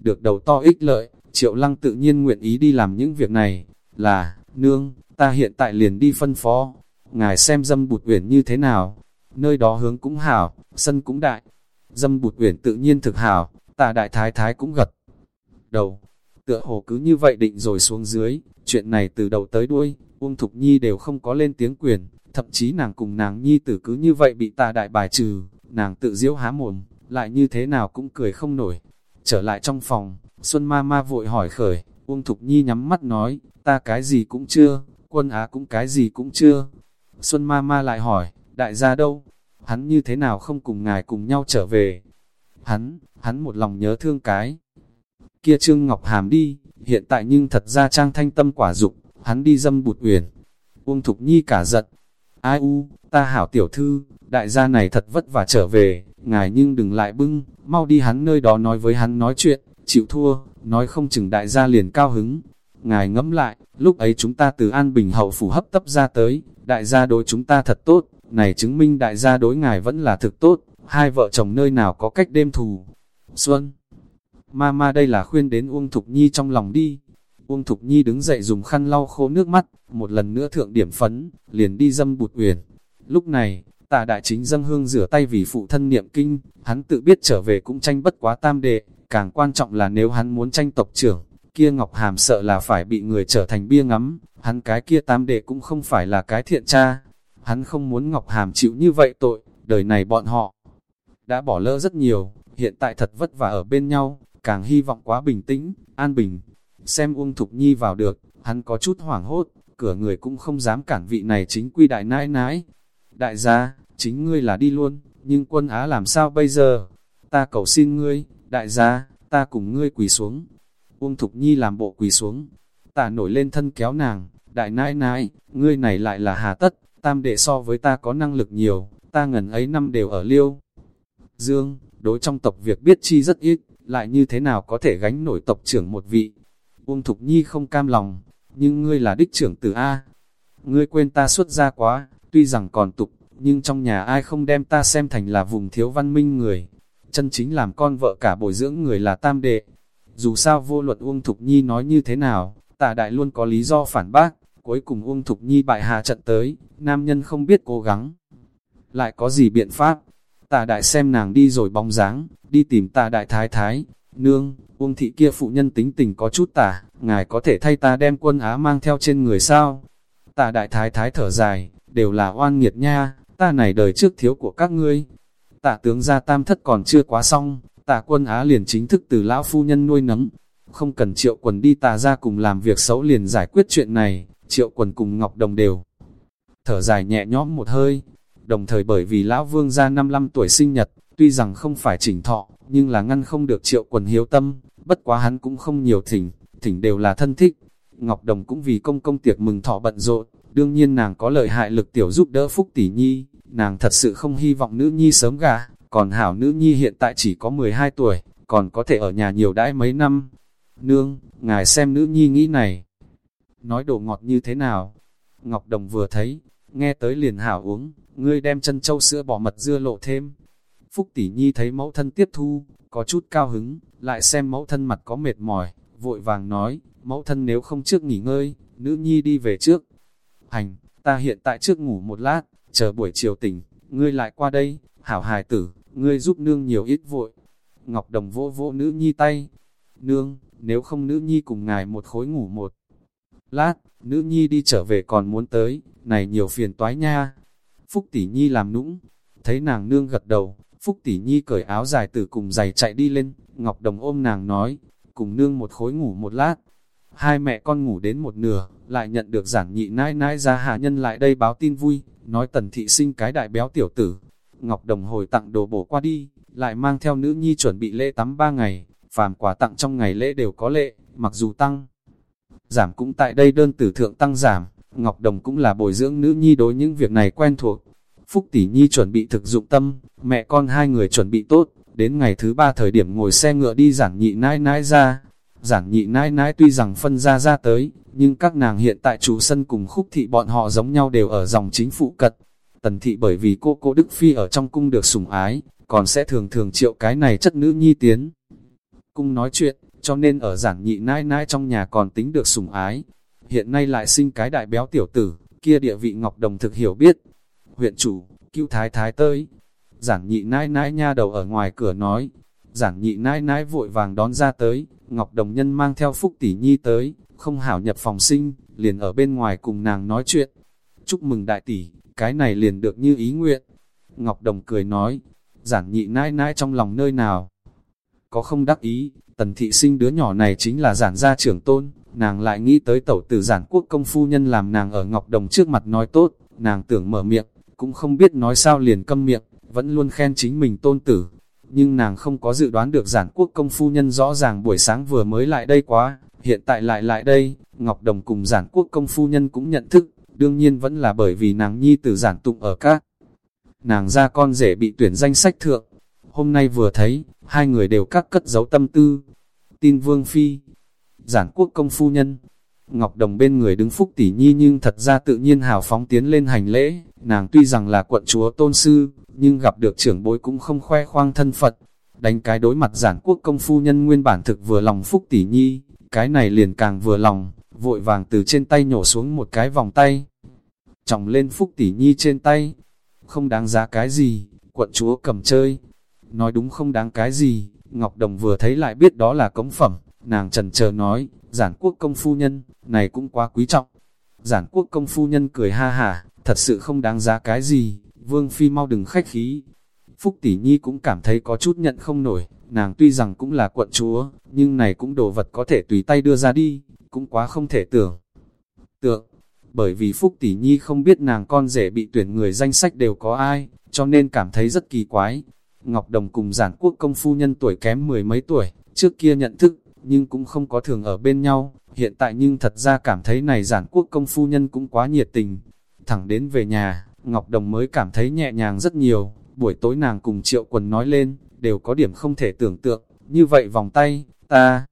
Được đầu to ích lợi, triệu lăng tự nhiên nguyện ý đi làm những việc này, là, nương, ta hiện tại liền đi phân phó, ngài xem dâm bụt uyển như thế nào, nơi đó hướng cũng hảo, sân cũng đại, dâm bụt uyển tự nhiên thực hảo, ta đại thái thái cũng gật. Đầu, tựa hồ cứ như vậy định rồi xuống dưới, chuyện này từ đầu tới đuôi, Uông Thục Nhi đều không có lên tiếng quyền, thậm chí nàng cùng nàng Nhi tử cứ như vậy bị tà đại bài trừ, nàng tự diễu há mồm, lại như thế nào cũng cười không nổi. Trở lại trong phòng, Xuân Ma Ma vội hỏi khởi, Uông Thục Nhi nhắm mắt nói, ta cái gì cũng chưa, quân á cũng cái gì cũng chưa. Xuân Ma Ma lại hỏi, đại gia đâu? Hắn như thế nào không cùng ngài cùng nhau trở về? Hắn, hắn một lòng nhớ thương cái. Kia Trương Ngọc Hàm đi, hiện tại nhưng thật ra trang thanh tâm quả dục, hắn đi dâm bụt uyển. Uông Thục Nhi cả giận. Ai u, ta hảo tiểu thư, đại gia này thật vất vả trở về, ngài nhưng đừng lại bưng, mau đi hắn nơi đó nói với hắn nói chuyện, chịu thua, nói không chừng đại gia liền cao hứng. Ngài ngẫm lại, lúc ấy chúng ta từ An Bình hậu phủ hấp tấp ra tới, đại gia đối chúng ta thật tốt, này chứng minh đại gia đối ngài vẫn là thực tốt, hai vợ chồng nơi nào có cách đêm thù. Xuân, ma ma đây là khuyên đến Uông Thục Nhi trong lòng đi. Uông Thục Nhi đứng dậy dùng khăn lau khô nước mắt, một lần nữa thượng điểm phấn, liền đi dâm bụt uyển. Lúc này, tà đại chính dâng hương rửa tay vì phụ thân niệm kinh, hắn tự biết trở về cũng tranh bất quá tam đệ, càng quan trọng là nếu hắn muốn tranh tộc trưởng, kia Ngọc Hàm sợ là phải bị người trở thành bia ngắm, hắn cái kia tam đệ cũng không phải là cái thiện cha, hắn không muốn Ngọc Hàm chịu như vậy tội, đời này bọn họ đã bỏ lỡ rất nhiều, hiện tại thật vất vả ở bên nhau, càng hy vọng quá bình tĩnh, an bình. Xem Uông Thục Nhi vào được, hắn có chút hoảng hốt, cửa người cũng không dám cản vị này chính quy đại nãi nãi. Đại gia, chính ngươi là đi luôn, nhưng quân Á làm sao bây giờ? Ta cầu xin ngươi, đại gia, ta cùng ngươi quỳ xuống. Uông Thục Nhi làm bộ quỳ xuống, ta nổi lên thân kéo nàng, đại nãi nãi, ngươi này lại là hà tất, tam đệ so với ta có năng lực nhiều, ta ngần ấy năm đều ở liêu. Dương, đối trong tộc việc biết chi rất ít, lại như thế nào có thể gánh nổi tộc trưởng một vị. Uông Thục Nhi không cam lòng, nhưng ngươi là đích trưởng tử A. Ngươi quên ta xuất ra quá, tuy rằng còn tục, nhưng trong nhà ai không đem ta xem thành là vùng thiếu văn minh người. Chân chính làm con vợ cả bồi dưỡng người là tam đệ. Dù sao vô luật Uông Thục Nhi nói như thế nào, tạ đại luôn có lý do phản bác, cuối cùng Uông Thục Nhi bại hạ trận tới, nam nhân không biết cố gắng. Lại có gì biện pháp? Tà đại xem nàng đi rồi bóng dáng, đi tìm tà đại thái thái, nương, Uông thị kia phụ nhân tính tình có chút tả, ngài có thể thay ta đem quân á mang theo trên người sao? Tà đại thái thái thở dài, đều là oan nghiệt nha, ta này đời trước thiếu của các ngươi. Tạ tướng gia tam thất còn chưa quá xong, tạ quân á liền chính thức từ lão phu nhân nuôi nấng. Không cần triệu quần đi tà ra cùng làm việc xấu liền giải quyết chuyện này, triệu quần cùng Ngọc Đồng đều. Thở dài nhẹ nhõm một hơi, đồng thời bởi vì lão vương gia 55 tuổi sinh nhật, tuy rằng không phải chỉnh thọ, nhưng là ngăn không được triệu quần hiếu tâm, bất quá hắn cũng không nhiều thỉnh, thỉnh đều là thân thích. Ngọc Đồng cũng vì công công tiệc mừng thọ bận rộn, đương nhiên nàng có lợi hại lực tiểu giúp đỡ Phúc Tỷ Nhi, nàng thật sự không hy vọng nữ nhi sớm gả, còn hảo nữ nhi hiện tại chỉ có 12 tuổi, còn có thể ở nhà nhiều đãi mấy năm. Nương, ngài xem nữ nhi nghĩ này, nói đồ ngọt như thế nào? Ngọc Đồng vừa thấy, nghe tới liền hảo uống, ngươi đem chân châu sữa bỏ mật dưa lộ thêm. Phúc tỷ nhi thấy mẫu thân tiếp thu, có chút cao hứng, lại xem mẫu thân mặt có mệt mỏi, vội vàng nói, mẫu thân nếu không trước nghỉ ngơi, nữ nhi đi về trước. Hành, ta hiện tại trước ngủ một lát, chờ buổi chiều tỉnh, ngươi lại qua đây, hảo hài tử, ngươi giúp nương nhiều ít vội. Ngọc Đồng vỗ vỗ nữ nhi tay, nương, nếu không nữ nhi cùng ngài một khối ngủ một lát, nữ nhi đi trở về còn muốn tới, này nhiều phiền toái nha. Phúc tỷ nhi làm nũng, thấy nàng nương gật đầu, Phúc tỷ nhi cởi áo dài từ cùng giày chạy đi lên, Ngọc Đồng ôm nàng nói, cùng nương một khối ngủ một lát. Hai mẹ con ngủ đến một nửa, lại nhận được giản nhị nãi nãi ra hạ nhân lại đây báo tin vui, nói tần thị sinh cái đại béo tiểu tử. Ngọc Đồng hồi tặng đồ bổ qua đi, lại mang theo nữ nhi chuẩn bị lễ tắm ba ngày, phàm quà tặng trong ngày lễ đều có lệ, mặc dù tăng. Giảm cũng tại đây đơn tử thượng tăng giảm, Ngọc Đồng cũng là bồi dưỡng nữ nhi đối những việc này quen thuộc. Phúc Tỷ Nhi chuẩn bị thực dụng tâm, mẹ con hai người chuẩn bị tốt, đến ngày thứ ba thời điểm ngồi xe ngựa đi giảng nhị nãi nãi ra. Giản nhị nãi nãi tuy rằng phân ra ra tới, nhưng các nàng hiện tại chủ sân cùng khúc thị bọn họ giống nhau đều ở dòng chính phụ cật. Tần thị bởi vì cô cô Đức Phi ở trong cung được sủng ái, còn sẽ thường thường triệu cái này chất nữ nhi tiến. Cung nói chuyện, cho nên ở giản nhị nãi nãi trong nhà còn tính được sủng ái. Hiện nay lại sinh cái đại béo tiểu tử, kia địa vị Ngọc Đồng thực hiểu biết. Huyện chủ, cứu thái thái tới. Giản nhị nãi nãi nha đầu ở ngoài cửa nói. Giản nhị nãi nãi vội vàng đón ra tới, Ngọc Đồng Nhân mang theo Phúc Tỷ Nhi tới, không hảo nhập phòng sinh, liền ở bên ngoài cùng nàng nói chuyện. Chúc mừng đại tỷ, cái này liền được như ý nguyện. Ngọc Đồng cười nói, giản nhị nãi nãi trong lòng nơi nào. Có không đắc ý, tần thị sinh đứa nhỏ này chính là giản gia trưởng tôn, nàng lại nghĩ tới tẩu tử giản quốc công phu nhân làm nàng ở Ngọc Đồng trước mặt nói tốt, nàng tưởng mở miệng, cũng không biết nói sao liền câm miệng, vẫn luôn khen chính mình tôn tử. Nhưng nàng không có dự đoán được giản quốc công phu nhân rõ ràng buổi sáng vừa mới lại đây quá, hiện tại lại lại đây, Ngọc Đồng cùng giản quốc công phu nhân cũng nhận thức, đương nhiên vẫn là bởi vì nàng nhi tử giản tụng ở các. Nàng ra con rể bị tuyển danh sách thượng, hôm nay vừa thấy, hai người đều các cất giấu tâm tư. Tin Vương Phi, giản quốc công phu nhân, Ngọc Đồng bên người đứng phúc tỷ nhi nhưng thật ra tự nhiên hào phóng tiến lên hành lễ, nàng tuy rằng là quận chúa tôn sư, nhưng gặp được trưởng bối cũng không khoe khoang thân Phật. Đánh cái đối mặt giản quốc công phu nhân nguyên bản thực vừa lòng phúc tỷ nhi, cái này liền càng vừa lòng, vội vàng từ trên tay nhổ xuống một cái vòng tay. Trọng lên phúc tỷ nhi trên tay, không đáng giá cái gì, quận chúa cầm chơi. Nói đúng không đáng cái gì, Ngọc Đồng vừa thấy lại biết đó là cống phẩm, nàng trần chờ nói, giản quốc công phu nhân, này cũng quá quý trọng. Giản quốc công phu nhân cười ha hả, thật sự không đáng giá cái gì, vương phi mau đừng khách khí. Phúc tỷ nhi cũng cảm thấy có chút nhận không nổi, nàng tuy rằng cũng là quận chúa, nhưng này cũng đồ vật có thể tùy tay đưa ra đi, cũng quá không thể tưởng. Tượng, bởi vì Phúc tỷ nhi không biết nàng con rể bị tuyển người danh sách đều có ai, cho nên cảm thấy rất kỳ quái. Ngọc Đồng cùng giản quốc công phu nhân tuổi kém mười mấy tuổi, trước kia nhận thức, nhưng cũng không có thường ở bên nhau, hiện tại nhưng thật ra cảm thấy này giản quốc công phu nhân cũng quá nhiệt tình. Thẳng đến về nhà, Ngọc Đồng mới cảm thấy nhẹ nhàng rất nhiều, buổi tối nàng cùng triệu quần nói lên, đều có điểm không thể tưởng tượng, như vậy vòng tay, ta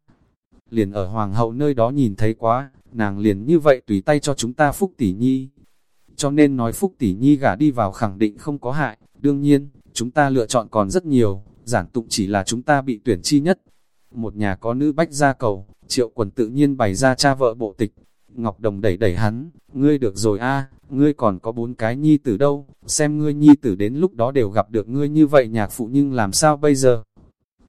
liền ở hoàng hậu nơi đó nhìn thấy quá, nàng liền như vậy tùy tay cho chúng ta Phúc Tỷ Nhi. Cho nên nói Phúc Tỷ Nhi gả đi vào khẳng định không có hại, đương nhiên, chúng ta lựa chọn còn rất nhiều, giản tụng chỉ là chúng ta bị tuyển chi nhất. Một nhà có nữ bách gia cầu, triệu quần tự nhiên bày ra cha vợ bộ tịch. Ngọc Đồng đẩy đẩy hắn, ngươi được rồi a ngươi còn có bốn cái nhi tử đâu, xem ngươi nhi tử đến lúc đó đều gặp được ngươi như vậy nhạc phụ nhưng làm sao bây giờ?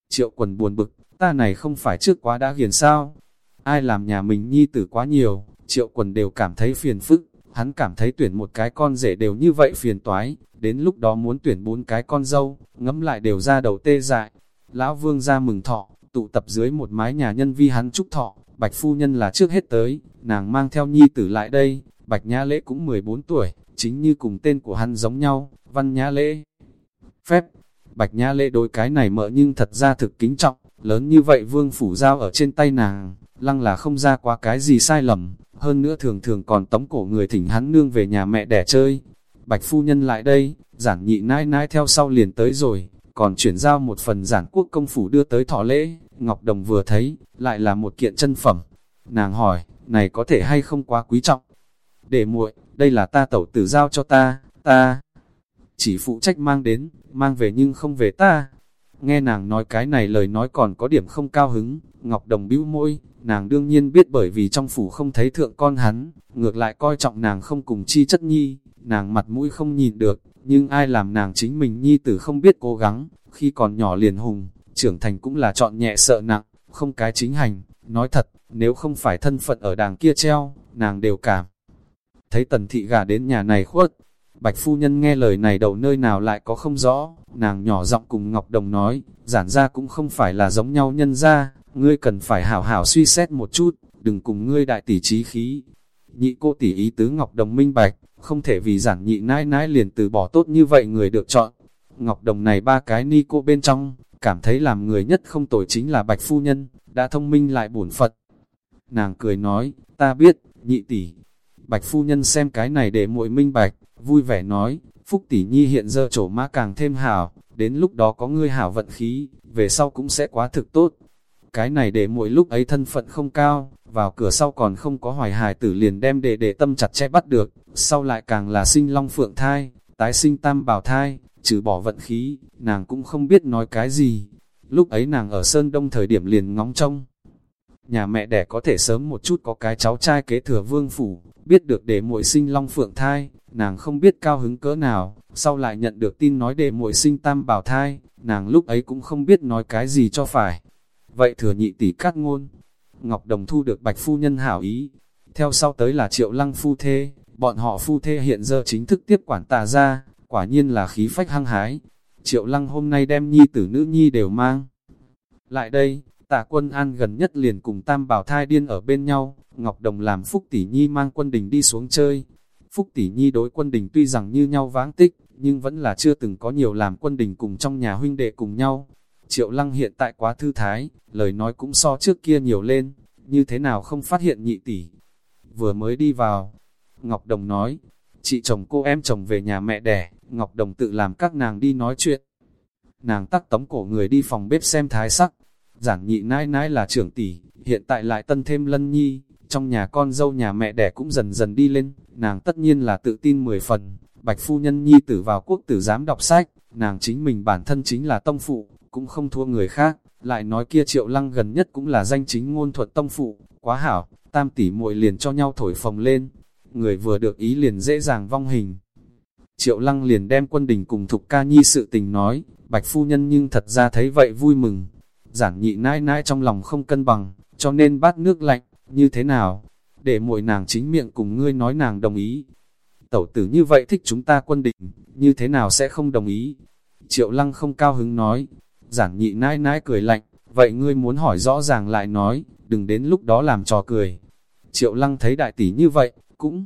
Triệu quần buồn bực, ta này không phải trước quá đã hiền sao? Ai làm nhà mình nhi tử quá nhiều, triệu quần đều cảm thấy phiền phức, hắn cảm thấy tuyển một cái con rể đều như vậy phiền toái, đến lúc đó muốn tuyển bốn cái con dâu, ngẫm lại đều ra đầu tê dại. Lão vương ra mừng thọ, tụ tập dưới một mái nhà nhân vi hắn chúc thọ, bạch phu nhân là trước hết tới, nàng mang theo nhi tử lại đây, bạch nhã lễ cũng 14 tuổi, chính như cùng tên của hắn giống nhau, văn nhã lễ. Phép, bạch nhã lễ đối cái này mợ nhưng thật ra thực kính trọng, lớn như vậy vương phủ giao ở trên tay nàng, lăng là không ra quá cái gì sai lầm, hơn nữa thường thường còn tống cổ người thỉnh hắn nương về nhà mẹ đẻ chơi. Bạch phu nhân lại đây, giản nhị nãi nãi theo sau liền tới rồi, còn chuyển giao một phần giản quốc công phủ đưa tới thọ lễ, Ngọc Đồng vừa thấy, lại là một kiện chân phẩm. Nàng hỏi, này có thể hay không quá quý trọng? Để muội, đây là ta tẩu tử giao cho ta, ta chỉ phụ trách mang đến, mang về nhưng không về ta. Nghe nàng nói cái này lời nói còn có điểm không cao hứng, Ngọc Đồng bĩu môi, nàng đương nhiên biết bởi vì trong phủ không thấy thượng con hắn, ngược lại coi trọng nàng không cùng chi chất nhi, nàng mặt mũi không nhìn được, nhưng ai làm nàng chính mình nhi tử không biết cố gắng, khi còn nhỏ liền hùng, trưởng thành cũng là chọn nhẹ sợ nặng, không cái chính hành, nói thật, nếu không phải thân phận ở đàng kia treo, nàng đều cảm. Thấy tần thị gà đến nhà này khuất, Bạch phu nhân nghe lời này đầu nơi nào lại có không rõ, nàng nhỏ giọng cùng Ngọc Đồng nói, giản ra cũng không phải là giống nhau nhân ra, ngươi cần phải hảo hảo suy xét một chút, đừng cùng ngươi đại tỷ trí khí. Nhị cô tỷ ý tứ Ngọc Đồng minh bạch, không thể vì giản nhị nãi nãi liền từ bỏ tốt như vậy người được chọn. Ngọc Đồng này ba cái ni cô bên trong, cảm thấy làm người nhất không tội chính là Bạch Phu Nhân, đã thông minh lại bổn Phật. Nàng cười nói, ta biết, nhị tỷ. Bạch Phu Nhân xem cái này để muội minh bạch, vui vẻ nói, Phúc tỷ nhi hiện giờ trổ mã càng thêm hảo, đến lúc đó có ngươi hảo vận khí, về sau cũng sẽ quá thực tốt. Cái này để mỗi lúc ấy thân phận không cao, vào cửa sau còn không có hoài hài tử liền đem để để tâm chặt chẽ bắt được, sau lại càng là sinh long phượng thai, tái sinh tam bảo thai, trừ bỏ vận khí, nàng cũng không biết nói cái gì. Lúc ấy nàng ở Sơn Đông thời điểm liền ngóng trông. Nhà mẹ đẻ có thể sớm một chút có cái cháu trai kế thừa vương phủ, biết được để muội sinh long phượng thai, nàng không biết cao hứng cỡ nào, sau lại nhận được tin nói để muội sinh tam bảo thai, nàng lúc ấy cũng không biết nói cái gì cho phải. Vậy thừa nhị tỷ cát ngôn, Ngọc Đồng thu được bạch phu nhân hảo ý, theo sau tới là triệu lăng phu thê, bọn họ phu thê hiện giờ chính thức tiếp quản tà ra, quả nhiên là khí phách hăng hái. Triệu lăng hôm nay đem nhi tử nữ nhi đều mang. Lại đây, tà quân an gần nhất liền cùng tam bảo thai điên ở bên nhau, Ngọc Đồng làm Phúc Tỷ Nhi mang quân đình đi xuống chơi. Phúc Tỷ Nhi đối quân đình tuy rằng như nhau vãng tích, nhưng vẫn là chưa từng có nhiều làm quân đình cùng trong nhà huynh đệ cùng nhau. Triệu Lăng hiện tại quá thư thái, lời nói cũng so trước kia nhiều lên, như thế nào không phát hiện nhị tỷ. Vừa mới đi vào, Ngọc Đồng nói, chị chồng cô em chồng về nhà mẹ đẻ, Ngọc Đồng tự làm các nàng đi nói chuyện. Nàng tắc tống cổ người đi phòng bếp xem thái sắc, giản nhị nãi nãi là trưởng tỷ, hiện tại lại tân thêm lân nhi, trong nhà con dâu nhà mẹ đẻ cũng dần dần đi lên, nàng tất nhiên là tự tin mười phần, bạch phu nhân nhi tử vào quốc tử dám đọc sách, nàng chính mình bản thân chính là tông phụ, cũng không thua người khác, lại nói kia triệu lăng gần nhất cũng là danh chính ngôn thuận tông phụ, quá hảo, tam tỷ muội liền cho nhau thổi phồng lên, người vừa được ý liền dễ dàng vong hình. Triệu lăng liền đem quân đình cùng thục ca nhi sự tình nói, bạch phu nhân nhưng thật ra thấy vậy vui mừng, giản nhị nãi nãi trong lòng không cân bằng, cho nên bát nước lạnh, như thế nào, để muội nàng chính miệng cùng ngươi nói nàng đồng ý. Tẩu tử như vậy thích chúng ta quân đình, như thế nào sẽ không đồng ý? Triệu lăng không cao hứng nói, giản nhị nãi nãi cười lạnh, vậy ngươi muốn hỏi rõ ràng lại nói, đừng đến lúc đó làm trò cười. Triệu lăng thấy đại tỷ như vậy, cũng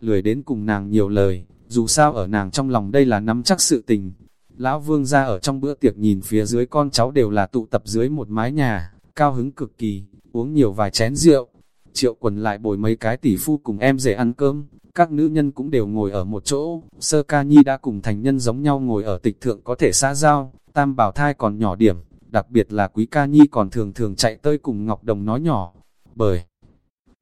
lười đến cùng nàng nhiều lời, dù sao ở nàng trong lòng đây là nắm chắc sự tình. Lão vương ra ở trong bữa tiệc nhìn phía dưới con cháu đều là tụ tập dưới một mái nhà, cao hứng cực kỳ, uống nhiều vài chén rượu. Triệu quần lại bồi mấy cái tỷ phu cùng em rể ăn cơm, các nữ nhân cũng đều ngồi ở một chỗ, sơ ca nhi đã cùng thành nhân giống nhau ngồi ở tịch thượng có thể xa giao, tam bảo thai còn nhỏ điểm, đặc biệt là quý ca nhi còn thường thường chạy tới cùng Ngọc Đồng nói nhỏ, bởi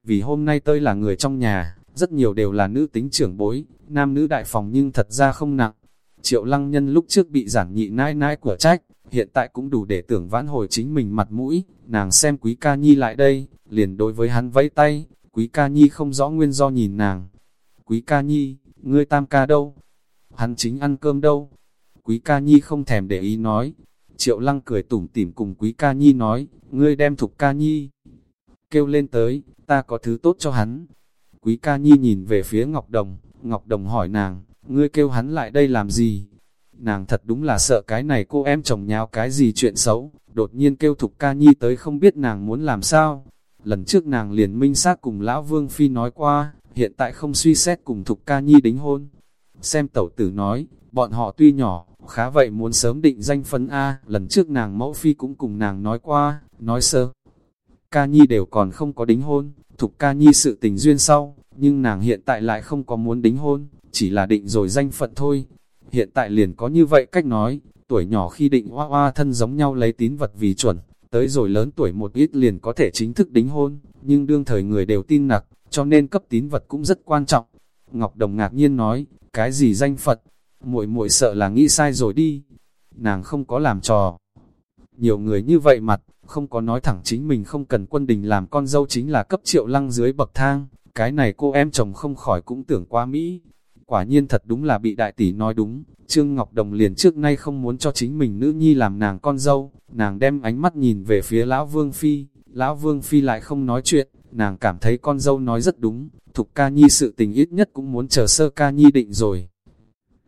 vì hôm nay tôi là người trong nhà, rất nhiều đều là nữ tính trưởng bối, nam nữ đại phòng nhưng thật ra không nặng. Triệu lăng nhân lúc trước bị giản nhị nãi nãi của trách, hiện tại cũng đủ để tưởng vãn hồi chính mình mặt mũi, nàng xem quý ca nhi lại đây, liền đối với hắn vẫy tay, quý ca nhi không rõ nguyên do nhìn nàng. Quý ca nhi, ngươi tam ca đâu? Hắn chính ăn cơm đâu? Quý ca nhi không thèm để ý nói. Triệu lăng cười tủm tỉm cùng quý ca nhi nói, ngươi đem thục ca nhi. Kêu lên tới, ta có thứ tốt cho hắn. Quý ca nhi nhìn về phía Ngọc Đồng, Ngọc Đồng hỏi nàng, ngươi kêu hắn lại đây làm gì? Nàng thật đúng là sợ cái này cô em chồng nháo cái gì chuyện xấu, đột nhiên kêu Thục Ca Nhi tới không biết nàng muốn làm sao. Lần trước nàng liền minh xác cùng Lão Vương Phi nói qua, hiện tại không suy xét cùng Thục Ca Nhi đính hôn. Xem tẩu tử nói, bọn họ tuy nhỏ, khá vậy muốn sớm định danh phấn A, lần trước nàng mẫu Phi cũng cùng nàng nói qua, nói sơ. Ca Nhi đều còn không có đính hôn, Thục Ca Nhi sự tình duyên sau, nhưng nàng hiện tại lại không có muốn đính hôn, chỉ là định rồi danh phận thôi. Hiện tại liền có như vậy cách nói, tuổi nhỏ khi định hoa hoa thân giống nhau lấy tín vật vì chuẩn, tới rồi lớn tuổi một ít liền có thể chính thức đính hôn, nhưng đương thời người đều tin nặc, cho nên cấp tín vật cũng rất quan trọng. Ngọc Đồng ngạc nhiên nói, cái gì danh Phật, muội muội sợ là nghĩ sai rồi đi. Nàng không có làm trò. Nhiều người như vậy mặt, không có nói thẳng chính mình không cần quân đình làm con dâu chính là cấp triệu lăng dưới bậc thang, cái này cô em chồng không khỏi cũng tưởng quá Mỹ. Quả nhiên thật đúng là bị đại tỷ nói đúng, Trương Ngọc Đồng liền trước nay không muốn cho chính mình nữ nhi làm nàng con dâu, nàng đem ánh mắt nhìn về phía Lão Vương Phi, Lão Vương Phi lại không nói chuyện, nàng cảm thấy con dâu nói rất đúng, Thục ca nhi sự tình ít nhất cũng muốn chờ sơ ca nhi định rồi.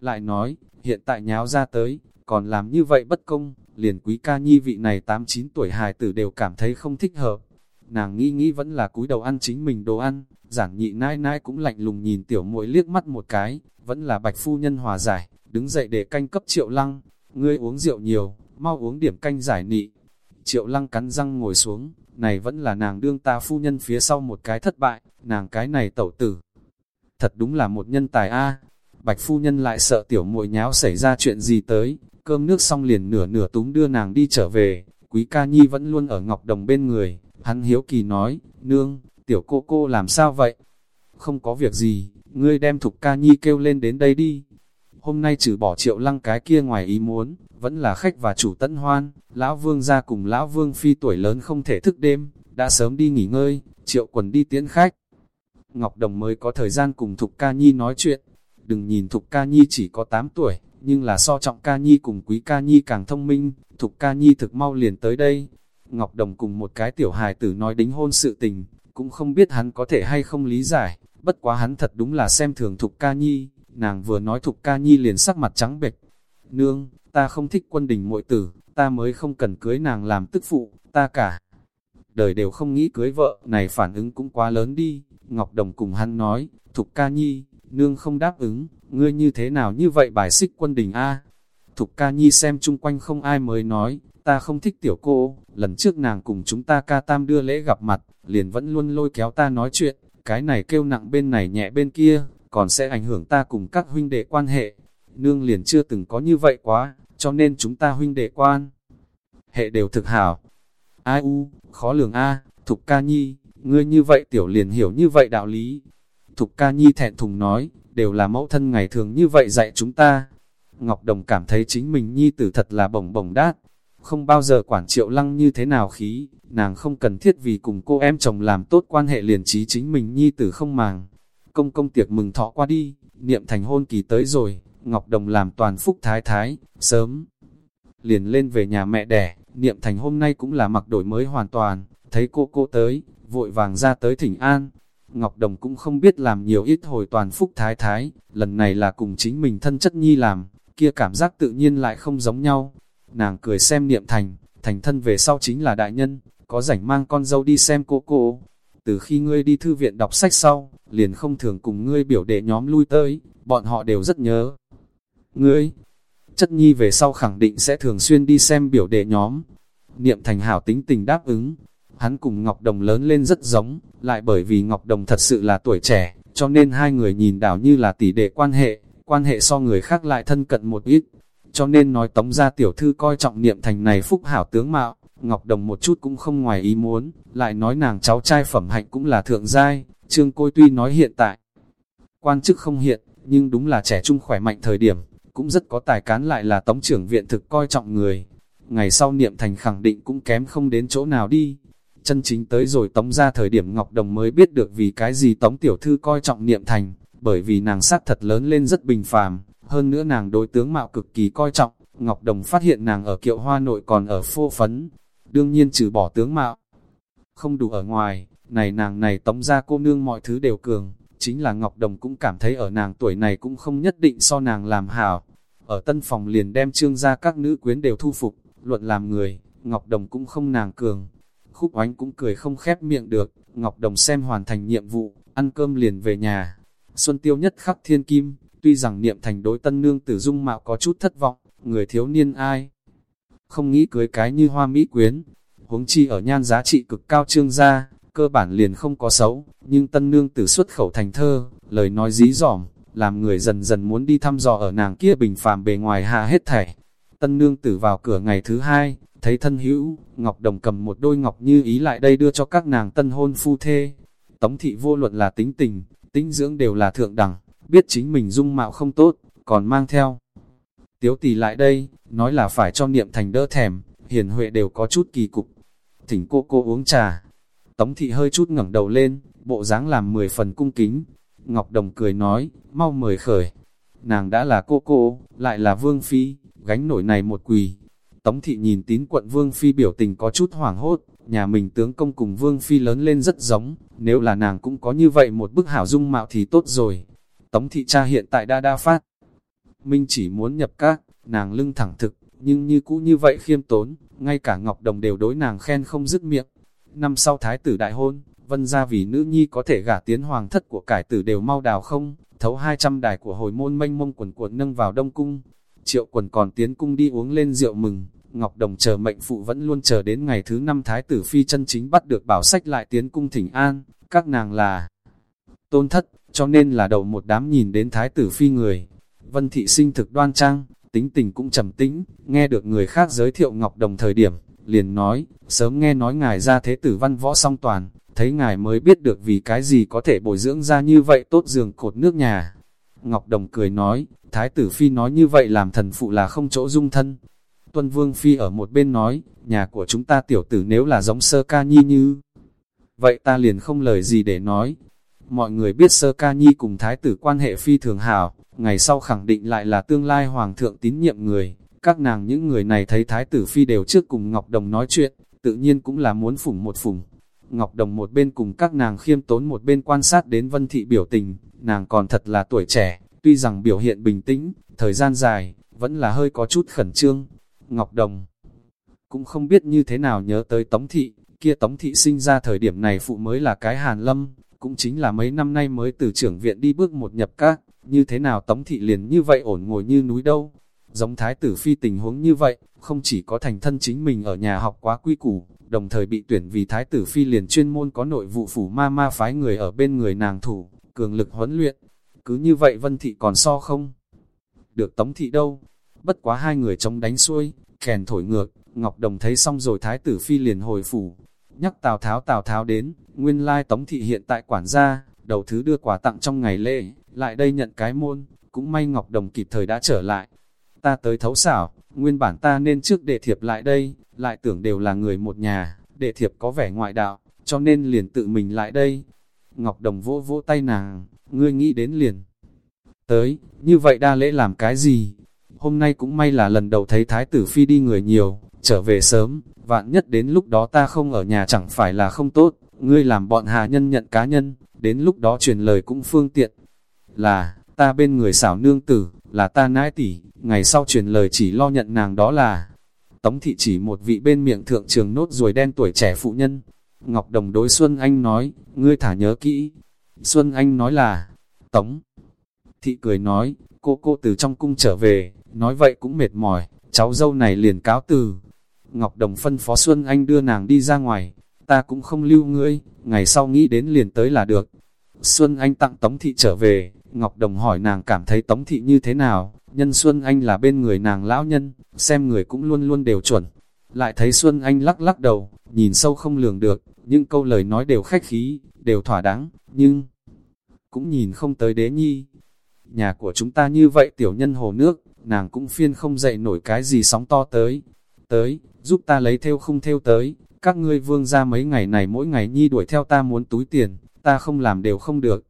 Lại nói, hiện tại nháo ra tới, còn làm như vậy bất công, liền quý ca nhi vị này 8-9 tuổi hài tử đều cảm thấy không thích hợp. Nàng nghĩ nghĩ vẫn là cúi đầu ăn chính mình đồ ăn, giản nhị nãi nãi cũng lạnh lùng nhìn tiểu muội liếc mắt một cái, vẫn là bạch phu nhân hòa giải, đứng dậy để canh cấp triệu lăng, ngươi uống rượu nhiều, mau uống điểm canh giải nị. Triệu lăng cắn răng ngồi xuống, này vẫn là nàng đương ta phu nhân phía sau một cái thất bại, nàng cái này tẩu tử. Thật đúng là một nhân tài a Bạch phu nhân lại sợ tiểu muội nháo xảy ra chuyện gì tới, cơm nước xong liền nửa nửa túng đưa nàng đi trở về, Quý ca nhi vẫn luôn ở Ngọc Đồng bên người, hắn hiếu kỳ nói, nương, tiểu cô cô làm sao vậy? Không có việc gì, ngươi đem Thục ca nhi kêu lên đến đây đi. Hôm nay trừ bỏ triệu lăng cái kia ngoài ý muốn, vẫn là khách và chủ tân hoan, lão vương ra cùng lão vương phi tuổi lớn không thể thức đêm, đã sớm đi nghỉ ngơi, triệu quần đi tiễn khách. Ngọc Đồng mới có thời gian cùng Thục Ca Nhi nói chuyện. Đừng nhìn Thục Ca Nhi chỉ có 8 tuổi, nhưng là so trọng Ca Nhi cùng Quý Ca Nhi càng thông minh, Thục Ca Nhi thực mau liền tới đây. Ngọc Đồng cùng một cái tiểu hài tử nói đính hôn sự tình, cũng không biết hắn có thể hay không lý giải, bất quá hắn thật đúng là xem thường Thục Ca Nhi, nàng vừa nói Thục Ca Nhi liền sắc mặt trắng bệch. Nương, ta không thích quân đình muội tử, ta mới không cần cưới nàng làm tức phụ, ta cả. Đời đều không nghĩ cưới vợ, này phản ứng cũng quá lớn đi. Ngọc Đồng cùng hắn nói, Thục Ca Nhi, nương không đáp ứng, ngươi như thế nào như vậy bài xích quân đình A. Thục Ca Nhi xem chung quanh không ai mới nói, ta không thích tiểu cô, lần trước nàng cùng chúng ta ca tam đưa lễ gặp mặt, liền vẫn luôn lôi kéo ta nói chuyện, cái này kêu nặng bên này nhẹ bên kia, còn sẽ ảnh hưởng ta cùng các huynh đệ quan hệ. Nương liền chưa từng có như vậy quá, cho nên chúng ta huynh đệ quan. Hệ đều thực hảo. Ai u, khó lường A, Thục Ca Nhi, ngươi như vậy tiểu liền hiểu như vậy đạo lý. Thục Ca Nhi thẹn thùng nói, đều là mẫu thân ngày thường như vậy dạy chúng ta. Ngọc Đồng cảm thấy chính mình Nhi tử thật là bổng bổng đát, không bao giờ quản triệu lăng như thế nào khí, nàng không cần thiết vì cùng cô em chồng làm tốt quan hệ liền trí chính mình Nhi tử không màng. Công công tiệc mừng thọ qua đi, niệm thành hôn kỳ tới rồi, Ngọc Đồng làm toàn phúc thái thái, sớm. Liền lên về nhà mẹ đẻ, niệm thành hôm nay cũng là mặc đổi mới hoàn toàn, thấy cô cô tới, vội vàng ra tới thỉnh an. Ngọc Đồng cũng không biết làm nhiều ít hồi toàn phúc thái thái, lần này là cùng chính mình thân chất nhi làm, kia cảm giác tự nhiên lại không giống nhau. Nàng cười xem niệm thành, thành thân về sau chính là đại nhân, có rảnh mang con dâu đi xem cô cô. Từ khi ngươi đi thư viện đọc sách sau, liền không thường cùng ngươi biểu đệ nhóm lui tới, bọn họ đều rất nhớ. Ngươi, chất nhi về sau khẳng định sẽ thường xuyên đi xem biểu đệ nhóm. Niệm thành hảo tính tình đáp ứng, hắn cùng Ngọc Đồng lớn lên rất giống, lại bởi vì Ngọc Đồng thật sự là tuổi trẻ, cho nên hai người nhìn đảo như là tỷ đệ quan hệ, quan hệ so người khác lại thân cận một ít. Cho nên nói tống ra tiểu thư coi trọng niệm thành này phúc hảo tướng mạo, Ngọc Đồng một chút cũng không ngoài ý muốn, lại nói nàng cháu trai phẩm hạnh cũng là thượng giai, trương côi tuy nói hiện tại. Quan chức không hiện, nhưng đúng là trẻ trung khỏe mạnh thời điểm, cũng rất có tài cán lại là tống trưởng viện thực coi trọng người. Ngày sau niệm thành khẳng định cũng kém không đến chỗ nào đi, Chân chính tới rồi tống ra thời điểm Ngọc Đồng mới biết được vì cái gì tống tiểu thư coi trọng niệm thành, bởi vì nàng sát thật lớn lên rất bình phàm, hơn nữa nàng đối tướng mạo cực kỳ coi trọng, Ngọc Đồng phát hiện nàng ở kiệu hoa nội còn ở phô phấn, đương nhiên trừ bỏ tướng mạo. Không đủ ở ngoài, này nàng này tống ra cô nương mọi thứ đều cường, chính là Ngọc Đồng cũng cảm thấy ở nàng tuổi này cũng không nhất định so nàng làm hảo. Ở tân phòng liền đem trương ra các nữ quyến đều thu phục, luận làm người, Ngọc Đồng cũng không nàng cường, Khúc oánh cũng cười không khép miệng được, Ngọc Đồng xem hoàn thành nhiệm vụ, ăn cơm liền về nhà. Xuân tiêu nhất khắc thiên kim, tuy rằng niệm thành đối tân nương tử dung mạo có chút thất vọng, người thiếu niên ai. Không nghĩ cưới cái như hoa mỹ quyến, huống chi ở nhan giá trị cực cao trương gia, cơ bản liền không có xấu, nhưng tân nương tử xuất khẩu thành thơ, lời nói dí dỏm, làm người dần dần muốn đi thăm dò ở nàng kia bình phàm bề ngoài hạ hết thảy. Tân nương tử vào cửa ngày thứ hai, Thấy thân hữu, Ngọc Đồng cầm một đôi ngọc như ý lại đây đưa cho các nàng tân hôn phu thê. Tống thị vô luận là tính tình, tính dưỡng đều là thượng đẳng, biết chính mình dung mạo không tốt, còn mang theo. Tiếu tỷ lại đây, nói là phải cho niệm thành đỡ thèm, hiền huệ đều có chút kỳ cục. Thỉnh cô cô uống trà. Tống thị hơi chút ngẩng đầu lên, bộ dáng làm mười phần cung kính. Ngọc Đồng cười nói, mau mời khởi. Nàng đã là cô cô, lại là vương phi, gánh nổi này một quỳ, Tống thị nhìn tín quận Vương Phi biểu tình có chút hoảng hốt, nhà mình tướng công cùng Vương Phi lớn lên rất giống, nếu là nàng cũng có như vậy một bức hảo dung mạo thì tốt rồi. Tống thị cha hiện tại đa đa phát. Minh chỉ muốn nhập các, nàng lưng thẳng thực, nhưng như cũ như vậy khiêm tốn, ngay cả Ngọc Đồng đều đối nàng khen không dứt miệng. Năm sau thái tử đại hôn, vân ra vì nữ nhi có thể gả tiến hoàng thất của cải tử đều mau đào không, thấu 200 đài của hồi môn mênh mông quần cuộn nâng vào đông cung, Triệu quần còn tiến cung đi uống lên rượu mừng, Ngọc Đồng chờ mệnh phụ vẫn luôn chờ đến ngày thứ năm Thái tử Phi chân chính bắt được bảo sách lại tiến cung thỉnh an, các nàng là tôn thất, cho nên là đầu một đám nhìn đến Thái tử Phi người. Vân Thị sinh thực đoan trang, tính tình cũng trầm tĩnh, nghe được người khác giới thiệu Ngọc Đồng thời điểm, liền nói, sớm nghe nói ngài ra thế tử văn võ song toàn, thấy ngài mới biết được vì cái gì có thể bồi dưỡng ra như vậy tốt giường cột nước nhà. Ngọc Đồng cười nói, Thái tử Phi nói như vậy làm thần phụ là không chỗ dung thân. Tuân Vương Phi ở một bên nói, nhà của chúng ta tiểu tử nếu là giống sơ ca nhi như. Vậy ta liền không lời gì để nói. Mọi người biết sơ ca nhi cùng Thái tử quan hệ phi thường hảo, ngày sau khẳng định lại là tương lai hoàng thượng tín nhiệm người. Các nàng những người này thấy Thái tử Phi đều trước cùng Ngọc Đồng nói chuyện, tự nhiên cũng là muốn phủng một phủng. Ngọc Đồng một bên cùng các nàng khiêm tốn một bên quan sát đến Vân Thị biểu tình, nàng còn thật là tuổi trẻ, tuy rằng biểu hiện bình tĩnh, thời gian dài, vẫn là hơi có chút khẩn trương. Ngọc Đồng cũng không biết như thế nào nhớ tới Tống Thị, kia Tống Thị sinh ra thời điểm này phụ mới là cái hàn lâm, cũng chính là mấy năm nay mới từ trưởng viện đi bước một nhập các, như thế nào Tống Thị liền như vậy ổn ngồi như núi đâu. Giống Thái tử Phi tình huống như vậy, không chỉ có thành thân chính mình ở nhà học quá quy củ, đồng thời bị tuyển vì Thái tử Phi liền chuyên môn có nội vụ phủ ma ma phái người ở bên người nàng thủ, cường lực huấn luyện. Cứ như vậy Vân Thị còn so không? Được Tống Thị đâu? Bất quá hai người chống đánh xuôi, kèn thổi ngược, Ngọc Đồng thấy xong rồi Thái tử Phi liền hồi phủ. Nhắc Tào Tháo Tào Tháo đến, nguyên lai Tống Thị hiện tại quản gia, đầu thứ đưa quà tặng trong ngày lễ, lại đây nhận cái môn, cũng may Ngọc Đồng kịp thời đã trở lại. Ta tới thấu xảo, nguyên bản ta nên trước đệ thiệp lại đây, lại tưởng đều là người một nhà, đệ thiệp có vẻ ngoại đạo, cho nên liền tự mình lại đây. Ngọc Đồng vỗ vỗ tay nàng, ngươi nghĩ đến liền. Tới, như vậy đa lễ làm cái gì? Hôm nay cũng may là lần đầu thấy Thái tử Phi đi người nhiều, trở về sớm, vạn nhất đến lúc đó ta không ở nhà chẳng phải là không tốt, ngươi làm bọn hà nhân nhận cá nhân, đến lúc đó truyền lời cũng phương tiện. Là, ta bên người xảo nương tử, là ta nãi tỷ, ngày sau truyền lời chỉ lo nhận nàng đó là. Tống thị chỉ một vị bên miệng thượng trường nốt ruồi đen tuổi trẻ phụ nhân. Ngọc Đồng đối Xuân Anh nói, ngươi thả nhớ kỹ. Xuân Anh nói là, Tống. Thị cười nói, cô cô từ trong cung trở về, nói vậy cũng mệt mỏi, cháu dâu này liền cáo từ. Ngọc Đồng phân phó Xuân Anh đưa nàng đi ra ngoài, ta cũng không lưu ngươi, ngày sau nghĩ đến liền tới là được. Xuân Anh tặng Tống Thị trở về, Ngọc Đồng hỏi nàng cảm thấy Tống Thị như thế nào, nhân Xuân Anh là bên người nàng lão nhân, xem người cũng luôn luôn đều chuẩn. Lại thấy Xuân Anh lắc lắc đầu, nhìn sâu không lường được, những câu lời nói đều khách khí, đều thỏa đáng, nhưng cũng nhìn không tới đế nhi. Nhà của chúng ta như vậy tiểu nhân hồ nước, nàng cũng phiên không dậy nổi cái gì sóng to tới. Tới, giúp ta lấy theo không theo tới, các ngươi vương ra mấy ngày này mỗi ngày nhi đuổi theo ta muốn túi tiền, ta không làm đều không được.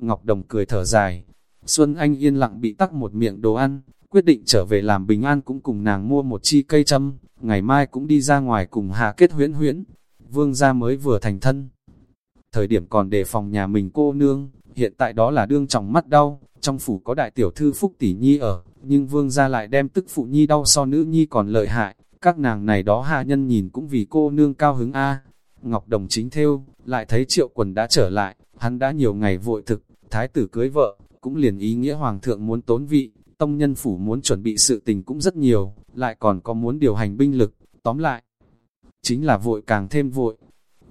Ngọc Đồng cười thở dài, Xuân Anh yên lặng bị tắc một miệng đồ ăn, quyết định trở về làm bình an cũng cùng nàng mua một chi cây châm, ngày mai cũng đi ra ngoài cùng hạ kết huyễn huyễn. Vương gia mới vừa thành thân. Thời điểm còn đề phòng nhà mình cô nương, hiện tại đó là đương trọng mắt đau, trong phủ có đại tiểu thư Phúc Tỷ Nhi ở, nhưng vương gia lại đem tức phụ nhi đau so nữ nhi còn lợi hại, các nàng này đó hạ nhân nhìn cũng vì cô nương cao hứng A. Ngọc Đồng chính theo, lại thấy triệu quần đã trở lại, hắn đã nhiều ngày vội thực, thái tử cưới vợ, cũng liền ý nghĩa hoàng thượng muốn tốn vị, tông nhân phủ muốn chuẩn bị sự tình cũng rất nhiều, lại còn có muốn điều hành binh lực, tóm lại. Chính là vội càng thêm vội.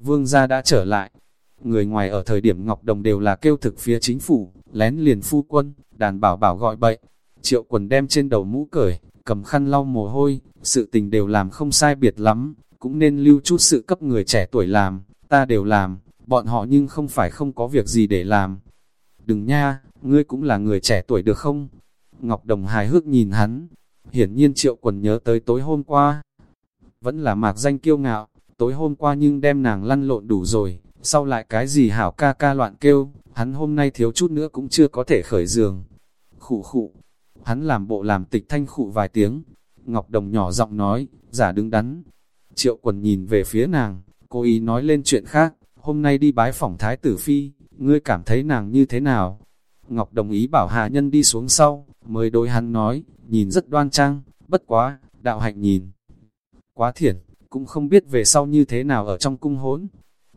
Vương gia đã trở lại. Người ngoài ở thời điểm Ngọc Đồng đều là kêu thực phía chính phủ, lén liền phu quân, đàn bảo bảo gọi bậy. Triệu quần đem trên đầu mũ cởi, cầm khăn lau mồ hôi, sự tình đều làm không sai biệt lắm, cũng nên lưu chút sự cấp người trẻ tuổi làm, ta đều làm, bọn họ nhưng không phải không có việc gì để làm. Đừng nha, ngươi cũng là người trẻ tuổi được không? Ngọc Đồng hài hước nhìn hắn, hiển nhiên triệu quần nhớ tới tối hôm qua. Vẫn là mạc danh kiêu ngạo, tối hôm qua nhưng đem nàng lăn lộn đủ rồi, sau lại cái gì hảo ca ca loạn kêu, hắn hôm nay thiếu chút nữa cũng chưa có thể khởi giường. Khụ khụ, hắn làm bộ làm tịch thanh khụ vài tiếng, Ngọc Đồng nhỏ giọng nói, giả đứng đắn. Triệu quần nhìn về phía nàng, cô ý nói lên chuyện khác, hôm nay đi bái phỏng thái tử phi, ngươi cảm thấy nàng như thế nào? Ngọc đồng ý bảo hạ nhân đi xuống sau, mới đối hắn nói, nhìn rất đoan trang, bất quá, đạo hạnh nhìn. Quá thiển, cũng không biết về sau như thế nào ở trong cung hỗn.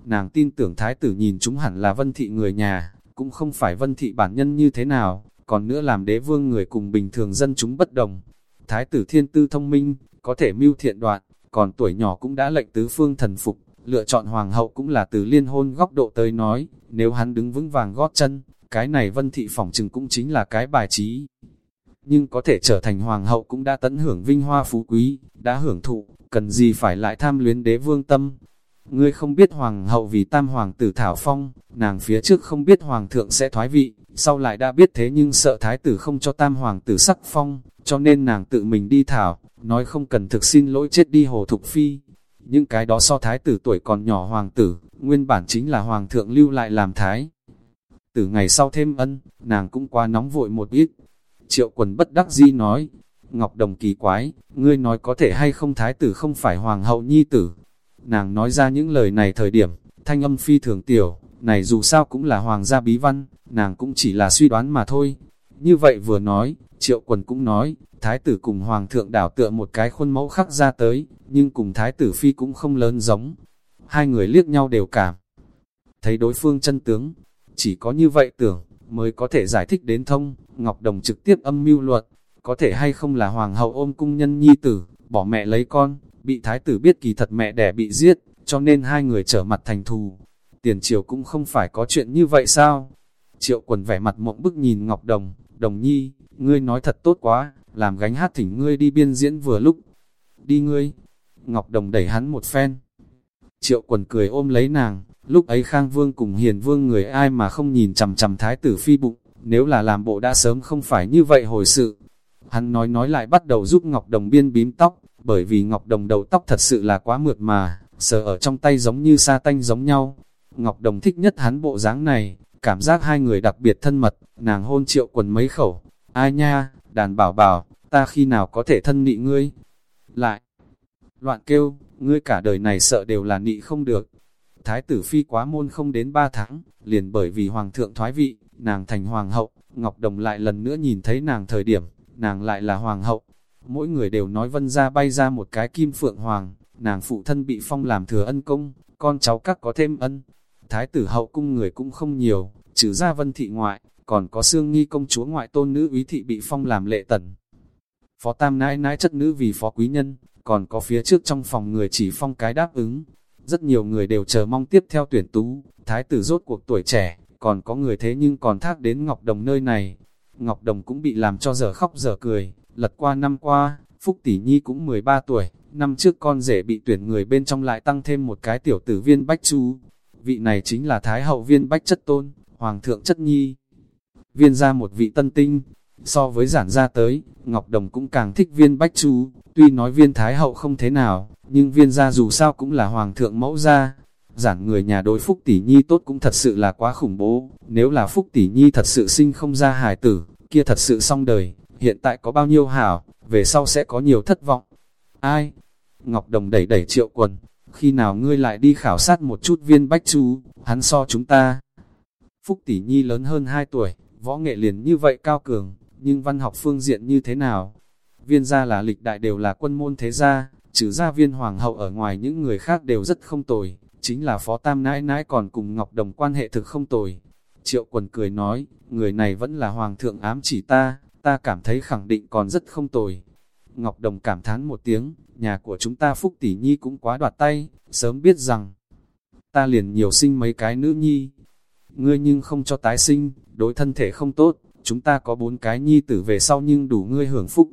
Nàng tin tưởng thái tử nhìn chúng hẳn là vân thị người nhà, cũng không phải vân thị bản nhân như thế nào, còn nữa làm đế vương người cùng bình thường dân chúng bất đồng. Thái tử thiên tư thông minh, có thể mưu thiện đoạn, còn tuổi nhỏ cũng đã lệnh tứ phương thần phục, lựa chọn hoàng hậu cũng là từ liên hôn góc độ tới nói, nếu hắn đứng vững vàng gót chân, cái này vân thị phỏng chừng cũng chính là cái bài trí. Nhưng có thể trở thành hoàng hậu cũng đã tận hưởng vinh hoa phú quý, đã hưởng thụ, cần gì phải lại tham luyến đế vương tâm. Ngươi không biết hoàng hậu vì tam hoàng tử thảo phong, nàng phía trước không biết hoàng thượng sẽ thoái vị, sau lại đã biết thế nhưng sợ thái tử không cho tam hoàng tử sắc phong, cho nên nàng tự mình đi thảo, nói không cần thực xin lỗi chết đi hồ thục phi. Những cái đó so thái tử tuổi còn nhỏ hoàng tử, nguyên bản chính là hoàng thượng lưu lại làm thái. Từ ngày sau thêm ân, nàng cũng quá nóng vội một ít. Triệu quần bất đắc di nói, Ngọc Đồng kỳ quái, ngươi nói có thể hay không thái tử không phải hoàng hậu nhi tử. Nàng nói ra những lời này thời điểm, thanh âm phi thường tiểu, này dù sao cũng là hoàng gia bí văn, nàng cũng chỉ là suy đoán mà thôi. Như vậy vừa nói, triệu quần cũng nói, thái tử cùng hoàng thượng đảo tựa một cái khuôn mẫu khắc ra tới, nhưng cùng thái tử phi cũng không lớn giống. Hai người liếc nhau đều cảm. Thấy đối phương chân tướng, chỉ có như vậy tưởng, mới có thể giải thích đến thông, Ngọc Đồng trực tiếp âm mưu luật, có thể hay không là hoàng hậu ôm cung nhân nhi tử, bỏ mẹ lấy con, bị thái tử biết kỳ thật mẹ đẻ bị giết, cho nên hai người trở mặt thành thù. Tiền triều cũng không phải có chuyện như vậy sao? Triệu quần vẻ mặt mộng bức nhìn Ngọc Đồng, Đồng nhi, ngươi nói thật tốt quá, làm gánh hát thỉnh ngươi đi biên diễn vừa lúc. Đi ngươi. Ngọc Đồng đẩy hắn một phen. Triệu quần cười ôm lấy nàng, lúc ấy Khang Vương cùng Hiền Vương người ai mà không nhìn chằm chằm thái tử phi bụng, nếu là làm bộ đã sớm không phải như vậy hồi sự. Hắn nói nói lại bắt đầu giúp Ngọc Đồng biên bím tóc, bởi vì Ngọc Đồng đầu tóc thật sự là quá mượt mà, sờ ở trong tay giống như sa tanh giống nhau. Ngọc Đồng thích nhất hắn bộ dáng này, cảm giác hai người đặc biệt thân mật, nàng hôn triệu quần mấy khẩu. Ai nha, đàn bảo bảo, ta khi nào có thể thân nị ngươi? Lại, loạn kêu, ngươi cả đời này sợ đều là nị không được. Thái tử phi quá môn không đến ba tháng, liền bởi vì hoàng thượng thoái vị, nàng thành hoàng hậu, Ngọc Đồng lại lần nữa nhìn thấy nàng thời điểm, nàng lại là hoàng hậu. Mỗi người đều nói vân ra bay ra một cái kim phượng hoàng, nàng phụ thân bị phong làm thừa ân công, con cháu các có thêm ân. Thái tử hậu cung người cũng không nhiều, trừ ra vân thị ngoại, còn có xương nghi công chúa ngoại tôn nữ úy thị bị phong làm lệ tần. Phó tam nãi nãi chất nữ vì phó quý nhân, còn có phía trước trong phòng người chỉ phong cái đáp ứng. Rất nhiều người đều chờ mong tiếp theo tuyển tú, thái tử rốt cuộc tuổi trẻ, còn có người thế nhưng còn thác đến Ngọc Đồng nơi này. Ngọc Đồng cũng bị làm cho giờ khóc giờ cười, lật qua năm qua, Phúc Tỷ Nhi cũng 13 tuổi, năm trước con rể bị tuyển người bên trong lại tăng thêm một cái tiểu tử viên Bách Chú. Vị này chính là Thái hậu viên Bách Chất Tôn, Hoàng thượng Chất Nhi. Viên ra một vị tân tinh, so với giản ra tới, Ngọc Đồng cũng càng thích viên Bách Chú, tuy nói viên Thái hậu không thế nào, nhưng viên ra dù sao cũng là Hoàng thượng mẫu gia, giản người nhà đối Phúc Tỷ Nhi tốt cũng thật sự là quá khủng bố, nếu là Phúc Tỷ Nhi thật sự sinh không ra hài tử, kia thật sự xong đời, hiện tại có bao nhiêu hảo, về sau sẽ có nhiều thất vọng. Ai? Ngọc Đồng đẩy đẩy triệu quần, khi nào ngươi lại đi khảo sát một chút viên bách chú, hắn so chúng ta. Phúc Tỷ Nhi lớn hơn 2 tuổi, võ nghệ liền như vậy cao cường, nhưng văn học phương diện như thế nào? Viên gia là lịch đại đều là quân môn thế gia, trừ gia viên hoàng hậu ở ngoài những người khác đều rất không tồi, chính là phó tam nãi nãi còn cùng Ngọc Đồng quan hệ thực không tồi. Triệu quần cười nói, người này vẫn là hoàng thượng ám chỉ ta, ta cảm thấy khẳng định còn rất không tồi. Ngọc Đồng cảm thán một tiếng, nhà của chúng ta Phúc Tỷ Nhi cũng quá đoạt tay, sớm biết rằng, ta liền nhiều sinh mấy cái nữ nhi. Ngươi nhưng không cho tái sinh, đối thân thể không tốt, chúng ta có bốn cái nhi tử về sau nhưng đủ ngươi hưởng phúc.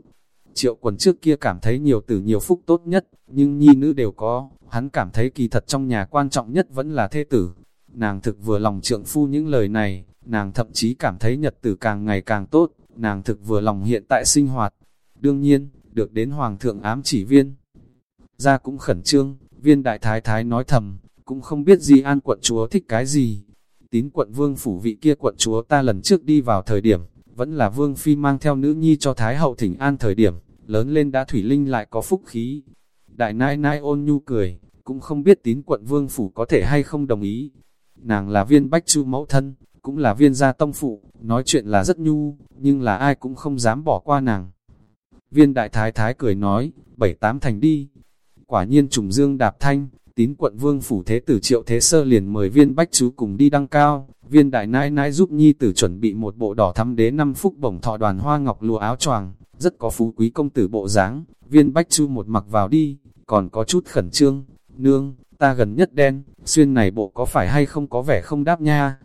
Triệu quần trước kia cảm thấy nhiều tử nhiều phúc tốt nhất, nhưng nhi nữ đều có, hắn cảm thấy kỳ thật trong nhà quan trọng nhất vẫn là thê tử. Nàng thực vừa lòng trượng phu những lời này, nàng thậm chí cảm thấy nhật tử càng ngày càng tốt, nàng thực vừa lòng hiện tại sinh hoạt. Đương nhiên, được đến Hoàng thượng ám chỉ viên. Ra cũng khẩn trương, viên đại thái thái nói thầm, cũng không biết gì an quận chúa thích cái gì. Tín quận vương phủ vị kia quận chúa ta lần trước đi vào thời điểm, vẫn là vương phi mang theo nữ nhi cho thái hậu thỉnh an thời điểm, lớn lên đã thủy linh lại có phúc khí. Đại nai nai ôn nhu cười, cũng không biết tín quận vương phủ có thể hay không đồng ý. Nàng là viên bách chu mẫu thân, cũng là viên gia tông phụ, nói chuyện là rất nhu, nhưng là ai cũng không dám bỏ qua nàng. Viên đại thái thái cười nói, bảy tám thành đi. Quả nhiên trùng dương đạp thanh, tín quận vương phủ thế tử triệu thế sơ liền mời viên bách chú cùng đi đăng cao. Viên đại nãi nãi giúp nhi tử chuẩn bị một bộ đỏ thắm đế năm phúc bổng thọ đoàn hoa ngọc lụa áo choàng, rất có phú quý công tử bộ dáng. Viên bách chú một mặc vào đi, còn có chút khẩn trương. Nương, ta gần nhất đen, xuyên này bộ có phải hay không có vẻ không đáp nha.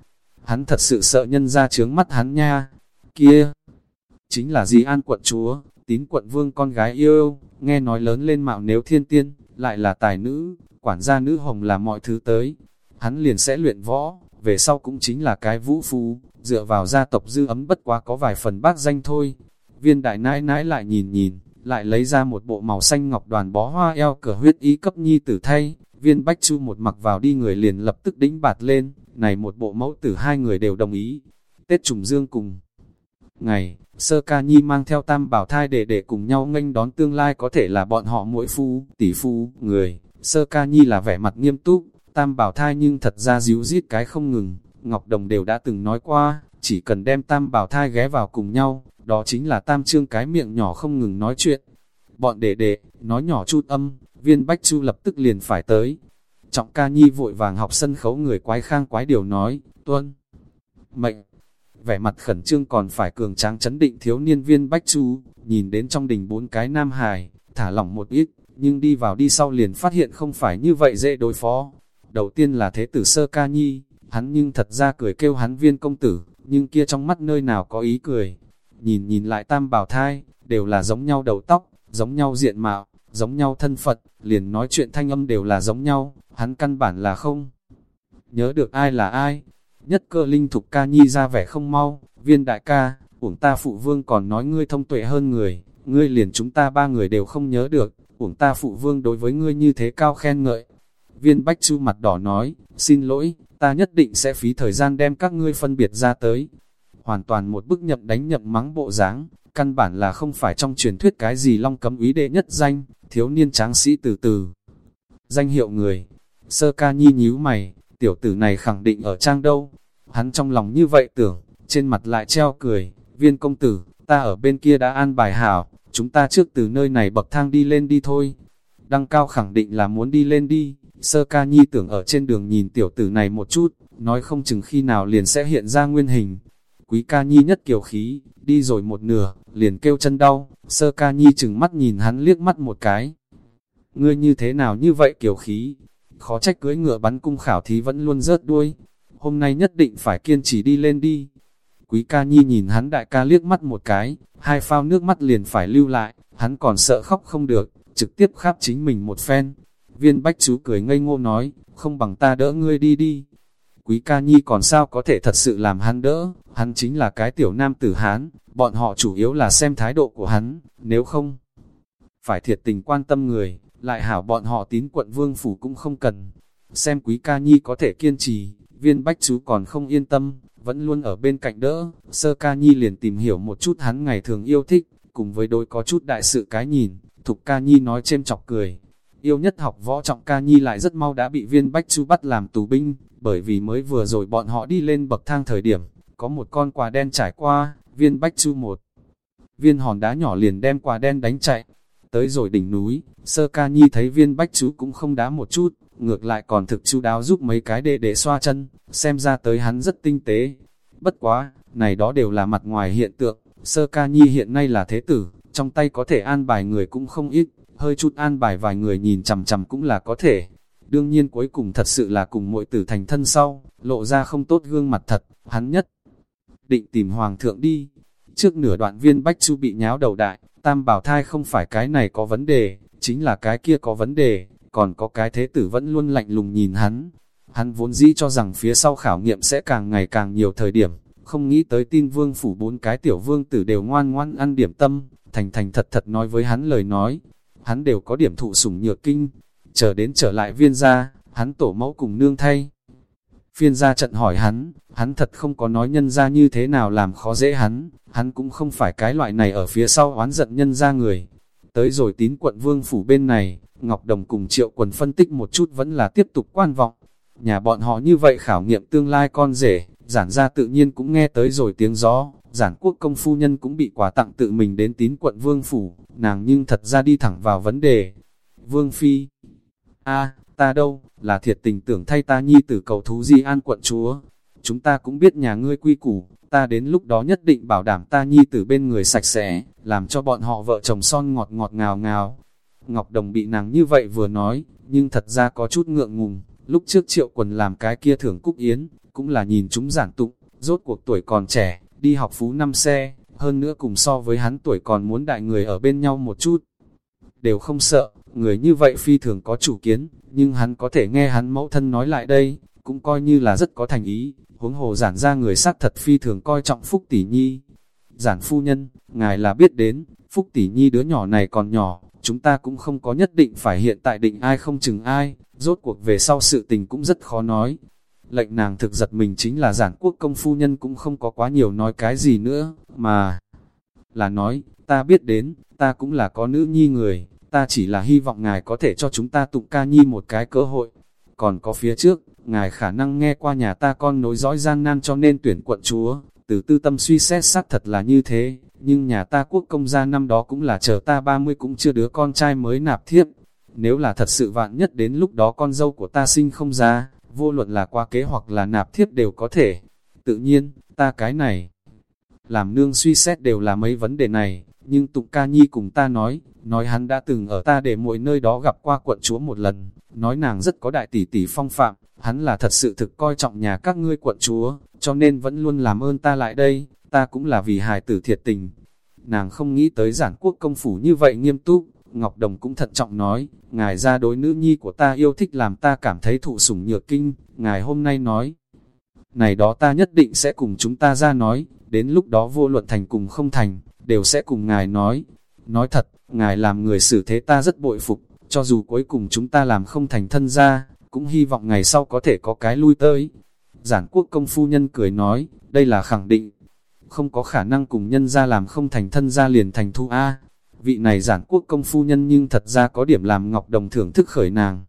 Hắn thật sự sợ nhân ra trướng mắt hắn nha. Kia, chính là gì an quận chúa, tín quận vương con gái yêu, nghe nói lớn lên mạo nếu thiên tiên, lại là tài nữ, quản gia nữ hồng là mọi thứ tới. Hắn liền sẽ luyện võ, về sau cũng chính là cái vũ phu, dựa vào gia tộc dư ấm bất quá có vài phần bác danh thôi. Viên đại nãi nãi lại nhìn nhìn, lại lấy ra một bộ màu xanh ngọc đoàn bó hoa eo cờ huyết ý cấp nhi tử thay, viên bách chu một mặc vào đi người liền lập tức đĩnh bạt lên, này một bộ mẫu tử hai người đều đồng ý. Tết trùng dương cùng ngày, sơ ca nhi mang theo tam bảo thai để để cùng nhau nghênh đón tương lai có thể là bọn họ mỗi phu, tỷ phu, người, sơ ca nhi là vẻ mặt nghiêm túc, tam bảo thai nhưng thật ra díu dít cái không ngừng, Ngọc Đồng đều đã từng nói qua, chỉ cần đem tam bảo thai ghé vào cùng nhau, đó chính là tam trương cái miệng nhỏ không ngừng nói chuyện. Bọn đệ đệ, nói nhỏ chút âm, viên bách chu lập tức liền phải tới. Trọng ca nhi vội vàng học sân khấu người quái khang quái điều nói, tuân. Mệnh, vẻ mặt khẩn trương còn phải cường tráng chấn định thiếu niên viên bách chu, nhìn đến trong đình bốn cái nam hài, thả lỏng một ít, nhưng đi vào đi sau liền phát hiện không phải như vậy dễ đối phó. Đầu tiên là thế tử sơ ca nhi, hắn nhưng thật ra cười kêu hắn viên công tử, nhưng kia trong mắt nơi nào có ý cười. Nhìn nhìn lại tam bảo thai, đều là giống nhau đầu tóc, giống nhau diện mạo, giống nhau thân phận, liền nói chuyện thanh âm đều là giống nhau, hắn căn bản là không. Nhớ được ai là ai, nhất cơ linh thục ca nhi ra vẻ không mau, viên đại ca, uổng ta phụ vương còn nói ngươi thông tuệ hơn người, ngươi liền chúng ta ba người đều không nhớ được, uổng ta phụ vương đối với ngươi như thế cao khen ngợi. Viên bách chu mặt đỏ nói, xin lỗi, ta nhất định sẽ phí thời gian đem các ngươi phân biệt ra tới. Hoàn toàn một bức nhậm đánh nhậm mắng bộ dáng, căn bản là không phải trong truyền thuyết cái gì long cấm úy đệ nhất danh, thiếu niên tráng sĩ từ từ. Danh hiệu người, sơ ca nhi nhíu mày, tiểu tử này khẳng định ở trang đâu. Hắn trong lòng như vậy tưởng, trên mặt lại treo cười, viên công tử, ta ở bên kia đã an bài hảo, chúng ta trước từ nơi này bậc thang đi lên đi thôi. Đăng cao khẳng định là muốn đi lên đi, sơ ca nhi tưởng ở trên đường nhìn tiểu tử này một chút, nói không chừng khi nào liền sẽ hiện ra nguyên hình. Quý ca nhi nhất kiều khí, đi rồi một nửa, liền kêu chân đau, sơ ca nhi chừng mắt nhìn hắn liếc mắt một cái. Ngươi như thế nào như vậy kiều khí, khó trách cưới ngựa bắn cung khảo thí vẫn luôn rớt đuôi, hôm nay nhất định phải kiên trì đi lên đi. Quý ca nhi nhìn hắn đại ca liếc mắt một cái, hai phao nước mắt liền phải lưu lại, hắn còn sợ khóc không được, trực tiếp kháp chính mình một phen. Viên bách chú cười ngây ngô nói, không bằng ta đỡ ngươi đi đi. Quý ca nhi còn sao có thể thật sự làm hắn đỡ, hắn chính là cái tiểu nam tử hán, bọn họ chủ yếu là xem thái độ của hắn, nếu không, phải thiệt tình quan tâm người, lại hảo bọn họ tín quận vương phủ cũng không cần. Xem quý ca nhi có thể kiên trì, viên bách chú còn không yên tâm, vẫn luôn ở bên cạnh đỡ, sơ ca nhi liền tìm hiểu một chút hắn ngày thường yêu thích, cùng với đôi có chút đại sự cái nhìn, thục ca nhi nói chêm chọc cười. Yêu nhất học võ trọng ca nhi lại rất mau đã bị viên bách chú bắt làm tù binh, bởi vì mới vừa rồi bọn họ đi lên bậc thang thời điểm, có một con quà đen trải qua, viên bách chú một. Viên hòn đá nhỏ liền đem quà đen đánh chạy, tới rồi đỉnh núi, sơ ca nhi thấy viên bách chú cũng không đá một chút, ngược lại còn thực chú đáo giúp mấy cái đệ để xoa chân, xem ra tới hắn rất tinh tế. Bất quá, này đó đều là mặt ngoài hiện tượng, sơ ca nhi hiện nay là thế tử, trong tay có thể an bài người cũng không ít, hơi chút an bài vài người nhìn chằm chằm cũng là có thể. Đương nhiên cuối cùng thật sự là cùng mỗi tử thành thân sau, lộ ra không tốt gương mặt thật, hắn nhất. Định tìm hoàng thượng đi. Trước nửa đoạn viên Bách Chu bị nháo đầu đại, tam bảo thai không phải cái này có vấn đề, chính là cái kia có vấn đề, còn có cái thế tử vẫn luôn lạnh lùng nhìn hắn. Hắn vốn dĩ cho rằng phía sau khảo nghiệm sẽ càng ngày càng nhiều thời điểm, không nghĩ tới tin vương phủ bốn cái tiểu vương tử đều ngoan ngoan ăn điểm tâm, thành thành thật thật nói với hắn lời nói, hắn đều có điểm thụ sủng nhược kinh, chờ đến trở lại viên gia, hắn tổ mẫu cùng nương thay. Phiên gia trận hỏi hắn, hắn thật không có nói nhân gia như thế nào làm khó dễ hắn, hắn cũng không phải cái loại này ở phía sau oán giận nhân gia người. Tới rồi tín quận vương phủ bên này, Ngọc Đồng cùng triệu quần phân tích một chút vẫn là tiếp tục quan vọng. Nhà bọn họ như vậy khảo nghiệm tương lai con rể, giản gia tự nhiên cũng nghe tới rồi tiếng gió, giản quốc công phu nhân cũng bị quà tặng tự mình đến tín quận vương phủ, nàng nhưng thật ra đi thẳng vào vấn đề. Vương Phi a ta đâu, là thiệt tình tưởng thay ta nhi tử cầu thú di an quận chúa. Chúng ta cũng biết nhà ngươi quy củ, ta đến lúc đó nhất định bảo đảm ta nhi tử bên người sạch sẽ, làm cho bọn họ vợ chồng son ngọt ngọt ngào ngào. Ngọc Đồng bị nàng như vậy vừa nói, nhưng thật ra có chút ngượng ngùng, lúc trước triệu quần làm cái kia thưởng cúc yến, cũng là nhìn chúng giản tụng, rốt cuộc tuổi còn trẻ, đi học phú năm xe, hơn nữa cùng so với hắn tuổi còn muốn đại người ở bên nhau một chút. Đều không sợ, người như vậy phi thường có chủ kiến, nhưng hắn có thể nghe hắn mẫu thân nói lại đây, cũng coi như là rất có thành ý, huống hồ giản ra người xác thật phi thường coi trọng Phúc Tỷ Nhi. Giản phu nhân, ngài là biết đến, Phúc Tỷ Nhi đứa nhỏ này còn nhỏ, chúng ta cũng không có nhất định phải hiện tại định ai không chừng ai, rốt cuộc về sau sự tình cũng rất khó nói. Lệnh nàng thực giật mình chính là giản quốc công phu nhân cũng không có quá nhiều nói cái gì nữa, mà là nói, ta biết đến, ta cũng là có nữ nhi người, ta chỉ là hy vọng ngài có thể cho chúng ta tụng ca nhi một cái cơ hội. Còn có phía trước, ngài khả năng nghe qua nhà ta con nối dõi gian nan cho nên tuyển quận chúa, từ tư tâm suy xét xác thật là như thế, nhưng nhà ta quốc công gia năm đó cũng là chờ ta 30 cũng chưa đứa con trai mới nạp thiếp. Nếu là thật sự vạn nhất đến lúc đó con dâu của ta sinh không ra, vô luận là qua kế hoặc là nạp thiếp đều có thể. Tự nhiên, ta cái này, làm nương suy xét đều là mấy vấn đề này, nhưng Tụng Ca Nhi cùng ta nói, nói hắn đã từng ở ta để mỗi nơi đó gặp qua quận chúa một lần, nói nàng rất có đại tỷ tỷ phong phạm, hắn là thật sự thực coi trọng nhà các ngươi quận chúa, cho nên vẫn luôn làm ơn ta lại đây, ta cũng là vì hài tử thiệt tình. Nàng không nghĩ tới giản quốc công phủ như vậy nghiêm túc, Ngọc Đồng cũng thận trọng nói, ngài ra đối nữ nhi của ta yêu thích làm ta cảm thấy thụ sủng nhược kinh, ngài hôm nay nói. Này đó ta nhất định sẽ cùng chúng ta ra nói, đến lúc đó vô luận thành cùng không thành, đều sẽ cùng ngài nói. Nói thật, ngài làm người xử thế ta rất bội phục, cho dù cuối cùng chúng ta làm không thành thân ra, cũng hy vọng ngày sau có thể có cái lui tới. Giản quốc công phu nhân cười nói, đây là khẳng định, không có khả năng cùng nhân ra làm không thành thân ra liền thành thu A. Vị này giản quốc công phu nhân nhưng thật ra có điểm làm Ngọc Đồng thưởng thức khởi nàng.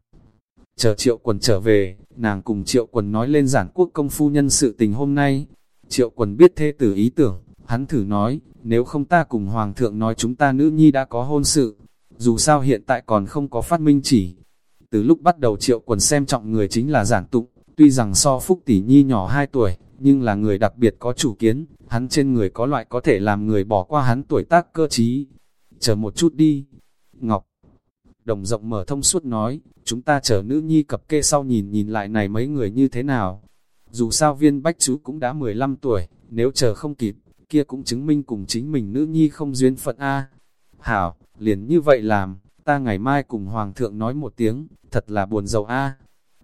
Chờ triệu quần trở về, nàng cùng triệu quần nói lên giản quốc công phu nhân sự tình hôm nay. Triệu quần biết thê tử ý tưởng, hắn thử nói, nếu không ta cùng hoàng thượng nói chúng ta nữ nhi đã có hôn sự, dù sao hiện tại còn không có phát minh chỉ. Từ lúc bắt đầu triệu quần xem trọng người chính là giản tụng, tuy rằng so phúc tỷ nhi nhỏ 2 tuổi, nhưng là người đặc biệt có chủ kiến, hắn trên người có loại có thể làm người bỏ qua hắn tuổi tác cơ trí. Chờ một chút đi. Ngọc Đồng rộng mở thông suốt nói, chúng ta chờ nữ nhi cập kê sau nhìn nhìn lại này mấy người như thế nào. Dù sao viên bách chú cũng đã 15 tuổi, nếu chờ không kịp, kia cũng chứng minh cùng chính mình nữ nhi không duyên phận A. Hảo, liền như vậy làm, ta ngày mai cùng Hoàng thượng nói một tiếng, thật là buồn giàu A.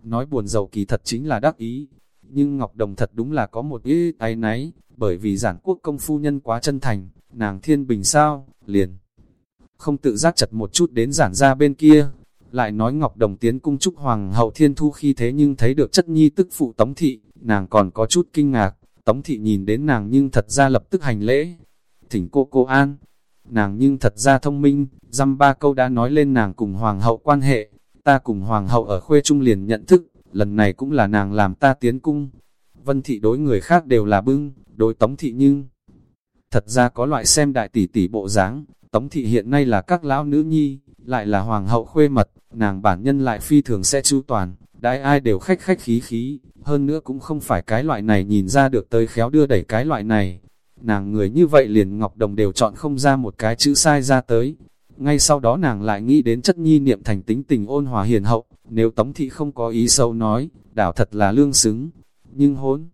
Nói buồn giàu kỳ thật chính là đắc ý, nhưng Ngọc Đồng thật đúng là có một ý ái náy, bởi vì giản quốc công phu nhân quá chân thành, nàng thiên bình sao, liền. Không tự giác chật một chút đến giản ra bên kia, lại nói Ngọc Đồng tiến cung trúc hoàng hậu thiên thu khi thế nhưng thấy được chất nhi tức phụ tống thị, nàng còn có chút kinh ngạc, tống thị nhìn đến nàng nhưng thật ra lập tức hành lễ. Thỉnh cô cô an, nàng nhưng thật ra thông minh, dăm ba câu đã nói lên nàng cùng hoàng hậu quan hệ, ta cùng hoàng hậu ở khuê trung liền nhận thức, lần này cũng là nàng làm ta tiến cung. Vân thị đối người khác đều là bưng, đối tống thị nhưng thật ra có loại xem đại tỷ tỷ bộ dáng tống thị hiện nay là các lão nữ nhi, lại là hoàng hậu khuê mật, nàng bản nhân lại phi thường sẽ chu toàn, đại ai đều khách khách khí khí, hơn nữa cũng không phải cái loại này nhìn ra được tới khéo đưa đẩy cái loại này. Nàng người như vậy liền Ngọc Đồng đều chọn không ra một cái chữ sai ra tới. Ngay sau đó nàng lại nghĩ đến chất nhi niệm thành tính tình ôn hòa hiền hậu, nếu Tống Thị không có ý sâu nói, đảo thật là lương xứng. Nhưng hốn,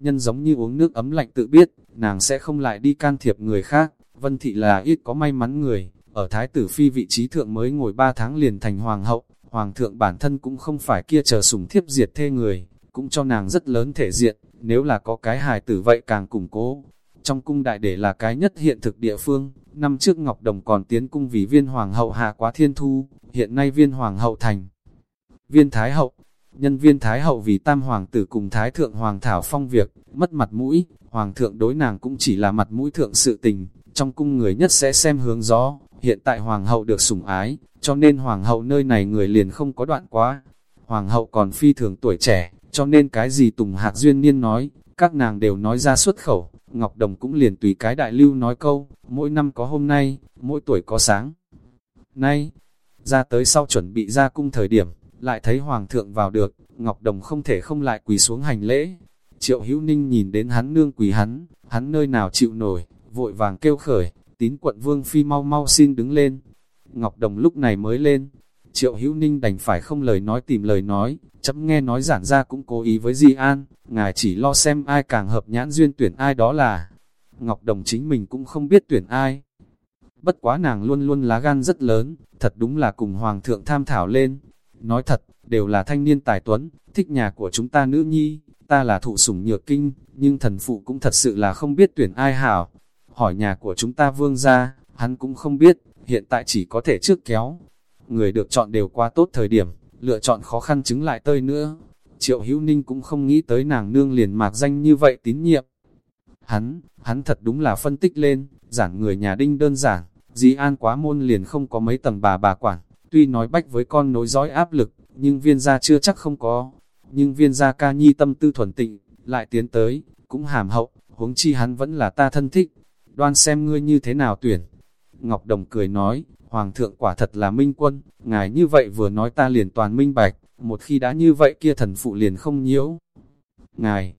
nhân giống như uống nước ấm lạnh tự biết, nàng sẽ không lại đi can thiệp người khác. Vân Thị là ít có may mắn người, ở Thái tử Phi vị trí thượng mới ngồi 3 tháng liền thành hoàng hậu, hoàng thượng bản thân cũng không phải kia chờ sủng thiếp diệt thê người, cũng cho nàng rất lớn thể diện, nếu là có cái hài tử vậy càng củng cố. Trong cung đại để là cái nhất hiện thực địa phương, năm trước Ngọc Đồng còn tiến cung vì viên hoàng hậu hạ quá thiên thu, hiện nay viên hoàng hậu thành. Viên thái hậu, nhân viên thái hậu vì tam hoàng tử cùng thái thượng hoàng thảo phong việc, mất mặt mũi, hoàng thượng đối nàng cũng chỉ là mặt mũi thượng sự tình, trong cung người nhất sẽ xem hướng gió, hiện tại hoàng hậu được sủng ái, cho nên hoàng hậu nơi này người liền không có đoạn quá. Hoàng hậu còn phi thường tuổi trẻ, cho nên cái gì Tùng Hạc Duyên Niên nói, các nàng đều nói ra xuất khẩu, Ngọc Đồng cũng liền tùy cái đại lưu nói câu, mỗi năm có hôm nay, mỗi tuổi có sáng. Nay, ra tới sau chuẩn bị ra cung thời điểm, lại thấy Hoàng thượng vào được, Ngọc Đồng không thể không lại quỳ xuống hành lễ. Triệu Hữu Ninh nhìn đến hắn nương quỳ hắn, hắn nơi nào chịu nổi, vội vàng kêu khởi, tín quận Vương Phi mau mau xin đứng lên. Ngọc Đồng lúc này mới lên, Triệu Hữu Ninh đành phải không lời nói tìm lời nói, chấm nghe nói giản ra cũng cố ý với Di An, ngài chỉ lo xem ai càng hợp nhãn duyên tuyển ai đó là. Ngọc Đồng chính mình cũng không biết tuyển ai. bất quá nàng luôn luôn lá gan rất lớn, thật đúng là cùng hoàng thượng tham thảo lên. Nói thật, đều là thanh niên tài tuấn, thích nhà của chúng ta nữ nhi, ta là thụ sủng nhược kinh, nhưng thần phụ cũng thật sự là không biết tuyển ai hảo. Hỏi nhà của chúng ta vương ra, hắn cũng không biết, hiện tại chỉ có thể trước kéo. Người được chọn đều qua tốt thời điểm, lựa chọn khó khăn chứng lại tơi nữa. Triệu Hữu Ninh cũng không nghĩ tới nàng nương liền mạc danh như vậy tín nhiệm. Hắn, hắn thật đúng là phân tích lên, giản người nhà đinh đơn giản, dĩ an quá môn liền không có mấy tầng bà bà quản, tuy nói bách với con nối dõi áp lực, nhưng viên gia chưa chắc không có. Nhưng viên gia ca nhi tâm tư thuần tịnh, lại tiến tới, cũng hàm hậu, huống chi hắn vẫn là ta thân thích. Đoan xem ngươi như thế nào tuyển. Ngọc Đồng cười nói, Hoàng thượng quả thật là minh quân, ngài như vậy vừa nói ta liền toàn minh bạch, một khi đã như vậy kia thần phụ liền không nhiễu. Ngài,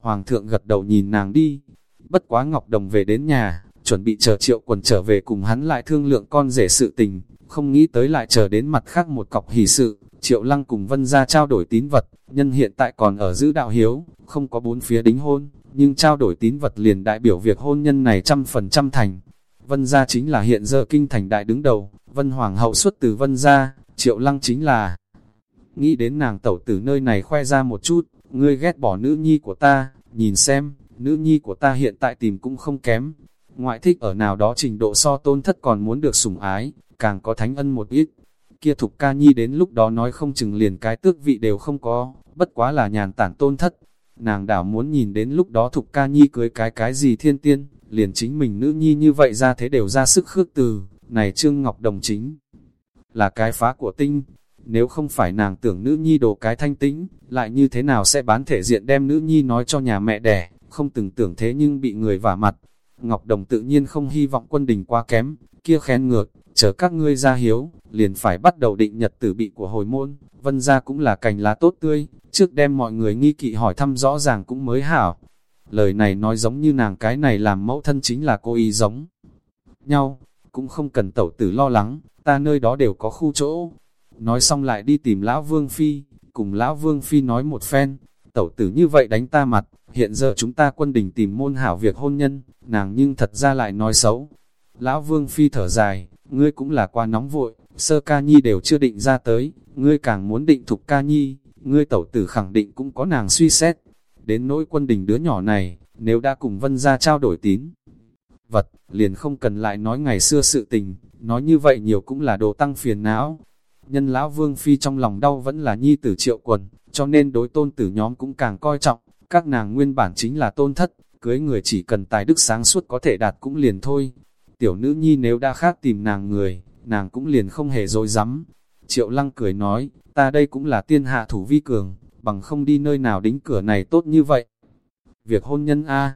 Hoàng thượng gật đầu nhìn nàng đi, bất quá Ngọc Đồng về đến nhà, chuẩn bị chờ triệu quần trở về cùng hắn lại thương lượng con rể sự tình, không nghĩ tới lại chờ đến mặt khác một cọc hỷ sự, triệu lăng cùng vân ra trao đổi tín vật, nhân hiện tại còn ở giữ đạo hiếu, không có bốn phía đính hôn, nhưng trao đổi tín vật liền đại biểu việc hôn nhân này trăm phần trăm thành. Vân gia chính là hiện giờ kinh thành đại đứng đầu, vân hoàng hậu xuất từ vân gia, triệu lăng chính là nghĩ đến nàng tẩu từ nơi này khoe ra một chút, ngươi ghét bỏ nữ nhi của ta, nhìn xem, nữ nhi của ta hiện tại tìm cũng không kém. Ngoại thích ở nào đó trình độ so tôn thất còn muốn được sủng ái, càng có thánh ân một ít. Kia thục ca nhi đến lúc đó nói không chừng liền cái tước vị đều không có, bất quá là nhàn tản tôn thất. Nàng đảo muốn nhìn đến lúc đó thục ca nhi cưới cái cái gì thiên tiên, liền chính mình nữ nhi như vậy ra thế đều ra sức khước từ, này Trương Ngọc Đồng chính là cái phá của tinh, nếu không phải nàng tưởng nữ nhi đồ cái thanh tĩnh, lại như thế nào sẽ bán thể diện đem nữ nhi nói cho nhà mẹ đẻ, không từng tưởng thế nhưng bị người vả mặt. Ngọc Đồng tự nhiên không hy vọng quân đình quá kém, kia khen ngược, chờ các ngươi ra hiếu, liền phải bắt đầu định nhật tử bị của hồi môn, vân ra cũng là cành lá tốt tươi, trước đem mọi người nghi kỵ hỏi thăm rõ ràng cũng mới hảo. Lời này nói giống như nàng cái này làm mẫu thân chính là cô ý giống nhau, cũng không cần tẩu tử lo lắng, ta nơi đó đều có khu chỗ, Nói xong lại đi tìm Lão Vương Phi, cùng Lão Vương Phi nói một phen, tẩu tử như vậy đánh ta mặt, hiện giờ chúng ta quân đình tìm môn hảo việc hôn nhân, nàng nhưng thật ra lại nói xấu. Lão Vương Phi thở dài, ngươi cũng là qua nóng vội, sơ ca nhi đều chưa định ra tới, ngươi càng muốn định thục ca nhi, ngươi tẩu tử khẳng định cũng có nàng suy xét. Đến nỗi quân đình đứa nhỏ này, nếu đã cùng vân ra trao đổi tín, vật, liền không cần lại nói ngày xưa sự tình, nói như vậy nhiều cũng là đồ tăng phiền não, Nhân lão vương phi trong lòng đau vẫn là nhi tử triệu quần, cho nên đối tôn tử nhóm cũng càng coi trọng, các nàng nguyên bản chính là tôn thất, cưới người chỉ cần tài đức sáng suốt có thể đạt cũng liền thôi. Tiểu nữ nhi nếu đã khác tìm nàng người, nàng cũng liền không hề dối rắm Triệu lăng cười nói, ta đây cũng là tiên hạ thủ vi cường, bằng không đi nơi nào đính cửa này tốt như vậy. Việc hôn nhân A,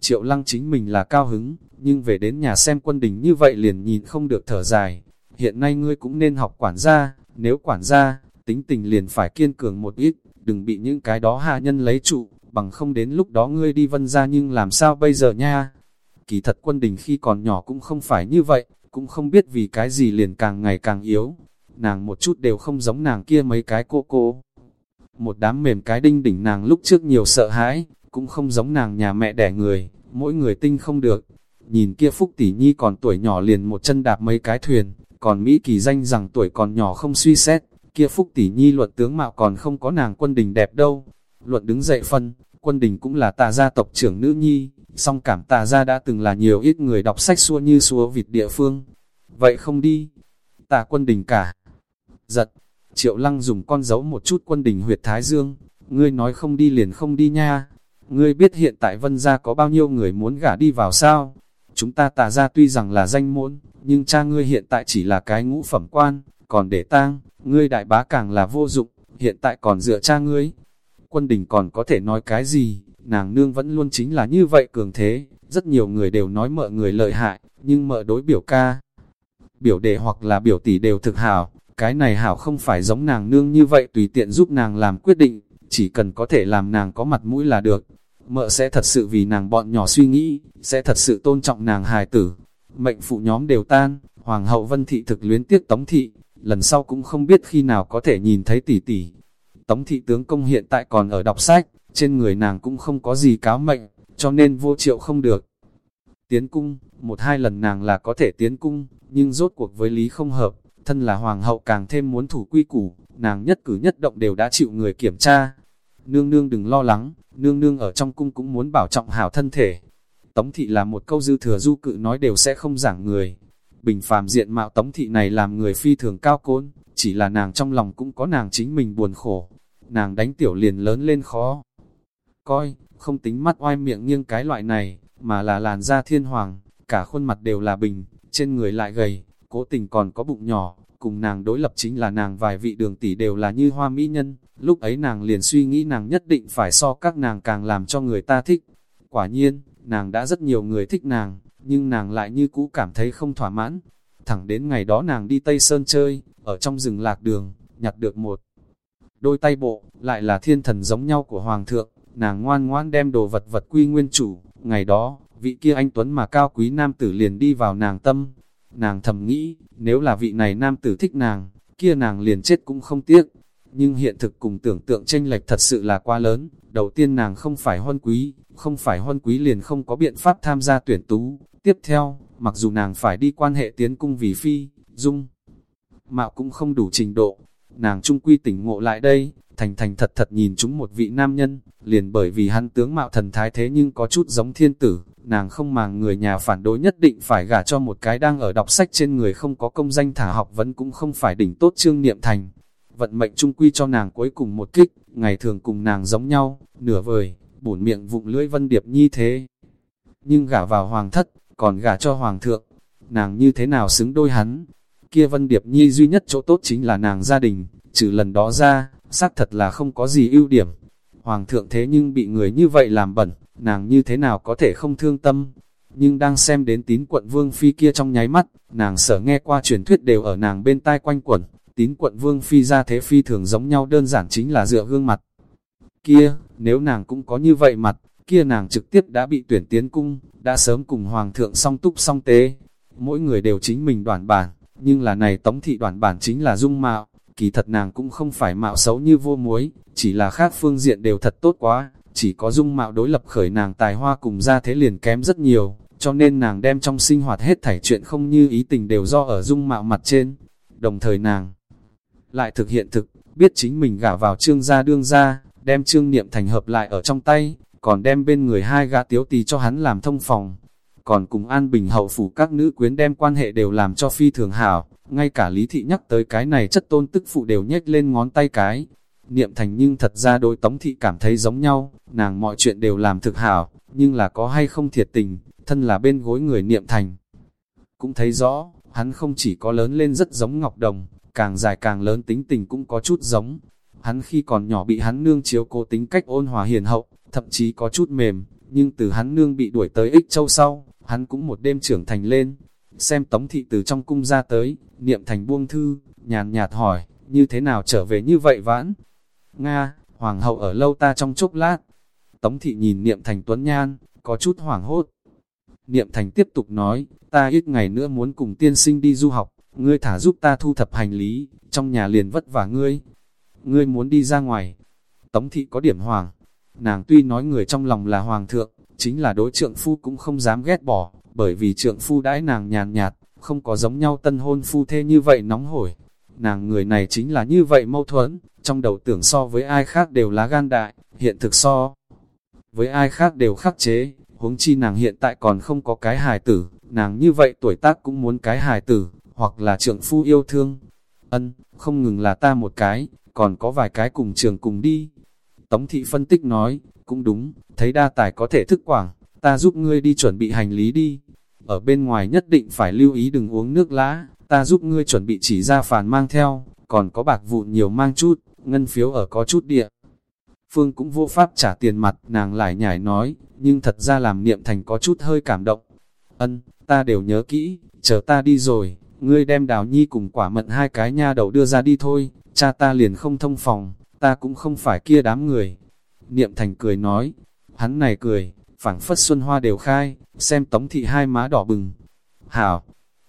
triệu lăng chính mình là cao hứng, nhưng về đến nhà xem quân đình như vậy liền nhìn không được thở dài, hiện nay ngươi cũng nên học quản gia, nếu quản gia, tính tình liền phải kiên cường một ít, đừng bị những cái đó hạ nhân lấy trụ, bằng không đến lúc đó ngươi đi vân ra nhưng làm sao bây giờ nha. Kỳ thật quân đình khi còn nhỏ cũng không phải như vậy, cũng không biết vì cái gì liền càng ngày càng yếu. Nàng một chút đều không giống nàng kia mấy cái cô cô. Một đám mềm cái đinh đỉnh nàng lúc trước nhiều sợ hãi, cũng không giống nàng nhà mẹ đẻ người, mỗi người tinh không được. Nhìn kia Phúc Tỷ Nhi còn tuổi nhỏ liền một chân đạp mấy cái thuyền, còn Mỹ kỳ danh rằng tuổi còn nhỏ không suy xét, kia Phúc Tỷ Nhi luận tướng mạo còn không có nàng quân đình đẹp đâu. Luận đứng dậy phân, quân đình cũng là tà gia tộc trưởng nữ nhi, song cảm tà gia đã từng là nhiều ít người đọc sách xua như xua vịt địa phương. Vậy không đi, tà quân đình cả. Giật, triệu lăng dùng con dấu một chút quân đình huyệt Thái Dương, ngươi nói không đi liền không đi nha. Ngươi biết hiện tại vân gia có bao nhiêu người muốn gả đi vào sao? Chúng ta tà gia tuy rằng là danh môn, nhưng cha ngươi hiện tại chỉ là cái ngũ phẩm quan, còn để tang, ngươi đại bá càng là vô dụng, hiện tại còn dựa cha ngươi. Quân đình còn có thể nói cái gì, nàng nương vẫn luôn chính là như vậy cường thế, rất nhiều người đều nói mợ người lợi hại, nhưng mợ đối biểu ca, biểu đệ hoặc là biểu tỷ đều thực hảo, cái này hảo không phải giống nàng nương như vậy tùy tiện giúp nàng làm quyết định, chỉ cần có thể làm nàng có mặt mũi là được. Mợ sẽ thật sự vì nàng bọn nhỏ suy nghĩ, sẽ thật sự tôn trọng nàng hài tử, mệnh phụ nhóm đều tan, Hoàng hậu Vân Thị thực luyến tiếc Tống Thị, lần sau cũng không biết khi nào có thể nhìn thấy tỷ tỷ. Tống Thị tướng công hiện tại còn ở đọc sách, trên người nàng cũng không có gì cáo mệnh, cho nên vô triệu không được. Tiến cung, một hai lần nàng là có thể tiến cung, nhưng rốt cuộc với lý không hợp, thân là hoàng hậu càng thêm muốn thủ quy củ, nàng nhất cử nhất động đều đã chịu người kiểm tra. Nương nương đừng lo lắng, nương nương ở trong cung cũng muốn bảo trọng hảo thân thể. Tống thị là một câu dư thừa du cự nói đều sẽ không giảng người. Bình phàm diện mạo tống thị này làm người phi thường cao côn, chỉ là nàng trong lòng cũng có nàng chính mình buồn khổ. Nàng đánh tiểu liền lớn lên khó. Coi, không tính mắt oai miệng nghiêng cái loại này, mà là làn da thiên hoàng, cả khuôn mặt đều là bình, trên người lại gầy, cố tình còn có bụng nhỏ, cùng nàng đối lập chính là nàng vài vị đường tỷ đều là như hoa mỹ nhân, lúc ấy nàng liền suy nghĩ nàng nhất định phải so các nàng càng làm cho người ta thích. Quả nhiên, nàng đã rất nhiều người thích nàng, nhưng nàng lại như cũ cảm thấy không thỏa mãn. Thẳng đến ngày đó nàng đi Tây Sơn chơi, ở trong rừng lạc đường, nhặt được một đôi tay bộ, lại là thiên thần giống nhau của Hoàng thượng, nàng ngoan ngoan đem đồ vật vật quy nguyên chủ, ngày đó, vị kia anh Tuấn mà cao quý nam tử liền đi vào nàng tâm. Nàng thầm nghĩ, nếu là vị này nam tử thích nàng, kia nàng liền chết cũng không tiếc. Nhưng hiện thực cùng tưởng tượng tranh lệch thật sự là quá lớn. Đầu tiên nàng không phải huân quý, không phải huân quý liền không có biện pháp tham gia tuyển tú. Tiếp theo, mặc dù nàng phải đi quan hệ tiến cung vì phi, dung, mạo cũng không đủ trình độ. Nàng trung quy tỉnh ngộ lại đây, thành thành thật thật nhìn chúng một vị nam nhân, liền bởi vì hắn tướng mạo thần thái thế nhưng có chút giống thiên tử, nàng không màng người nhà phản đối nhất định phải gả cho một cái đang ở đọc sách trên người không có công danh thả học vẫn cũng không phải đỉnh tốt trương niệm thành. Vận mệnh trung quy cho nàng cuối cùng một kích, ngày thường cùng nàng giống nhau, nửa vời, bổn miệng vụng lưỡi vân điệp nhi thế. Nhưng gả vào hoàng thất, còn gả cho hoàng thượng, nàng như thế nào xứng đôi hắn. Kia vân điệp nhi duy nhất chỗ tốt chính là nàng gia đình, trừ lần đó ra, xác thật là không có gì ưu điểm. Hoàng thượng thế nhưng bị người như vậy làm bẩn, nàng như thế nào có thể không thương tâm. Nhưng đang xem đến tín quận vương phi kia trong nháy mắt, nàng sở nghe qua truyền thuyết đều ở nàng bên tai quanh quẩn. Tín quận vương phi ra thế phi thường giống nhau đơn giản chính là dựa gương mặt. Kia, nếu nàng cũng có như vậy mặt, kia nàng trực tiếp đã bị tuyển tiến cung, đã sớm cùng hoàng thượng song túc song tế. Mỗi người đều chính mình đoàn bản, nhưng là này tống thị đoàn bản chính là dung mạo, kỳ thật nàng cũng không phải mạo xấu như vô muối, chỉ là khác phương diện đều thật tốt quá, chỉ có dung mạo đối lập khởi nàng tài hoa cùng ra thế liền kém rất nhiều, cho nên nàng đem trong sinh hoạt hết thảy chuyện không như ý tình đều do ở dung mạo mặt trên. Đồng thời nàng lại thực hiện thực, biết chính mình gả vào trương gia đương gia, đem trương niệm thành hợp lại ở trong tay, còn đem bên người hai gã tiếu tì cho hắn làm thông phòng. Còn cùng an bình hậu phủ các nữ quyến đem quan hệ đều làm cho phi thường hảo, ngay cả lý thị nhắc tới cái này chất tôn tức phụ đều nhếch lên ngón tay cái. Niệm thành nhưng thật ra đối tống thị cảm thấy giống nhau, nàng mọi chuyện đều làm thực hảo, nhưng là có hay không thiệt tình, thân là bên gối người niệm thành. Cũng thấy rõ, hắn không chỉ có lớn lên rất giống Ngọc Đồng, càng dài càng lớn tính tình cũng có chút giống. Hắn khi còn nhỏ bị hắn nương chiếu cố tính cách ôn hòa hiền hậu, thậm chí có chút mềm, nhưng từ hắn nương bị đuổi tới ích châu sau, hắn cũng một đêm trưởng thành lên. Xem tống thị từ trong cung ra tới, niệm thành buông thư, nhàn nhạt hỏi, như thế nào trở về như vậy vãn? Nga, hoàng hậu ở lâu ta trong chốc lát. Tống thị nhìn niệm thành tuấn nhan, có chút hoảng hốt. Niệm thành tiếp tục nói, ta ít ngày nữa muốn cùng tiên sinh đi du học, ngươi thả giúp ta thu thập hành lý, trong nhà liền vất vả ngươi. Ngươi muốn đi ra ngoài. Tống thị có điểm hoàng. Nàng tuy nói người trong lòng là hoàng thượng, chính là đối trượng phu cũng không dám ghét bỏ, bởi vì trượng phu đãi nàng nhàn nhạt, không có giống nhau tân hôn phu thê như vậy nóng hổi. Nàng người này chính là như vậy mâu thuẫn, trong đầu tưởng so với ai khác đều lá gan đại, hiện thực so. Với ai khác đều khắc chế, huống chi nàng hiện tại còn không có cái hài tử, nàng như vậy tuổi tác cũng muốn cái hài tử, hoặc là trượng phu yêu thương. Ân, không ngừng là ta một cái, còn có vài cái cùng trường cùng đi. Tống thị phân tích nói, cũng đúng, thấy đa tài có thể thức quảng, ta giúp ngươi đi chuẩn bị hành lý đi. Ở bên ngoài nhất định phải lưu ý đừng uống nước lá, ta giúp ngươi chuẩn bị chỉ ra phản mang theo, còn có bạc vụn nhiều mang chút, ngân phiếu ở có chút địa. Phương cũng vô pháp trả tiền mặt, nàng lại nhảy nói, nhưng thật ra làm niệm thành có chút hơi cảm động. Ân, ta đều nhớ kỹ, chờ ta đi rồi, ngươi đem đào nhi cùng quả mận hai cái nha đầu đưa ra đi thôi, cha ta liền không thông phòng, ta cũng không phải kia đám người. Niệm thành cười nói, hắn này cười, phảng phất xuân hoa đều khai, xem tống thị hai má đỏ bừng. Hảo,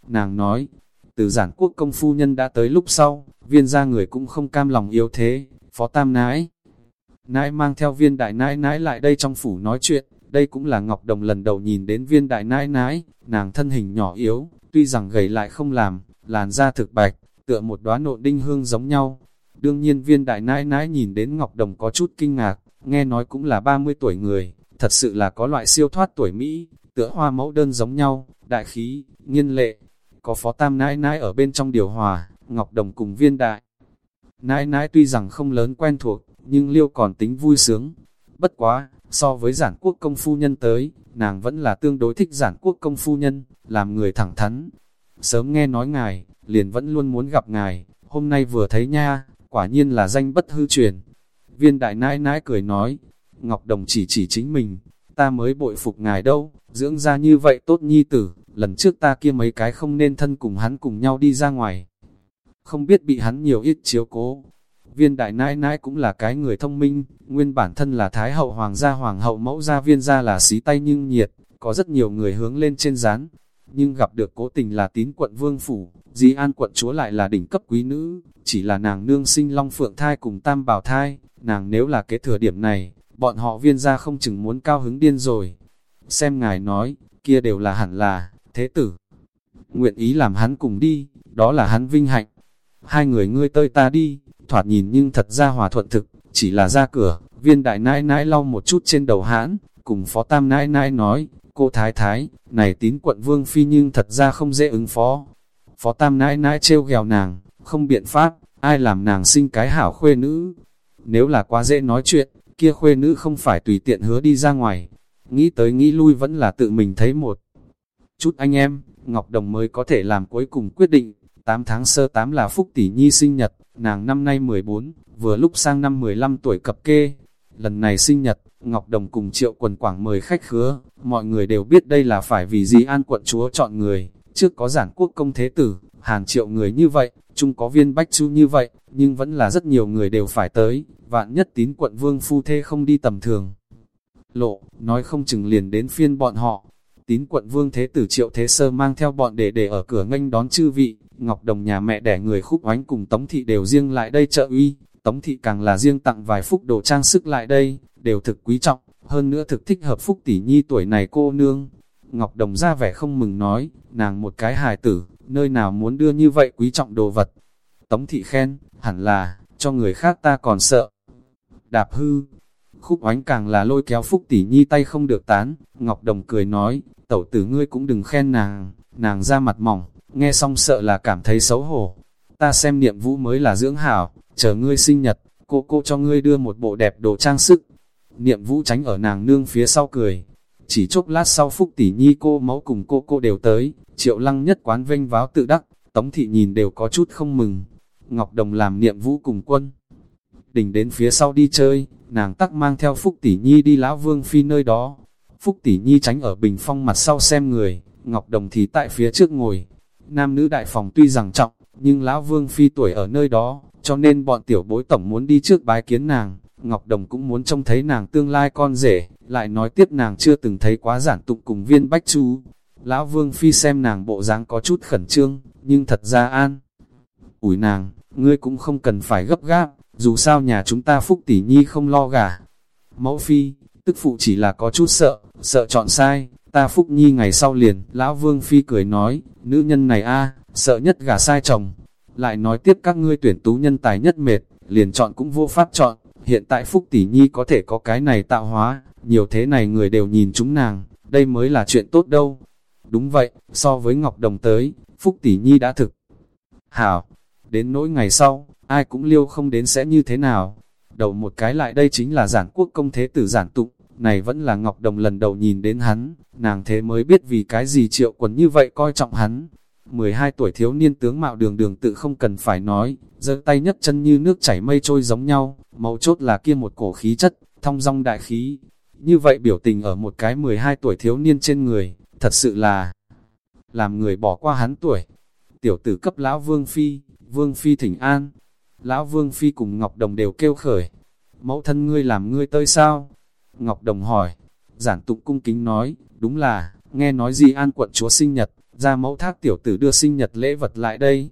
nàng nói, từ giản quốc công phu nhân đã tới lúc sau, viên gia người cũng không cam lòng yếu thế, phó tam nãi. Nãi mang theo viên đại nãi nãi lại đây trong phủ nói chuyện, Đây cũng là Ngọc Đồng lần đầu nhìn đến viên đại nãi nãi, nàng thân hình nhỏ yếu, tuy rằng gầy lại không làm, làn da thực bạch, tựa một đóa nộ đinh hương giống nhau. Đương nhiên viên đại nãi nãi nhìn đến Ngọc Đồng có chút kinh ngạc, nghe nói cũng là 30 tuổi người, thật sự là có loại siêu thoát tuổi Mỹ, tựa hoa mẫu đơn giống nhau, đại khí, nghiên lệ. Có phó tam nãi nãi ở bên trong điều hòa, Ngọc Đồng cùng viên đại. Nãi nãi tuy rằng không lớn quen thuộc, nhưng liêu còn tính vui sướng. Bất quá, so với giản quốc công phu nhân tới, nàng vẫn là tương đối thích giản quốc công phu nhân, làm người thẳng thắn. Sớm nghe nói ngài, liền vẫn luôn muốn gặp ngài, hôm nay vừa thấy nha, quả nhiên là danh bất hư truyền. Viên đại nãi nãi cười nói, Ngọc Đồng chỉ chỉ chính mình, ta mới bội phục ngài đâu, dưỡng ra như vậy tốt nhi tử, lần trước ta kia mấy cái không nên thân cùng hắn cùng nhau đi ra ngoài. Không biết bị hắn nhiều ít chiếu cố. Viên đại nãi nãi cũng là cái người thông minh, nguyên bản thân là Thái hậu hoàng gia hoàng hậu mẫu gia viên gia là xí tay nhưng nhiệt, có rất nhiều người hướng lên trên rán. Nhưng gặp được cố tình là tín quận vương phủ, Di An quận chúa lại là đỉnh cấp quý nữ, chỉ là nàng nương sinh long phượng thai cùng tam bảo thai, nàng nếu là kế thừa điểm này, bọn họ viên gia không chừng muốn cao hứng điên rồi. Xem ngài nói, kia đều là hẳn là, thế tử. Nguyện ý làm hắn cùng đi, đó là hắn vinh hạnh. Hai người ngươi tơi ta đi, thoạt nhìn nhưng thật ra hòa thuận thực, chỉ là ra cửa, viên đại nãi nãi lau một chút trên đầu hãn, cùng phó tam nãi nãi nói, cô thái thái, này tín quận vương phi nhưng thật ra không dễ ứng phó. Phó tam nãi nãi trêu ghèo nàng, không biện pháp, ai làm nàng sinh cái hảo khuê nữ. Nếu là quá dễ nói chuyện, kia khuê nữ không phải tùy tiện hứa đi ra ngoài. Nghĩ tới nghĩ lui vẫn là tự mình thấy một. Chút anh em, Ngọc Đồng mới có thể làm cuối cùng quyết định. 8 tháng sơ 8 là Phúc Tỷ Nhi sinh nhật, nàng năm nay 14, vừa lúc sang năm 15 tuổi cập kê. Lần này sinh nhật, Ngọc Đồng cùng Triệu Quần Quảng mời khách khứa, mọi người đều biết đây là phải vì gì An quận chúa chọn người, trước có giản quốc công thế tử, hàng triệu người như vậy, chung có viên bách chu như vậy, nhưng vẫn là rất nhiều người đều phải tới, vạn nhất tín quận vương phu thê không đi tầm thường. Lộ, nói không chừng liền đến phiên bọn họ. Tín quận vương thế tử triệu thế sơ mang theo bọn để để ở cửa nghênh đón chư vị, Ngọc Đồng nhà mẹ đẻ người khúc oánh cùng Tống Thị đều riêng lại đây trợ uy, Tống Thị càng là riêng tặng vài phúc đồ trang sức lại đây, đều thực quý trọng, hơn nữa thực thích hợp phúc tỷ nhi tuổi này cô nương. Ngọc Đồng ra vẻ không mừng nói, nàng một cái hài tử, nơi nào muốn đưa như vậy quý trọng đồ vật. Tống Thị khen, hẳn là, cho người khác ta còn sợ. Đạp hư, khúc oánh càng là lôi kéo phúc tỷ nhi tay không được tán, Ngọc Đồng cười nói, tẩu tử ngươi cũng đừng khen nàng, nàng ra mặt mỏng, nghe xong sợ là cảm thấy xấu hổ. Ta xem niệm vũ mới là dưỡng hảo, chờ ngươi sinh nhật, cô cô cho ngươi đưa một bộ đẹp đồ trang sức. Niệm vũ tránh ở nàng nương phía sau cười. Chỉ chốc lát sau phúc tỷ nhi cô mẫu cùng cô cô đều tới, triệu lăng nhất quán vênh váo tự đắc, tống thị nhìn đều có chút không mừng. Ngọc Đồng làm niệm vũ cùng quân. Đình đến phía sau đi chơi, nàng tắc mang theo Phúc Tỷ Nhi đi Lão Vương Phi nơi đó. Phúc Tỷ Nhi tránh ở bình phong mặt sau xem người, Ngọc Đồng thì tại phía trước ngồi, Nam nữ đại phòng tuy rằng trọng, nhưng lão vương phi tuổi ở nơi đó, cho nên bọn tiểu bối tổng muốn đi trước bái kiến nàng. Ngọc Đồng cũng muốn trông thấy nàng tương lai con rể, lại nói tiếp nàng chưa từng thấy quá giản tụng cùng viên bách chú. Lão Vương Phi xem nàng bộ dáng có chút khẩn trương, nhưng thật ra an. Ủi nàng, ngươi cũng không cần phải gấp gáp, dù sao nhà chúng ta Phúc Tỷ Nhi không lo gả. Mẫu Phi, tức phụ chỉ là có chút sợ, sợ chọn sai, Ta Phúc Nhi ngày sau liền, Lão Vương Phi cười nói, nữ nhân này a sợ nhất gả sai chồng. Lại nói tiếp các ngươi tuyển tú nhân tài nhất mệt, liền chọn cũng vô pháp chọn. Hiện tại Phúc Tỷ Nhi có thể có cái này tạo hóa, nhiều thế này người đều nhìn chúng nàng, đây mới là chuyện tốt đâu. Đúng vậy, so với Ngọc Đồng tới, Phúc Tỷ Nhi đã thực. Hảo, đến nỗi ngày sau, ai cũng liêu không đến sẽ như thế nào. Đầu một cái lại đây chính là giản quốc công thế tử giản tụng, này vẫn là Ngọc Đồng lần đầu nhìn đến hắn, nàng thế mới biết vì cái gì triệu quần như vậy coi trọng hắn. 12 tuổi thiếu niên tướng mạo đường đường tự không cần phải nói, giơ tay nhất chân như nước chảy mây trôi giống nhau, mấu chốt là kia một cổ khí chất, thong dong đại khí. Như vậy biểu tình ở một cái 12 tuổi thiếu niên trên người, thật sự là làm người bỏ qua hắn tuổi. Tiểu tử cấp lão Vương Phi, Vương Phi thỉnh an. Lão Vương Phi cùng Ngọc Đồng đều kêu khởi. Mẫu thân ngươi làm ngươi tơi sao? Ngọc Đồng hỏi, giản tụng cung kính nói, đúng là, nghe nói gì an quận chúa sinh nhật, ra mẫu thác tiểu tử đưa sinh nhật lễ vật lại đây.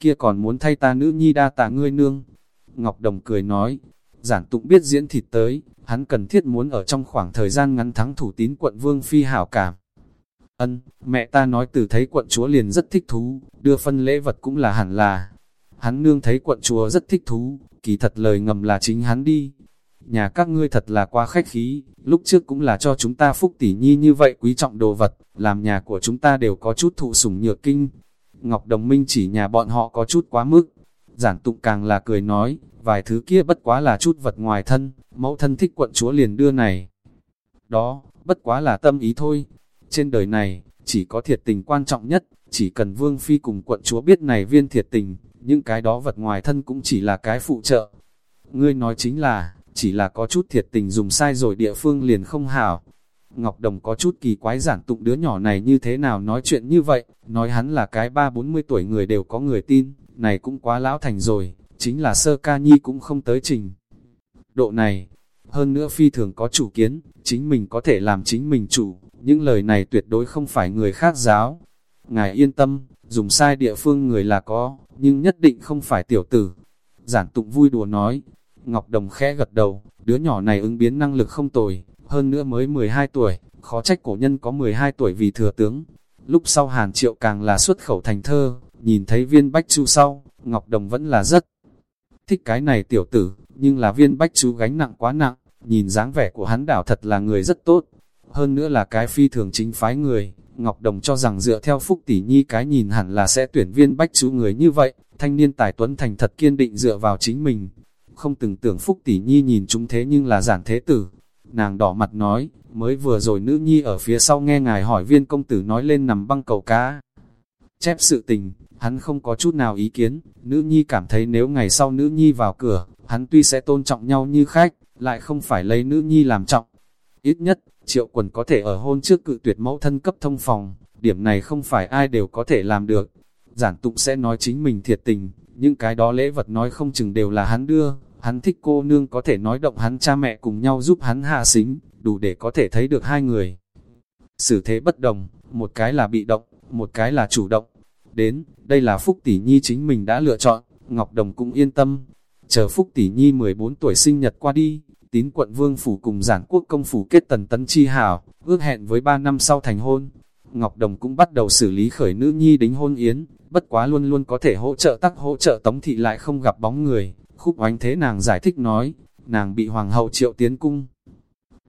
Kia còn muốn thay ta nữ nhi đa tà ngươi nương. Ngọc Đồng cười nói, giản tụng biết diễn thịt tới, hắn cần thiết muốn ở trong khoảng thời gian ngắn thắng thủ tín quận Vương Phi hảo cảm. Ân, mẹ ta nói từ thấy quận chúa liền rất thích thú, đưa phân lễ vật cũng là hẳn là. Hắn nương thấy quận chúa rất thích thú, kỳ thật lời ngầm là chính hắn đi. Nhà các ngươi thật là quá khách khí, lúc trước cũng là cho chúng ta phúc tỷ nhi như vậy quý trọng đồ vật, làm nhà của chúng ta đều có chút thụ sủng nhược kinh. Ngọc Đồng Minh chỉ nhà bọn họ có chút quá mức. Giản tụng càng là cười nói, vài thứ kia bất quá là chút vật ngoài thân, mẫu thân thích quận chúa liền đưa này. Đó, bất quá là tâm ý thôi. Trên đời này, chỉ có thiệt tình quan trọng nhất, chỉ cần vương phi cùng quận chúa biết này viên thiệt tình, những cái đó vật ngoài thân cũng chỉ là cái phụ trợ. Ngươi nói chính là, chỉ là có chút thiệt tình dùng sai rồi địa phương liền không hảo. Ngọc Đồng có chút kỳ quái giản tụng đứa nhỏ này như thế nào nói chuyện như vậy, nói hắn là cái ba bốn mươi tuổi người đều có người tin, này cũng quá lão thành rồi, chính là sơ ca nhi cũng không tới trình. Độ này, hơn nữa phi thường có chủ kiến, chính mình có thể làm chính mình chủ, những lời này tuyệt đối không phải người khác giáo. Ngài yên tâm, dùng sai địa phương người là có, nhưng nhất định không phải tiểu tử. Giản tụng vui đùa nói, Ngọc Đồng khẽ gật đầu, đứa nhỏ này ứng biến năng lực không tồi, hơn nữa mới 12 tuổi, khó trách cổ nhân có 12 tuổi vì thừa tướng. Lúc sau Hàn Triệu càng là xuất khẩu thành thơ, nhìn thấy viên bách chu sau, Ngọc Đồng vẫn là rất thích cái này tiểu tử, nhưng là viên bách chú gánh nặng quá nặng, nhìn dáng vẻ của hắn đảo thật là người rất tốt. Hơn nữa là cái phi thường chính phái người, Ngọc Đồng cho rằng dựa theo Phúc Tỷ Nhi cái nhìn hẳn là sẽ tuyển viên bách chú người như vậy, thanh niên tài tuấn thành thật kiên định dựa vào chính mình. Không từng tưởng Phúc Tỷ Nhi nhìn chúng thế nhưng là giản thế tử. Nàng đỏ mặt nói, mới vừa rồi nữ nhi ở phía sau nghe ngài hỏi viên công tử nói lên nằm băng cầu cá. Chép sự tình, hắn không có chút nào ý kiến, nữ nhi cảm thấy nếu ngày sau nữ nhi vào cửa, hắn tuy sẽ tôn trọng nhau như khách, lại không phải lấy nữ nhi làm trọng. Ít nhất, triệu quần có thể ở hôn trước cự tuyệt mẫu thân cấp thông phòng, điểm này không phải ai đều có thể làm được. Giản tụng sẽ nói chính mình thiệt tình, những cái đó lễ vật nói không chừng đều là hắn đưa, hắn thích cô nương có thể nói động hắn cha mẹ cùng nhau giúp hắn hạ xính, đủ để có thể thấy được hai người. Xử thế bất đồng, một cái là bị động, một cái là chủ động. Đến, đây là Phúc Tỷ Nhi chính mình đã lựa chọn, Ngọc Đồng cũng yên tâm. Chờ Phúc Tỷ Nhi 14 tuổi sinh nhật qua đi, tín quận Vương Phủ cùng giản quốc công phủ kết tần tấn chi hảo, ước hẹn với 3 năm sau thành hôn. Ngọc Đồng cũng bắt đầu xử lý khởi nữ nhi đính hôn yến, bất quá luôn luôn có thể hỗ trợ tắc hỗ trợ Tống Thị lại không gặp bóng người. Khúc oánh thế nàng giải thích nói, nàng bị Hoàng hậu triệu tiến cung.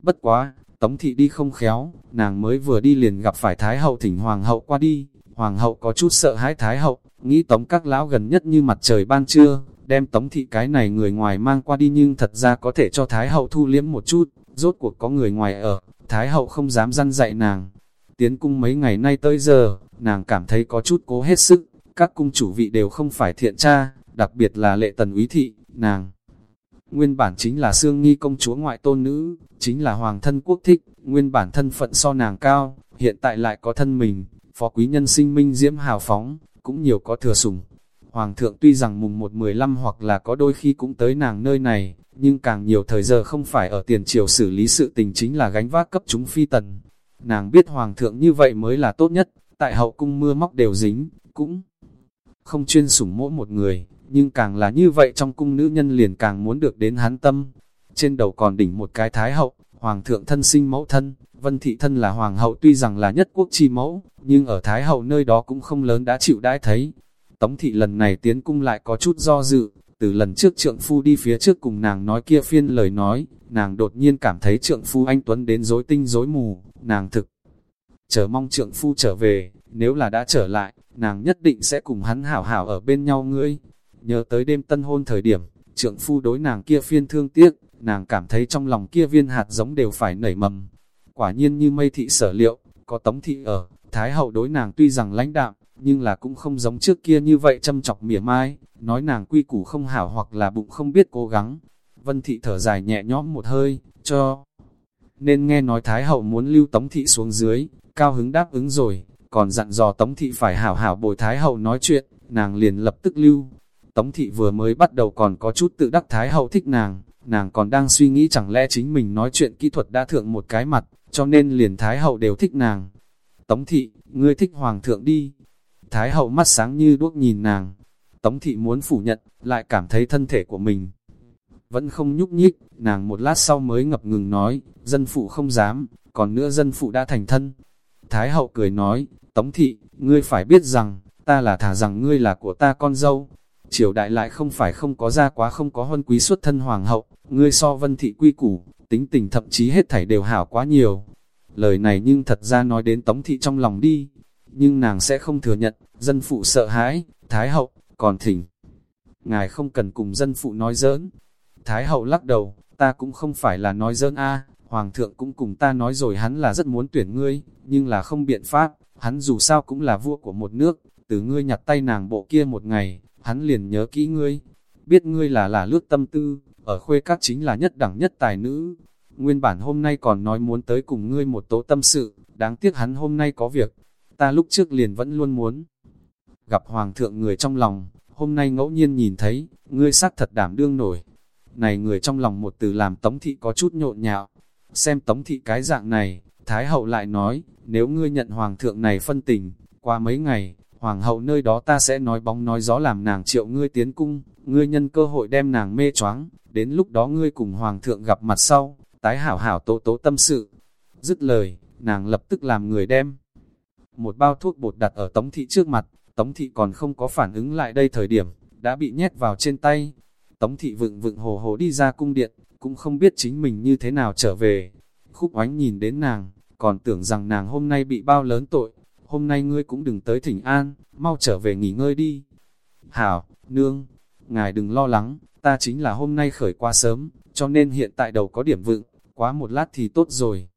Bất quá, Tống Thị đi không khéo, nàng mới vừa đi liền gặp phải Thái hậu thỉnh Hoàng hậu qua đi. Hoàng hậu có chút sợ hãi Thái hậu, nghĩ Tống các lão gần nhất như mặt trời ban trưa, đem Tống Thị cái này người ngoài mang qua đi nhưng thật ra có thể cho Thái hậu thu liếm một chút, rốt cuộc có người ngoài ở, Thái hậu không dám răn dạy nàng. Tiến cung mấy ngày nay tới giờ, nàng cảm thấy có chút cố hết sức, các cung chủ vị đều không phải thiện tra, đặc biệt là lệ tần úy thị, nàng. Nguyên bản chính là xương nghi công chúa ngoại tôn nữ, chính là hoàng thân quốc thích, nguyên bản thân phận so nàng cao, hiện tại lại có thân mình, phó quý nhân sinh minh diễm hào phóng, cũng nhiều có thừa sủng. Hoàng thượng tuy rằng mùng 1-15 hoặc là có đôi khi cũng tới nàng nơi này, nhưng càng nhiều thời giờ không phải ở tiền triều xử lý sự tình chính là gánh vác cấp chúng phi tần. Nàng biết hoàng thượng như vậy mới là tốt nhất, tại hậu cung mưa móc đều dính, cũng không chuyên sủng mỗi một người, nhưng càng là như vậy trong cung nữ nhân liền càng muốn được đến hắn tâm. Trên đầu còn đỉnh một cái thái hậu, hoàng thượng thân sinh mẫu thân, vân thị thân là hoàng hậu tuy rằng là nhất quốc chi mẫu, nhưng ở thái hậu nơi đó cũng không lớn đã chịu đãi thấy. Tống thị lần này tiến cung lại có chút do dự, từ lần trước trượng phu đi phía trước cùng nàng nói kia phiên lời nói, nàng đột nhiên cảm thấy trượng phu anh Tuấn đến rối tinh rối mù, nàng thực. Chờ mong trượng phu trở về, nếu là đã trở lại, nàng nhất định sẽ cùng hắn hảo hảo ở bên nhau ngươi. Nhớ tới đêm tân hôn thời điểm, trượng phu đối nàng kia phiên thương tiếc, nàng cảm thấy trong lòng kia viên hạt giống đều phải nảy mầm. Quả nhiên như mây thị sở liệu, có tống thị ở, thái hậu đối nàng tuy rằng lãnh đạm, nhưng là cũng không giống trước kia như vậy châm chọc mỉa mai, nói nàng quy củ không hảo hoặc là bụng không biết cố gắng. Vân thị thở dài nhẹ nhõm một hơi, cho. Nên nghe nói Thái hậu muốn lưu Tống thị xuống dưới, cao hứng đáp ứng rồi, còn dặn dò Tống thị phải hảo hảo bồi Thái hậu nói chuyện, nàng liền lập tức lưu. Tống thị vừa mới bắt đầu còn có chút tự đắc Thái hậu thích nàng, nàng còn đang suy nghĩ chẳng lẽ chính mình nói chuyện kỹ thuật đã thượng một cái mặt, cho nên liền Thái hậu đều thích nàng. Tống thị, ngươi thích hoàng thượng đi, Thái hậu mắt sáng như đuốc nhìn nàng. Tống thị muốn phủ nhận, lại cảm thấy thân thể của mình. vẫn không nhúc nhích, nàng một lát sau mới ngập ngừng nói, dân phụ không dám, còn nữa dân phụ đã thành thân. Thái hậu cười nói, Tống thị, ngươi phải biết rằng, ta là thả rằng ngươi là của ta con dâu. Triều đại lại không phải không có ra quá không có huân quý xuất thân hoàng hậu, ngươi so vân thị quy củ, tính tình thậm chí hết thảy đều hảo quá nhiều. Lời này nhưng thật ra nói đến Tống thị trong lòng đi, nhưng nàng sẽ không thừa nhận, dân phụ sợ hãi, Thái hậu, còn thỉnh. Ngài không cần cùng dân phụ nói giỡn. Thái hậu lắc đầu, ta cũng không phải là nói giỡn a Hoàng thượng cũng cùng ta nói rồi hắn là rất muốn tuyển ngươi, nhưng là không biện pháp, hắn dù sao cũng là vua của một nước, từ ngươi nhặt tay nàng bộ kia một ngày, hắn liền nhớ kỹ ngươi, biết ngươi là là lướt tâm tư, ở khuê các chính là nhất đẳng nhất tài nữ. Nguyên bản hôm nay còn nói muốn tới cùng ngươi một tố tâm sự, đáng tiếc hắn hôm nay có việc, ta lúc trước liền vẫn luôn muốn. Gặp hoàng thượng người trong lòng, hôm nay ngẫu nhiên nhìn thấy, ngươi xác thật đảm đương nổi. Này người trong lòng một từ làm tống thị có chút nhộn nhạo, xem tống thị cái dạng này, Thái hậu lại nói, nếu ngươi nhận hoàng thượng này phân tình, qua mấy ngày, hoàng hậu nơi đó ta sẽ nói bóng nói gió làm nàng triệu ngươi tiến cung, ngươi nhân cơ hội đem nàng mê choáng, đến lúc đó ngươi cùng hoàng thượng gặp mặt sau, tái hảo hảo tố tố tâm sự. Dứt lời, nàng lập tức làm người đem. Một bao thuốc bột đặt ở tống thị trước mặt, tống thị còn không có phản ứng lại đây thời điểm, đã bị nhét vào trên tay. Tống thị vựng vựng hồ hồ đi ra cung điện, cũng không biết chính mình như thế nào trở về. Khúc oánh nhìn đến nàng, còn tưởng rằng nàng hôm nay bị bao lớn tội, hôm nay ngươi cũng đừng tới thỉnh an, mau trở về nghỉ ngơi đi. Hảo, nương, ngài đừng lo lắng, ta chính là hôm nay khởi qua sớm, cho nên hiện tại đầu có điểm vựng, quá một lát thì tốt rồi.